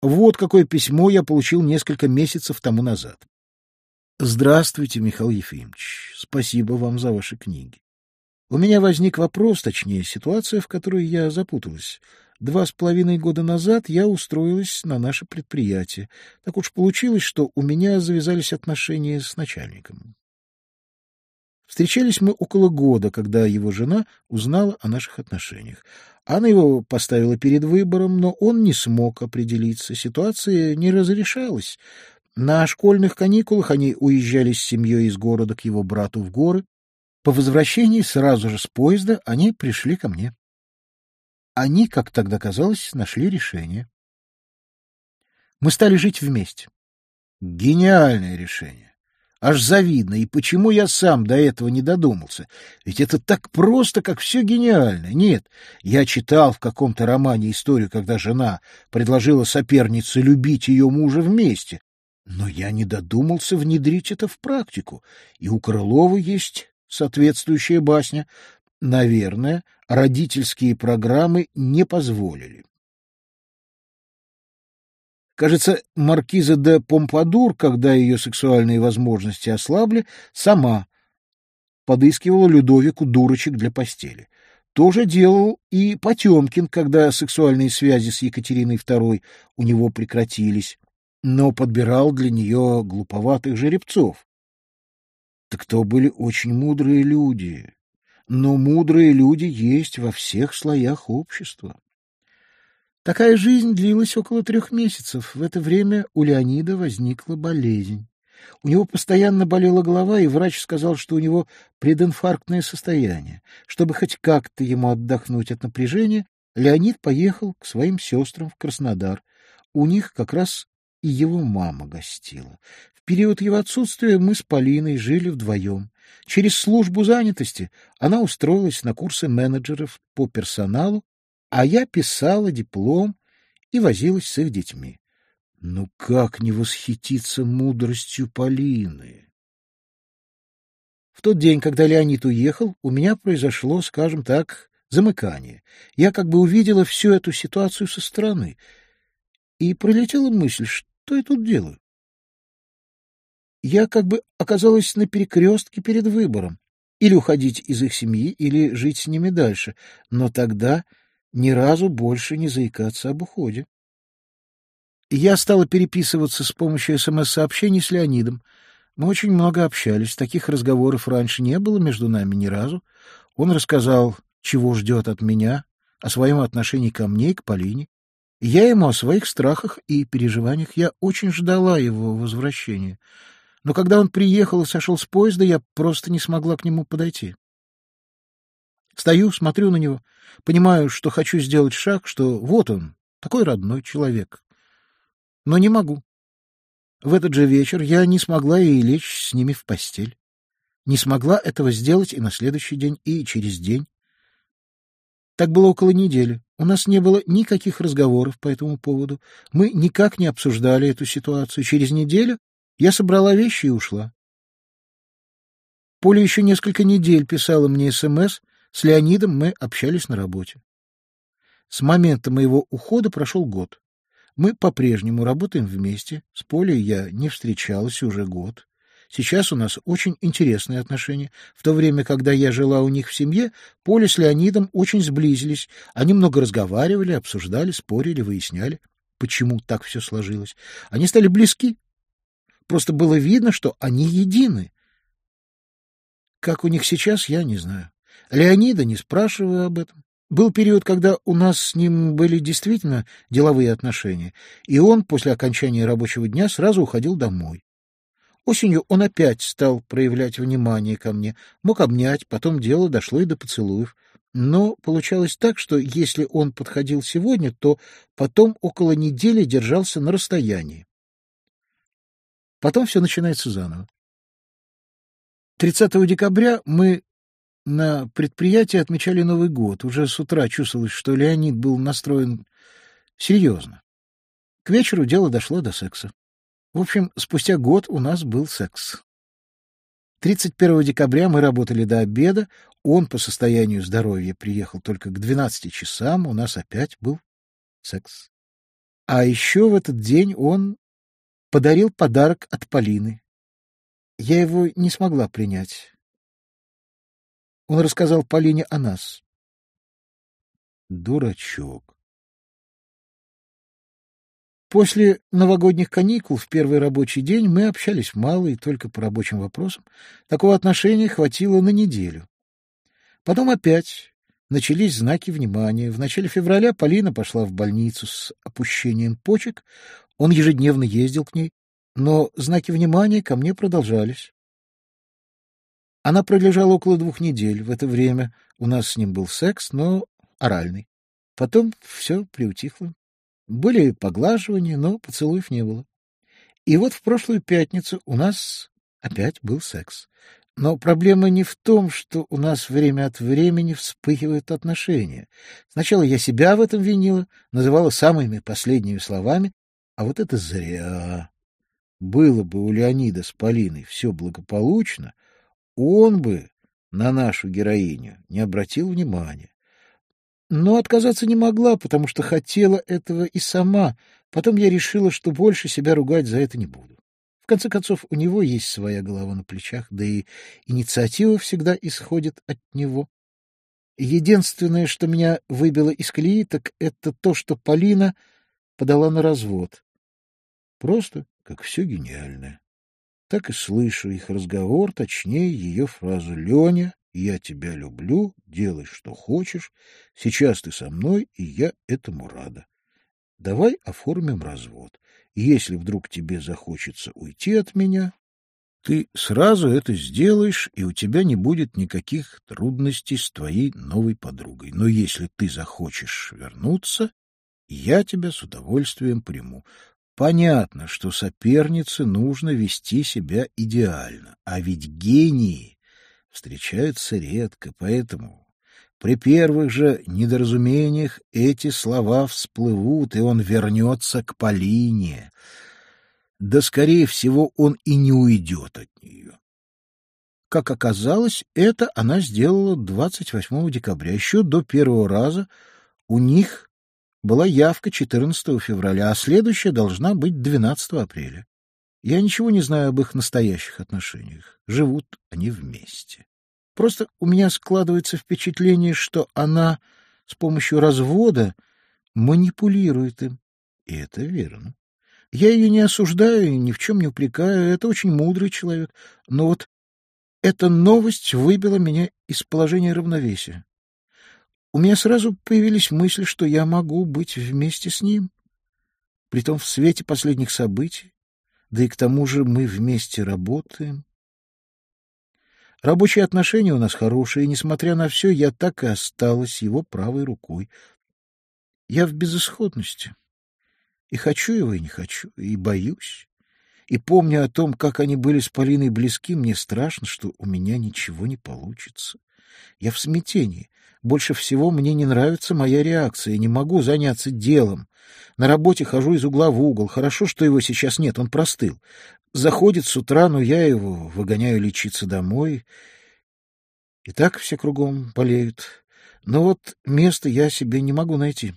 Вот какое письмо я получил несколько месяцев тому назад. Здравствуйте, Михаил Ефимович. Спасибо вам за ваши книги. У меня возник вопрос, точнее, ситуация, в которой я запуталась. Два с половиной года назад я устроилась на наше предприятие. Так уж получилось, что у меня завязались отношения с начальником. Встречались мы около года, когда его жена узнала о наших отношениях. Она его поставила перед выбором, но он не смог определиться. Ситуация не разрешалась. На школьных каникулах они уезжали с семьей из города к его брату в горы. По возвращении сразу же с поезда они пришли ко мне. Они, как тогда казалось, нашли решение. Мы стали жить вместе. Гениальное решение. Аж завидно. И почему я сам до этого не додумался? Ведь это так просто, как все гениально. Нет, я читал в каком-то романе историю, когда жена предложила сопернице любить ее мужа вместе, но я не додумался внедрить это в практику, и у Крылова есть соответствующая басня. Наверное, родительские программы не позволили. Кажется, маркиза де Помпадур, когда ее сексуальные возможности ослабли, сама подыскивала Людовику дурочек для постели. То же делал и Потемкин, когда сексуальные связи с Екатериной II у него прекратились но подбирал для нее глуповатых жеребцов. Так то были очень мудрые люди. Но мудрые люди есть во всех слоях общества. Такая жизнь длилась около трех месяцев. В это время у Леонида возникла болезнь. У него постоянно болела голова, и врач сказал, что у него прединфарктное состояние. Чтобы хоть как-то ему отдохнуть от напряжения, Леонид поехал к своим сестрам в Краснодар. У них как раз и его мама гостила. Период его отсутствия мы с Полиной жили вдвоем. Через службу занятости она устроилась на курсы менеджеров по персоналу, а я писала диплом и возилась с их детьми. Ну как не восхититься мудростью Полины? В тот день, когда Леонид уехал, у меня произошло, скажем так, замыкание. Я как бы увидела всю эту ситуацию со стороны. И пролетела мысль, что я тут делаю? Я как бы оказалась на перекрестке перед выбором. Или уходить из их семьи, или жить с ними дальше. Но тогда ни разу больше не заикаться об уходе. Я стала переписываться с помощью СМС-сообщений с Леонидом. Мы очень много общались, таких разговоров раньше не было между нами ни разу. Он рассказал, чего ждет от меня, о своем отношении ко мне и к Полине. Я ему о своих страхах и переживаниях. Я очень ждала его возвращения. Но когда он приехал и сошел с поезда, я просто не смогла к нему подойти. Стою, смотрю на него, понимаю, что хочу сделать шаг, что вот он, такой родной человек. Но не могу. В этот же вечер я не смогла и лечь с ними в постель. Не смогла этого сделать и на следующий день, и через день. Так было около недели. У нас не было никаких разговоров по этому поводу. Мы никак не обсуждали эту ситуацию. Через неделю я собрала вещи и ушла. Поля еще несколько недель писала мне СМС. С Леонидом мы общались на работе. С момента моего ухода прошел год. Мы по-прежнему работаем вместе. С Полей я не встречалась уже год. Сейчас у нас очень интересные отношения. В то время, когда я жила у них в семье, Поля с Леонидом очень сблизились. Они много разговаривали, обсуждали, спорили, выясняли, почему так все сложилось. Они стали близки. Просто было видно, что они едины. Как у них сейчас, я не знаю. Леонида не спрашиваю об этом. Был период, когда у нас с ним были действительно деловые отношения, и он после окончания рабочего дня сразу уходил домой. Осенью он опять стал проявлять внимание ко мне, мог обнять, потом дело дошло и до поцелуев. Но получалось так, что если он подходил сегодня, то потом около недели держался на расстоянии. Потом все начинается заново. 30 декабря мы на предприятии отмечали Новый год. Уже с утра чувствовалось, что Леонид был настроен серьезно. К вечеру дело дошло до секса. В общем, спустя год у нас был секс. 31 декабря мы работали до обеда, он по состоянию здоровья приехал только к 12 часам, у нас опять был секс. А еще в этот день он подарил подарок от Полины. Я его не смогла принять. Он рассказал Полине о нас. Дурачок. После новогодних каникул в первый рабочий день мы общались мало и только по рабочим вопросам. Такого отношения хватило на неделю. Потом опять начались знаки внимания. В начале февраля Полина пошла в больницу с опущением почек. Он ежедневно ездил к ней, но знаки внимания ко мне продолжались. Она пролежала около двух недель. В это время у нас с ним был секс, но оральный. Потом все приутихло. Были поглаживания, но поцелуев не было. И вот в прошлую пятницу у нас опять был секс. Но проблема не в том, что у нас время от времени вспыхивают отношения. Сначала я себя в этом винила, называла самыми последними словами, а вот это зря. Было бы у Леонида с Полиной все благополучно, он бы на нашу героиню не обратил внимания. Но отказаться не могла, потому что хотела этого и сама. Потом я решила, что больше себя ругать за это не буду. В конце концов, у него есть своя голова на плечах, да и инициатива всегда исходит от него. Единственное, что меня выбило из колеи, так это то, что Полина подала на развод. Просто как все гениальное. Так и слышу их разговор, точнее, ее фразу «Леня, я тебя люблю, делай, что хочешь. Сейчас ты со мной, и я этому рада. Давай оформим развод. Если вдруг тебе захочется уйти от меня, ты сразу это сделаешь, и у тебя не будет никаких трудностей с твоей новой подругой. Но если ты захочешь вернуться, я тебя с удовольствием приму. Понятно, что сопернице нужно вести себя идеально, а ведь гении встречаются редко, поэтому при первых же недоразумениях эти слова всплывут, и он вернется к Полине. Да, скорее всего, он и не уйдет от нее. Как оказалось, это она сделала 28 декабря. Еще до первого раза у них была явка 14 февраля, а следующая должна быть 12 апреля. Я ничего не знаю об их настоящих отношениях. Живут они вместе. Просто у меня складывается впечатление, что она с помощью развода манипулирует им. И это верно. Я ее не осуждаю и ни в чем не упрекаю. Это очень мудрый человек. Но вот эта новость выбила меня из положения равновесия. У меня сразу появились мысли, что я могу быть вместе с ним. Притом в свете последних событий да и к тому же мы вместе работаем. Рабочие отношения у нас хорошие, и, несмотря на все, я так и осталась его правой рукой. Я в безысходности. И хочу его, и не хочу, и боюсь. И помня о том, как они были с Полиной близки, мне страшно, что у меня ничего не получится. Я в смятении. Больше всего мне не нравится моя реакция, не могу заняться делом. На работе хожу из угла в угол. Хорошо, что его сейчас нет, он простыл. Заходит с утра, но я его выгоняю лечиться домой. И так все кругом болеют. Но вот места я себе не могу найти.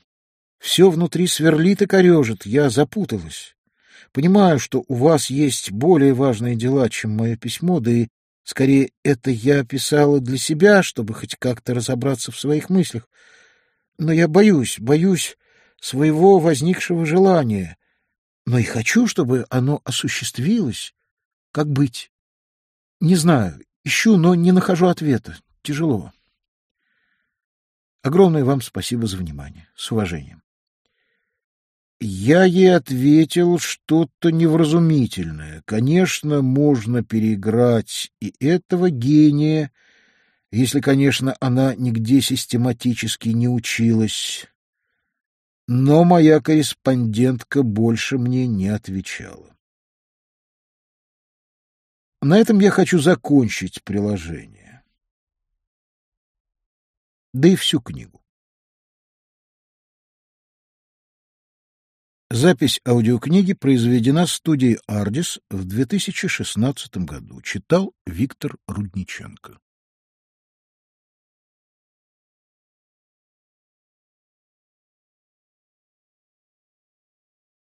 Все внутри сверлит и корежит, я запуталась. Понимаю, что у вас есть более важные дела, чем мое письмо, да и Скорее, это я писала для себя, чтобы хоть как-то разобраться в своих мыслях. Но я боюсь, боюсь своего возникшего желания. Но и хочу, чтобы оно осуществилось. Как быть? Не знаю. Ищу, но не нахожу ответа. Тяжело. Огромное вам спасибо за внимание. С уважением. Я ей ответил что-то невразумительное. Конечно, можно переиграть и этого гения, если, конечно, она нигде систематически не училась. Но моя корреспондентка больше мне не отвечала. На этом я хочу закончить приложение. Да и всю книгу. Запись аудиокниги произведена студией «Ардис» в 2016 году. Читал Виктор Рудниченко.